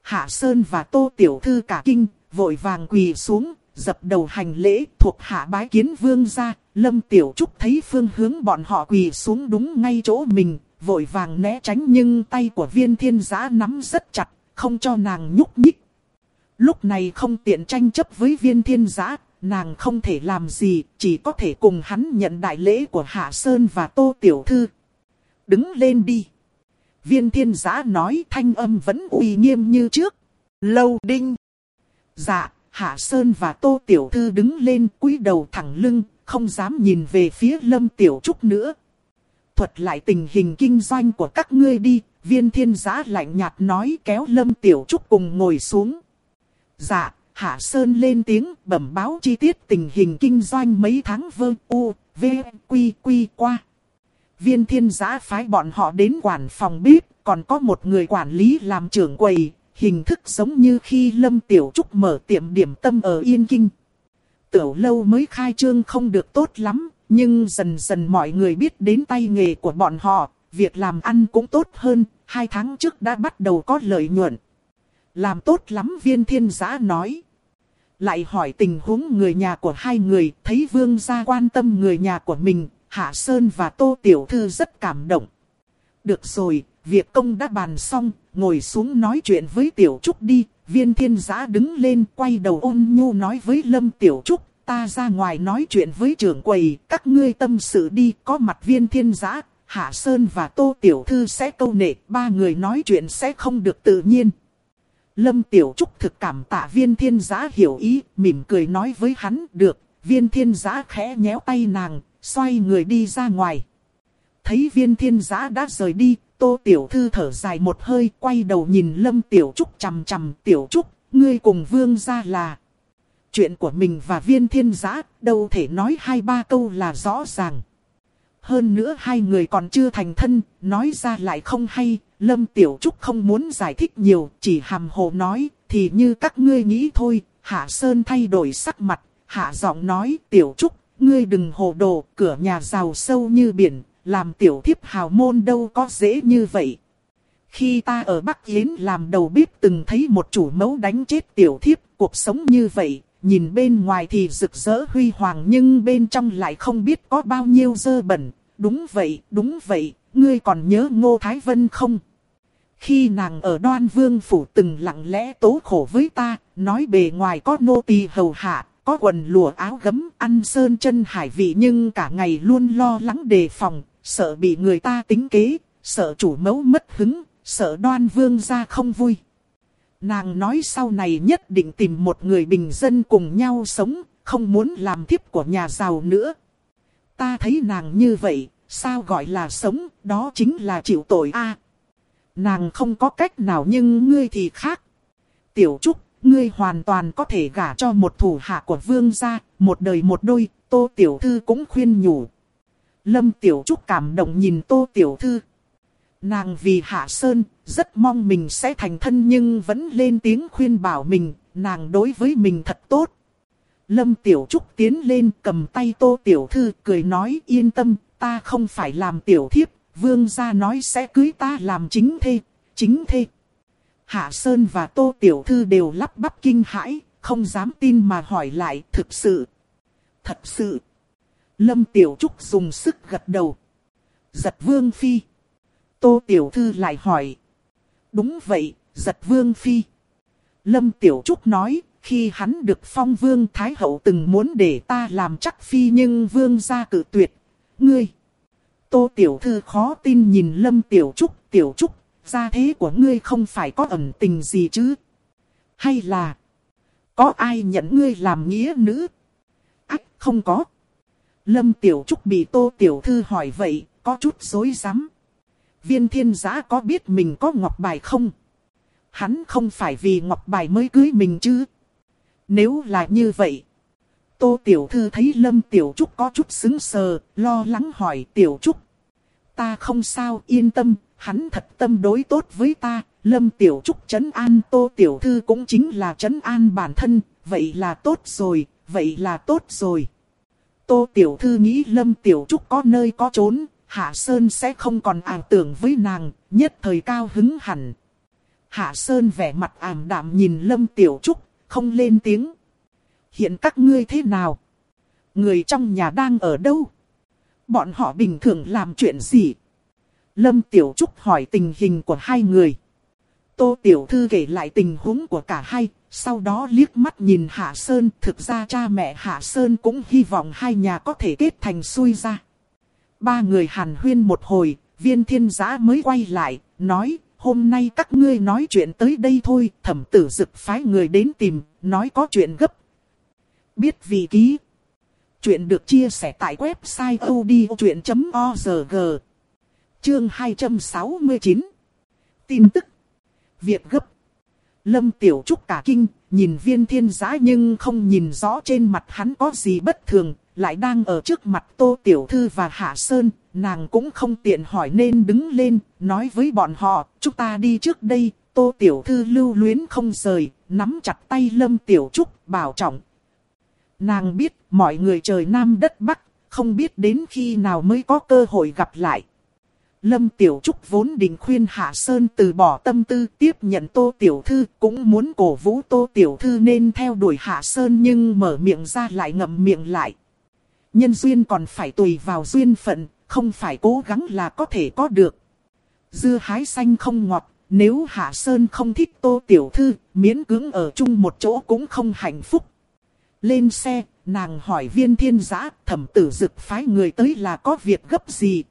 Hạ Sơn và Tô Tiểu Thư cả kinh, vội vàng quỳ xuống, dập đầu hành lễ thuộc hạ bái kiến vương ra. Lâm Tiểu Trúc thấy phương hướng bọn họ quỳ xuống đúng ngay chỗ mình, vội vàng né tránh nhưng tay của viên thiên giã nắm rất chặt, không cho nàng nhúc nhích. Lúc này không tiện tranh chấp với viên thiên giã, nàng không thể làm gì, chỉ có thể cùng hắn nhận đại lễ của Hạ Sơn và Tô Tiểu Thư. Đứng lên đi. Viên thiên giã nói thanh âm vẫn uy nghiêm như trước. Lâu đinh. Dạ, Hạ Sơn và Tô Tiểu Thư đứng lên cúi đầu thẳng lưng, không dám nhìn về phía Lâm Tiểu Trúc nữa. Thuật lại tình hình kinh doanh của các ngươi đi, viên thiên giã lạnh nhạt nói kéo Lâm Tiểu Trúc cùng ngồi xuống. Dạ, Hạ Sơn lên tiếng bẩm báo chi tiết tình hình kinh doanh mấy tháng vơ u, v, quy quy qua. Viên thiên giã phái bọn họ đến quản phòng bếp, còn có một người quản lý làm trưởng quầy, hình thức giống như khi Lâm Tiểu Trúc mở tiệm điểm tâm ở Yên Kinh. Tiểu lâu mới khai trương không được tốt lắm, nhưng dần dần mọi người biết đến tay nghề của bọn họ, việc làm ăn cũng tốt hơn, hai tháng trước đã bắt đầu có lợi nhuận. Làm tốt lắm viên thiên giã nói. Lại hỏi tình huống người nhà của hai người, thấy vương gia quan tâm người nhà của mình, Hạ Sơn và Tô Tiểu Thư rất cảm động. Được rồi, việc công đã bàn xong, ngồi xuống nói chuyện với Tiểu Trúc đi. Viên thiên giã đứng lên quay đầu ôn nhu nói với Lâm Tiểu Trúc, ta ra ngoài nói chuyện với trưởng quầy, các ngươi tâm sự đi, có mặt viên thiên giã, Hạ Sơn và Tô Tiểu Thư sẽ câu nệ, ba người nói chuyện sẽ không được tự nhiên. Lâm Tiểu Trúc thực cảm tạ viên thiên giã hiểu ý, mỉm cười nói với hắn, được, viên thiên giã khẽ nhéo tay nàng, xoay người đi ra ngoài. Thấy viên thiên giã đã rời đi, Tô Tiểu Thư thở dài một hơi, quay đầu nhìn Lâm Tiểu Trúc chằm chằm, Tiểu Trúc, ngươi cùng vương ra là... Chuyện của mình và viên thiên giã, đâu thể nói hai ba câu là rõ ràng. Hơn nữa hai người còn chưa thành thân, nói ra lại không hay, Lâm Tiểu Trúc không muốn giải thích nhiều, chỉ hàm hồ nói, thì như các ngươi nghĩ thôi, Hạ Sơn thay đổi sắc mặt, Hạ giọng nói, Tiểu Trúc, ngươi đừng hồ đồ, cửa nhà giàu sâu như biển, làm tiểu thiếp hào môn đâu có dễ như vậy. Khi ta ở Bắc Yến làm đầu bếp từng thấy một chủ mẫu đánh chết tiểu thiếp, cuộc sống như vậy, nhìn bên ngoài thì rực rỡ huy hoàng nhưng bên trong lại không biết có bao nhiêu dơ bẩn. Đúng vậy, đúng vậy, ngươi còn nhớ Ngô Thái Vân không? Khi nàng ở đoan vương phủ từng lặng lẽ tố khổ với ta, nói bề ngoài có nô tỳ hầu hạ, có quần lụa áo gấm, ăn sơn chân hải vị nhưng cả ngày luôn lo lắng đề phòng, sợ bị người ta tính kế, sợ chủ mẫu mất hứng, sợ đoan vương ra không vui. Nàng nói sau này nhất định tìm một người bình dân cùng nhau sống, không muốn làm thiếp của nhà giàu nữa. Ta thấy nàng như vậy, sao gọi là sống, đó chính là chịu tội a. nàng không có cách nào nhưng ngươi thì khác. Tiểu Trúc, ngươi hoàn toàn có thể gả cho một thủ hạ của vương gia, một đời một đôi, Tô Tiểu Thư cũng khuyên nhủ. Lâm Tiểu Trúc cảm động nhìn Tô Tiểu Thư. Nàng vì Hạ Sơn, rất mong mình sẽ thành thân nhưng vẫn lên tiếng khuyên bảo mình, nàng đối với mình thật tốt. Lâm Tiểu Trúc tiến lên cầm tay Tô Tiểu Thư cười nói yên tâm, ta không phải làm tiểu thiếp, vương gia nói sẽ cưới ta làm chính thê, chính thê. Hạ Sơn và Tô Tiểu Thư đều lắp bắp kinh hãi, không dám tin mà hỏi lại thực sự. Thật sự. Lâm Tiểu Trúc dùng sức gật đầu. Giật vương phi. Tô Tiểu Thư lại hỏi. Đúng vậy, giật vương phi. Lâm Tiểu Trúc nói, khi hắn được phong vương Thái Hậu từng muốn để ta làm chắc phi nhưng vương gia cử tuyệt. Ngươi! Tô Tiểu Thư khó tin nhìn Lâm Tiểu Trúc, Tiểu Trúc, gia thế của ngươi không phải có ẩn tình gì chứ? Hay là có ai nhận ngươi làm nghĩa nữ? Ách, không có. Lâm Tiểu Trúc bị Tô Tiểu Thư hỏi vậy, có chút dối rắm viên thiên giã có biết mình có ngọc bài không? Hắn không phải vì ngọc bài mới cưới mình chứ? Nếu là như vậy. Tô Tiểu Thư thấy Lâm Tiểu Trúc có chút xứng sờ, lo lắng hỏi Tiểu Trúc. Ta không sao yên tâm, hắn thật tâm đối tốt với ta, Lâm Tiểu Trúc trấn an Tô Tiểu Thư cũng chính là trấn an bản thân, vậy là tốt rồi, vậy là tốt rồi. Tô Tiểu Thư nghĩ Lâm Tiểu Trúc có nơi có trốn, Hạ Sơn sẽ không còn ảo tưởng với nàng, nhất thời cao hứng hẳn. Hạ Sơn vẻ mặt ảm đạm nhìn Lâm Tiểu Trúc, không lên tiếng. Hiện các ngươi thế nào? Người trong nhà đang ở đâu? Bọn họ bình thường làm chuyện gì? Lâm Tiểu Trúc hỏi tình hình của hai người. Tô Tiểu Thư kể lại tình huống của cả hai, sau đó liếc mắt nhìn Hạ Sơn. Thực ra cha mẹ Hạ Sơn cũng hy vọng hai nhà có thể kết thành xuôi ra. Ba người hàn huyên một hồi, viên thiên giã mới quay lại, nói, hôm nay các ngươi nói chuyện tới đây thôi, thẩm tử dực phái người đến tìm, nói có chuyện gấp. Biết vị ký. Chuyện được chia sẻ tại website odchuyện.org. Chương 269. Tin tức. Việc gấp. Lâm Tiểu Trúc cả kinh, nhìn viên thiên giá nhưng không nhìn rõ trên mặt hắn có gì bất thường, lại đang ở trước mặt Tô Tiểu Thư và Hạ Sơn, nàng cũng không tiện hỏi nên đứng lên, nói với bọn họ, chúng ta đi trước đây, Tô Tiểu Thư lưu luyến không rời, nắm chặt tay Lâm Tiểu Trúc, bảo trọng. Nàng biết, mọi người trời Nam đất Bắc, không biết đến khi nào mới có cơ hội gặp lại. Lâm Tiểu Trúc vốn định khuyên Hạ Sơn từ bỏ tâm tư tiếp nhận Tô Tiểu Thư, cũng muốn cổ vũ Tô Tiểu Thư nên theo đuổi Hạ Sơn nhưng mở miệng ra lại ngậm miệng lại. Nhân duyên còn phải tùy vào duyên phận, không phải cố gắng là có thể có được. Dưa hái xanh không ngọt, nếu Hạ Sơn không thích Tô Tiểu Thư, miễn cưỡng ở chung một chỗ cũng không hạnh phúc. Lên xe, nàng hỏi viên thiên giã, thẩm tử dực phái người tới là có việc gấp gì.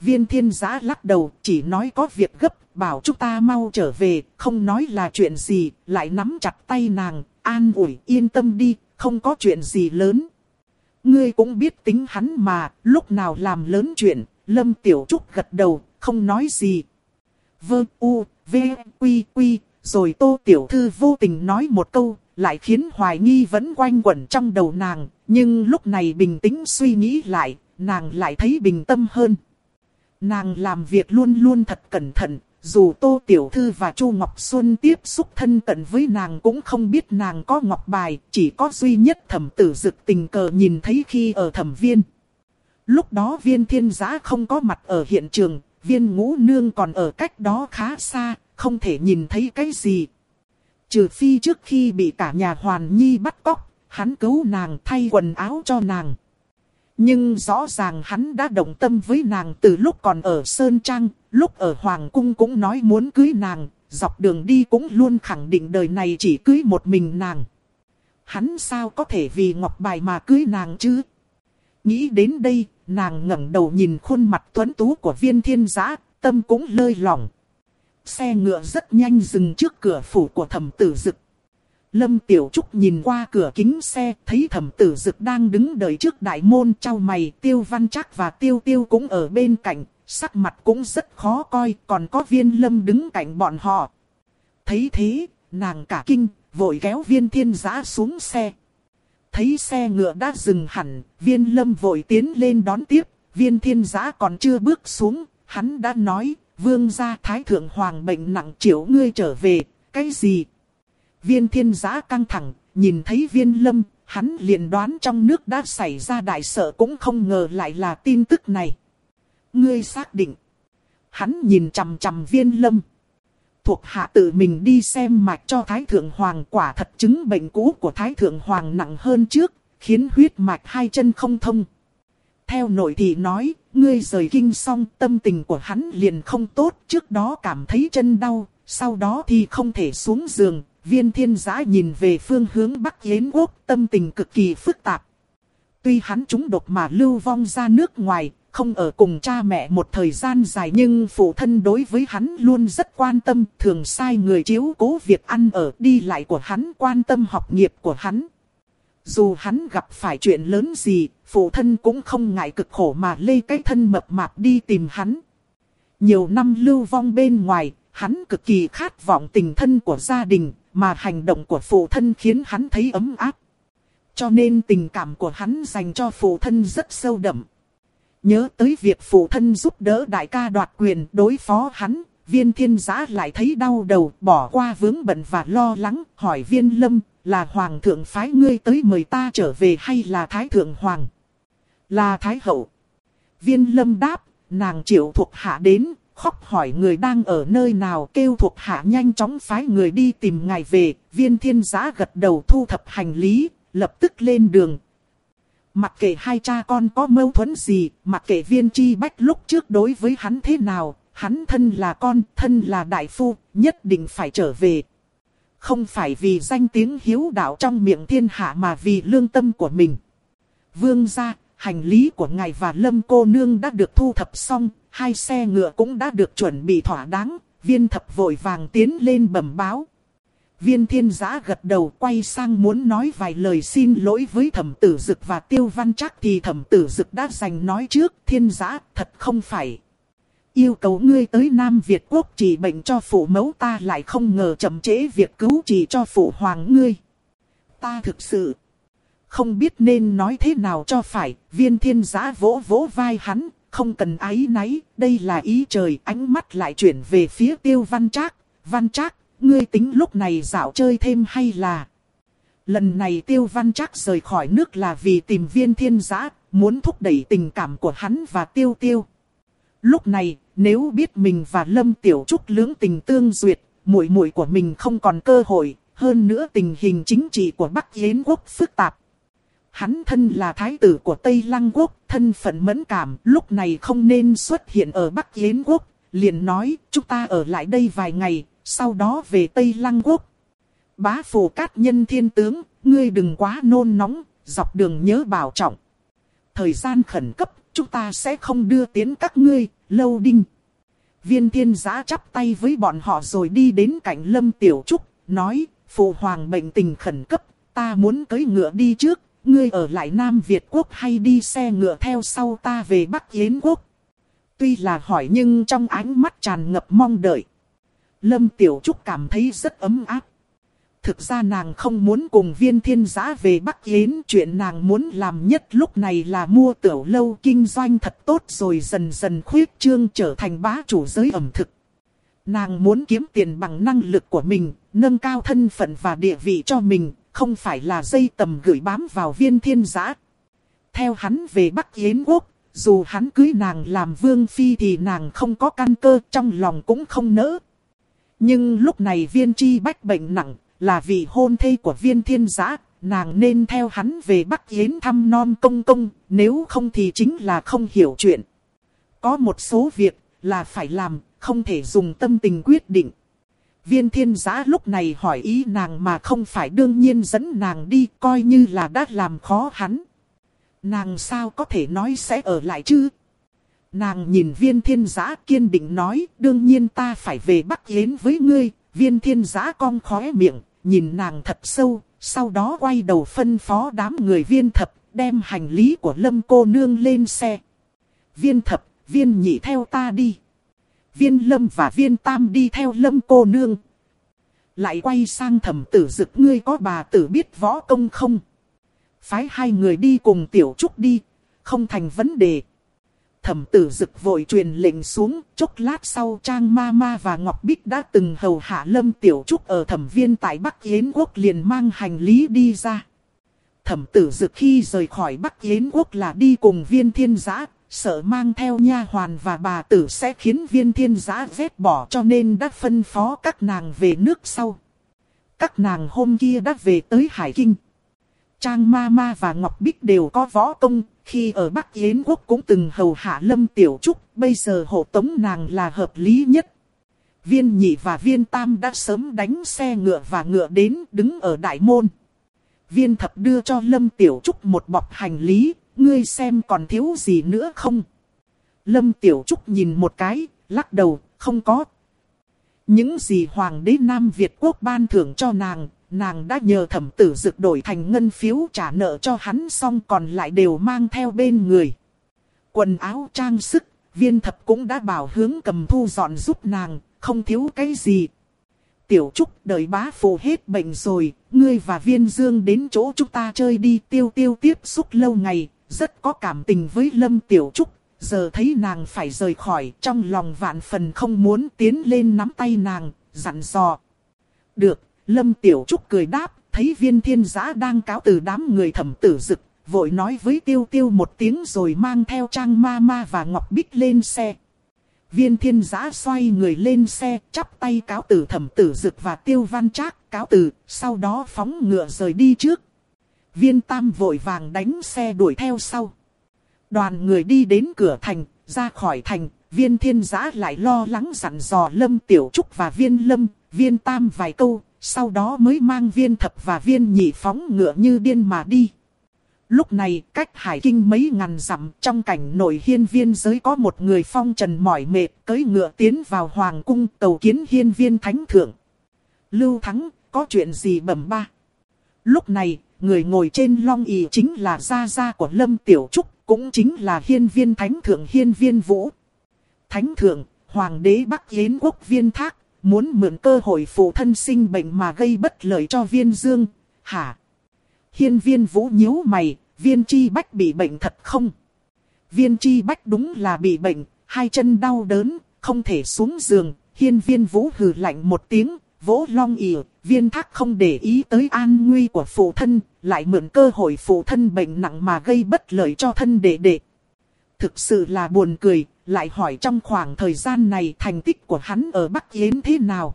Viên thiên giã lắc đầu, chỉ nói có việc gấp, bảo chúng ta mau trở về, không nói là chuyện gì, lại nắm chặt tay nàng, an ủi, yên tâm đi, không có chuyện gì lớn. Ngươi cũng biết tính hắn mà, lúc nào làm lớn chuyện, Lâm Tiểu Trúc gật đầu, không nói gì. Vơ u, v, quy quy, rồi Tô Tiểu Thư vô tình nói một câu, lại khiến hoài nghi vẫn quanh quẩn trong đầu nàng, nhưng lúc này bình tĩnh suy nghĩ lại, nàng lại thấy bình tâm hơn. Nàng làm việc luôn luôn thật cẩn thận, dù Tô Tiểu Thư và Chu Ngọc Xuân tiếp xúc thân cận với nàng cũng không biết nàng có ngọc bài, chỉ có duy nhất thẩm tử dực tình cờ nhìn thấy khi ở thẩm viên. Lúc đó viên thiên giã không có mặt ở hiện trường, viên ngũ nương còn ở cách đó khá xa, không thể nhìn thấy cái gì. Trừ phi trước khi bị cả nhà hoàn nhi bắt cóc, hắn cứu nàng thay quần áo cho nàng. Nhưng rõ ràng hắn đã động tâm với nàng từ lúc còn ở Sơn Trang, lúc ở Hoàng Cung cũng nói muốn cưới nàng, dọc đường đi cũng luôn khẳng định đời này chỉ cưới một mình nàng. Hắn sao có thể vì ngọc bài mà cưới nàng chứ? Nghĩ đến đây, nàng ngẩng đầu nhìn khuôn mặt tuấn tú của viên thiên giã, tâm cũng lơi lỏng. Xe ngựa rất nhanh dừng trước cửa phủ của thẩm tử dực. Lâm Tiểu Trúc nhìn qua cửa kính xe, thấy thẩm tử dực đang đứng đợi trước đại môn trao mày, tiêu văn chắc và tiêu tiêu cũng ở bên cạnh, sắc mặt cũng rất khó coi, còn có viên lâm đứng cạnh bọn họ. Thấy thế, nàng cả kinh, vội kéo viên thiên giã xuống xe. Thấy xe ngựa đã dừng hẳn, viên lâm vội tiến lên đón tiếp, viên thiên giã còn chưa bước xuống, hắn đã nói, vương gia thái thượng hoàng bệnh nặng triệu ngươi trở về, cái gì? Viên thiên giã căng thẳng, nhìn thấy viên lâm, hắn liền đoán trong nước đã xảy ra đại sợ cũng không ngờ lại là tin tức này. Ngươi xác định. Hắn nhìn chằm chằm viên lâm. Thuộc hạ tự mình đi xem mạch cho Thái Thượng Hoàng quả thật chứng bệnh cũ của Thái Thượng Hoàng nặng hơn trước, khiến huyết mạch hai chân không thông. Theo nội thị nói, ngươi rời kinh xong tâm tình của hắn liền không tốt, trước đó cảm thấy chân đau, sau đó thì không thể xuống giường, viên thiên giã nhìn về phương hướng Bắc Yến Quốc, tâm tình cực kỳ phức tạp. Tuy hắn trúng độc mà lưu vong ra nước ngoài, không ở cùng cha mẹ một thời gian dài nhưng phụ thân đối với hắn luôn rất quan tâm, thường sai người chiếu cố việc ăn ở đi lại của hắn, quan tâm học nghiệp của hắn. Dù hắn gặp phải chuyện lớn gì, phụ thân cũng không ngại cực khổ mà lê cái thân mập mạp đi tìm hắn. Nhiều năm lưu vong bên ngoài, hắn cực kỳ khát vọng tình thân của gia đình, mà hành động của phụ thân khiến hắn thấy ấm áp. Cho nên tình cảm của hắn dành cho phụ thân rất sâu đậm. Nhớ tới việc phụ thân giúp đỡ đại ca đoạt quyền đối phó hắn, viên thiên giã lại thấy đau đầu, bỏ qua vướng bận và lo lắng, hỏi viên lâm, là hoàng thượng phái ngươi tới mời ta trở về hay là thái thượng hoàng? Là thái hậu. Viên lâm đáp, nàng triệu thuộc hạ đến, khóc hỏi người đang ở nơi nào kêu thuộc hạ nhanh chóng phái người đi tìm ngài về, viên thiên giã gật đầu thu thập hành lý, lập tức lên đường. Mặc kệ hai cha con có mâu thuẫn gì, mặc kệ viên chi bách lúc trước đối với hắn thế nào, hắn thân là con, thân là đại phu, nhất định phải trở về. Không phải vì danh tiếng hiếu đạo trong miệng thiên hạ mà vì lương tâm của mình. Vương gia, hành lý của ngài và lâm cô nương đã được thu thập xong, hai xe ngựa cũng đã được chuẩn bị thỏa đáng, viên thập vội vàng tiến lên bẩm báo. Viên thiên giã gật đầu quay sang muốn nói vài lời xin lỗi với thẩm tử dực và tiêu văn chắc thì thẩm tử dực đã dành nói trước thiên giã thật không phải. Yêu cầu ngươi tới Nam Việt quốc trị bệnh cho phụ mẫu ta lại không ngờ chậm trễ việc cứu trị cho phụ hoàng ngươi. Ta thực sự không biết nên nói thế nào cho phải, viên thiên giã vỗ vỗ vai hắn, không cần ái náy, đây là ý trời, ánh mắt lại chuyển về phía tiêu văn trác, văn trác, ngươi tính lúc này dạo chơi thêm hay là... Lần này tiêu văn trác rời khỏi nước là vì tìm viên thiên giã, muốn thúc đẩy tình cảm của hắn và tiêu tiêu. Lúc này, nếu biết mình và Lâm Tiểu Trúc lưỡng tình tương duyệt, muội muội của mình không còn cơ hội, hơn nữa tình hình chính trị của Bắc Yến quốc phức tạp, Hắn thân là thái tử của Tây Lăng Quốc, thân phận mẫn cảm, lúc này không nên xuất hiện ở Bắc Yến Quốc. Liền nói, chúng ta ở lại đây vài ngày, sau đó về Tây Lăng Quốc. Bá phù cát nhân thiên tướng, ngươi đừng quá nôn nóng, dọc đường nhớ bảo trọng. Thời gian khẩn cấp, chúng ta sẽ không đưa tiến các ngươi, lâu đinh. Viên thiên giã chắp tay với bọn họ rồi đi đến cạnh Lâm Tiểu Trúc, nói, phụ hoàng bệnh tình khẩn cấp, ta muốn cưới ngựa đi trước, ngươi ở lại Nam Việt Quốc hay đi xe ngựa theo sau ta về Bắc Yến Quốc? Tuy là hỏi nhưng trong ánh mắt tràn ngập mong đợi. Lâm Tiểu Trúc cảm thấy rất ấm áp. Thực ra nàng không muốn cùng viên thiên giã về Bắc Yến. Chuyện nàng muốn làm nhất lúc này là mua tiểu lâu kinh doanh thật tốt rồi dần dần khuyết trương trở thành bá chủ giới ẩm thực. Nàng muốn kiếm tiền bằng năng lực của mình, nâng cao thân phận và địa vị cho mình, không phải là dây tầm gửi bám vào viên thiên giã. Theo hắn về Bắc Yến Quốc, dù hắn cưới nàng làm vương phi thì nàng không có căn cơ trong lòng cũng không nỡ. Nhưng lúc này viên chi bách bệnh nặng, là vì hôn thê của viên thiên giã, nàng nên theo hắn về Bắc Yến thăm non công công, nếu không thì chính là không hiểu chuyện. Có một số việc là phải làm, không thể dùng tâm tình quyết định. Viên thiên giã lúc này hỏi ý nàng mà không phải đương nhiên dẫn nàng đi coi như là đã làm khó hắn. Nàng sao có thể nói sẽ ở lại chứ? Nàng nhìn viên thiên giã kiên định nói đương nhiên ta phải về Bắc Yến với ngươi. Viên thiên giã cong khóe miệng, nhìn nàng thật sâu, sau đó quay đầu phân phó đám người viên thập, đem hành lý của lâm cô nương lên xe. Viên thập, viên nhị theo ta đi viên lâm và viên tam đi theo lâm cô nương. Lại quay sang thẩm tử dực ngươi có bà tử biết võ công không? Phái hai người đi cùng tiểu trúc đi, không thành vấn đề. Thẩm tử dực vội truyền lệnh xuống, chốc lát sau Trang Ma Ma và Ngọc Bích đã từng hầu hạ lâm tiểu trúc ở thẩm viên tại Bắc Yến Quốc liền mang hành lý đi ra. Thẩm tử dực khi rời khỏi Bắc Yến Quốc là đi cùng viên thiên giã, sợ mang theo nha hoàn và bà tử sẽ khiến viên thiên giã vết bỏ cho nên đã phân phó các nàng về nước sau. Các nàng hôm kia đã về tới Hải Kinh. Trang Ma Ma và Ngọc Bích đều có võ công, khi ở Bắc Yến Quốc cũng từng hầu hạ Lâm Tiểu Trúc, bây giờ hộ tống nàng là hợp lý nhất. Viên nhị và viên tam đã sớm đánh xe ngựa và ngựa đến đứng ở đại môn. Viên thập đưa cho Lâm Tiểu Trúc một bọc hành lý, ngươi xem còn thiếu gì nữa không? Lâm Tiểu Trúc nhìn một cái, lắc đầu, không có. Những gì Hoàng đế Nam Việt Quốc ban thưởng cho nàng, nàng đã nhờ thẩm tử dực đổi thành ngân phiếu trả nợ cho hắn xong còn lại đều mang theo bên người. Quần áo trang sức, viên thập cũng đã bảo hướng cầm thu dọn giúp nàng, không thiếu cái gì. Tiểu Trúc đợi bá phụ hết bệnh rồi, ngươi và viên dương đến chỗ chúng ta chơi đi tiêu tiêu tiếp xúc lâu ngày, rất có cảm tình với Lâm Tiểu Trúc, giờ thấy nàng phải rời khỏi, trong lòng vạn phần không muốn tiến lên nắm tay nàng, dặn dò. Được, Lâm Tiểu Trúc cười đáp, thấy viên thiên giã đang cáo từ đám người thẩm tử dực, vội nói với tiêu tiêu một tiếng rồi mang theo trang ma ma và ngọc bích lên xe. Viên thiên giã xoay người lên xe, chắp tay cáo từ thẩm tử dực và tiêu văn trác cáo từ, sau đó phóng ngựa rời đi trước. Viên tam vội vàng đánh xe đuổi theo sau. Đoàn người đi đến cửa thành, ra khỏi thành, viên thiên giã lại lo lắng dặn dò lâm tiểu trúc và viên lâm, viên tam vài câu, sau đó mới mang viên thập và viên nhị phóng ngựa như điên mà đi. Lúc này, cách hải kinh mấy ngàn dặm trong cảnh nội hiên viên giới có một người phong trần mỏi mệt cưỡi ngựa tiến vào hoàng cung cầu kiến hiên viên thánh thượng. Lưu Thắng, có chuyện gì bẩm ba? Lúc này, người ngồi trên long ỷ chính là gia gia của Lâm Tiểu Trúc, cũng chính là hiên viên thánh thượng hiên viên vũ. Thánh thượng, hoàng đế Bắc Yến quốc viên thác, muốn mượn cơ hội phụ thân sinh bệnh mà gây bất lợi cho viên dương, hả? Hiên viên vũ nhíu mày, viên chi bách bị bệnh thật không? Viên chi bách đúng là bị bệnh, hai chân đau đớn, không thể xuống giường. Hiên viên vũ hừ lạnh một tiếng, vỗ long ỉa, viên thác không để ý tới an nguy của phụ thân, lại mượn cơ hội phụ thân bệnh nặng mà gây bất lợi cho thân đệ đệ. Thực sự là buồn cười, lại hỏi trong khoảng thời gian này thành tích của hắn ở Bắc Yến thế nào?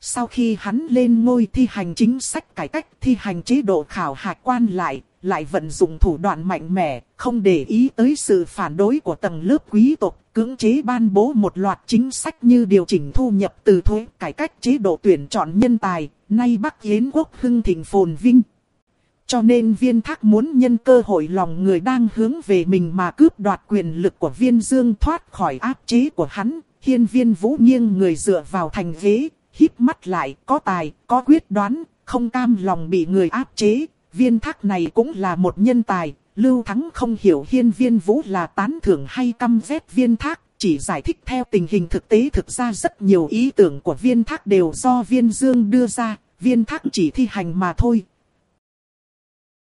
Sau khi hắn lên ngôi thi hành chính sách cải cách thi hành chế độ khảo hạch quan lại, lại vận dụng thủ đoạn mạnh mẽ, không để ý tới sự phản đối của tầng lớp quý tộc, cưỡng chế ban bố một loạt chính sách như điều chỉnh thu nhập từ thuế, cải cách chế độ tuyển chọn nhân tài, nay Bắc Yến quốc hưng thịnh phồn vinh. Cho nên viên thác muốn nhân cơ hội lòng người đang hướng về mình mà cướp đoạt quyền lực của viên dương thoát khỏi áp chế của hắn, hiên viên vũ nghiêng người dựa vào thành ghế, híp mắt lại, có tài, có quyết đoán, không cam lòng bị người áp chế. Viên thác này cũng là một nhân tài, Lưu Thắng không hiểu hiên viên vũ là tán thưởng hay căm ghét viên thác, chỉ giải thích theo tình hình thực tế thực ra rất nhiều ý tưởng của viên thác đều do viên dương đưa ra, viên thác chỉ thi hành mà thôi,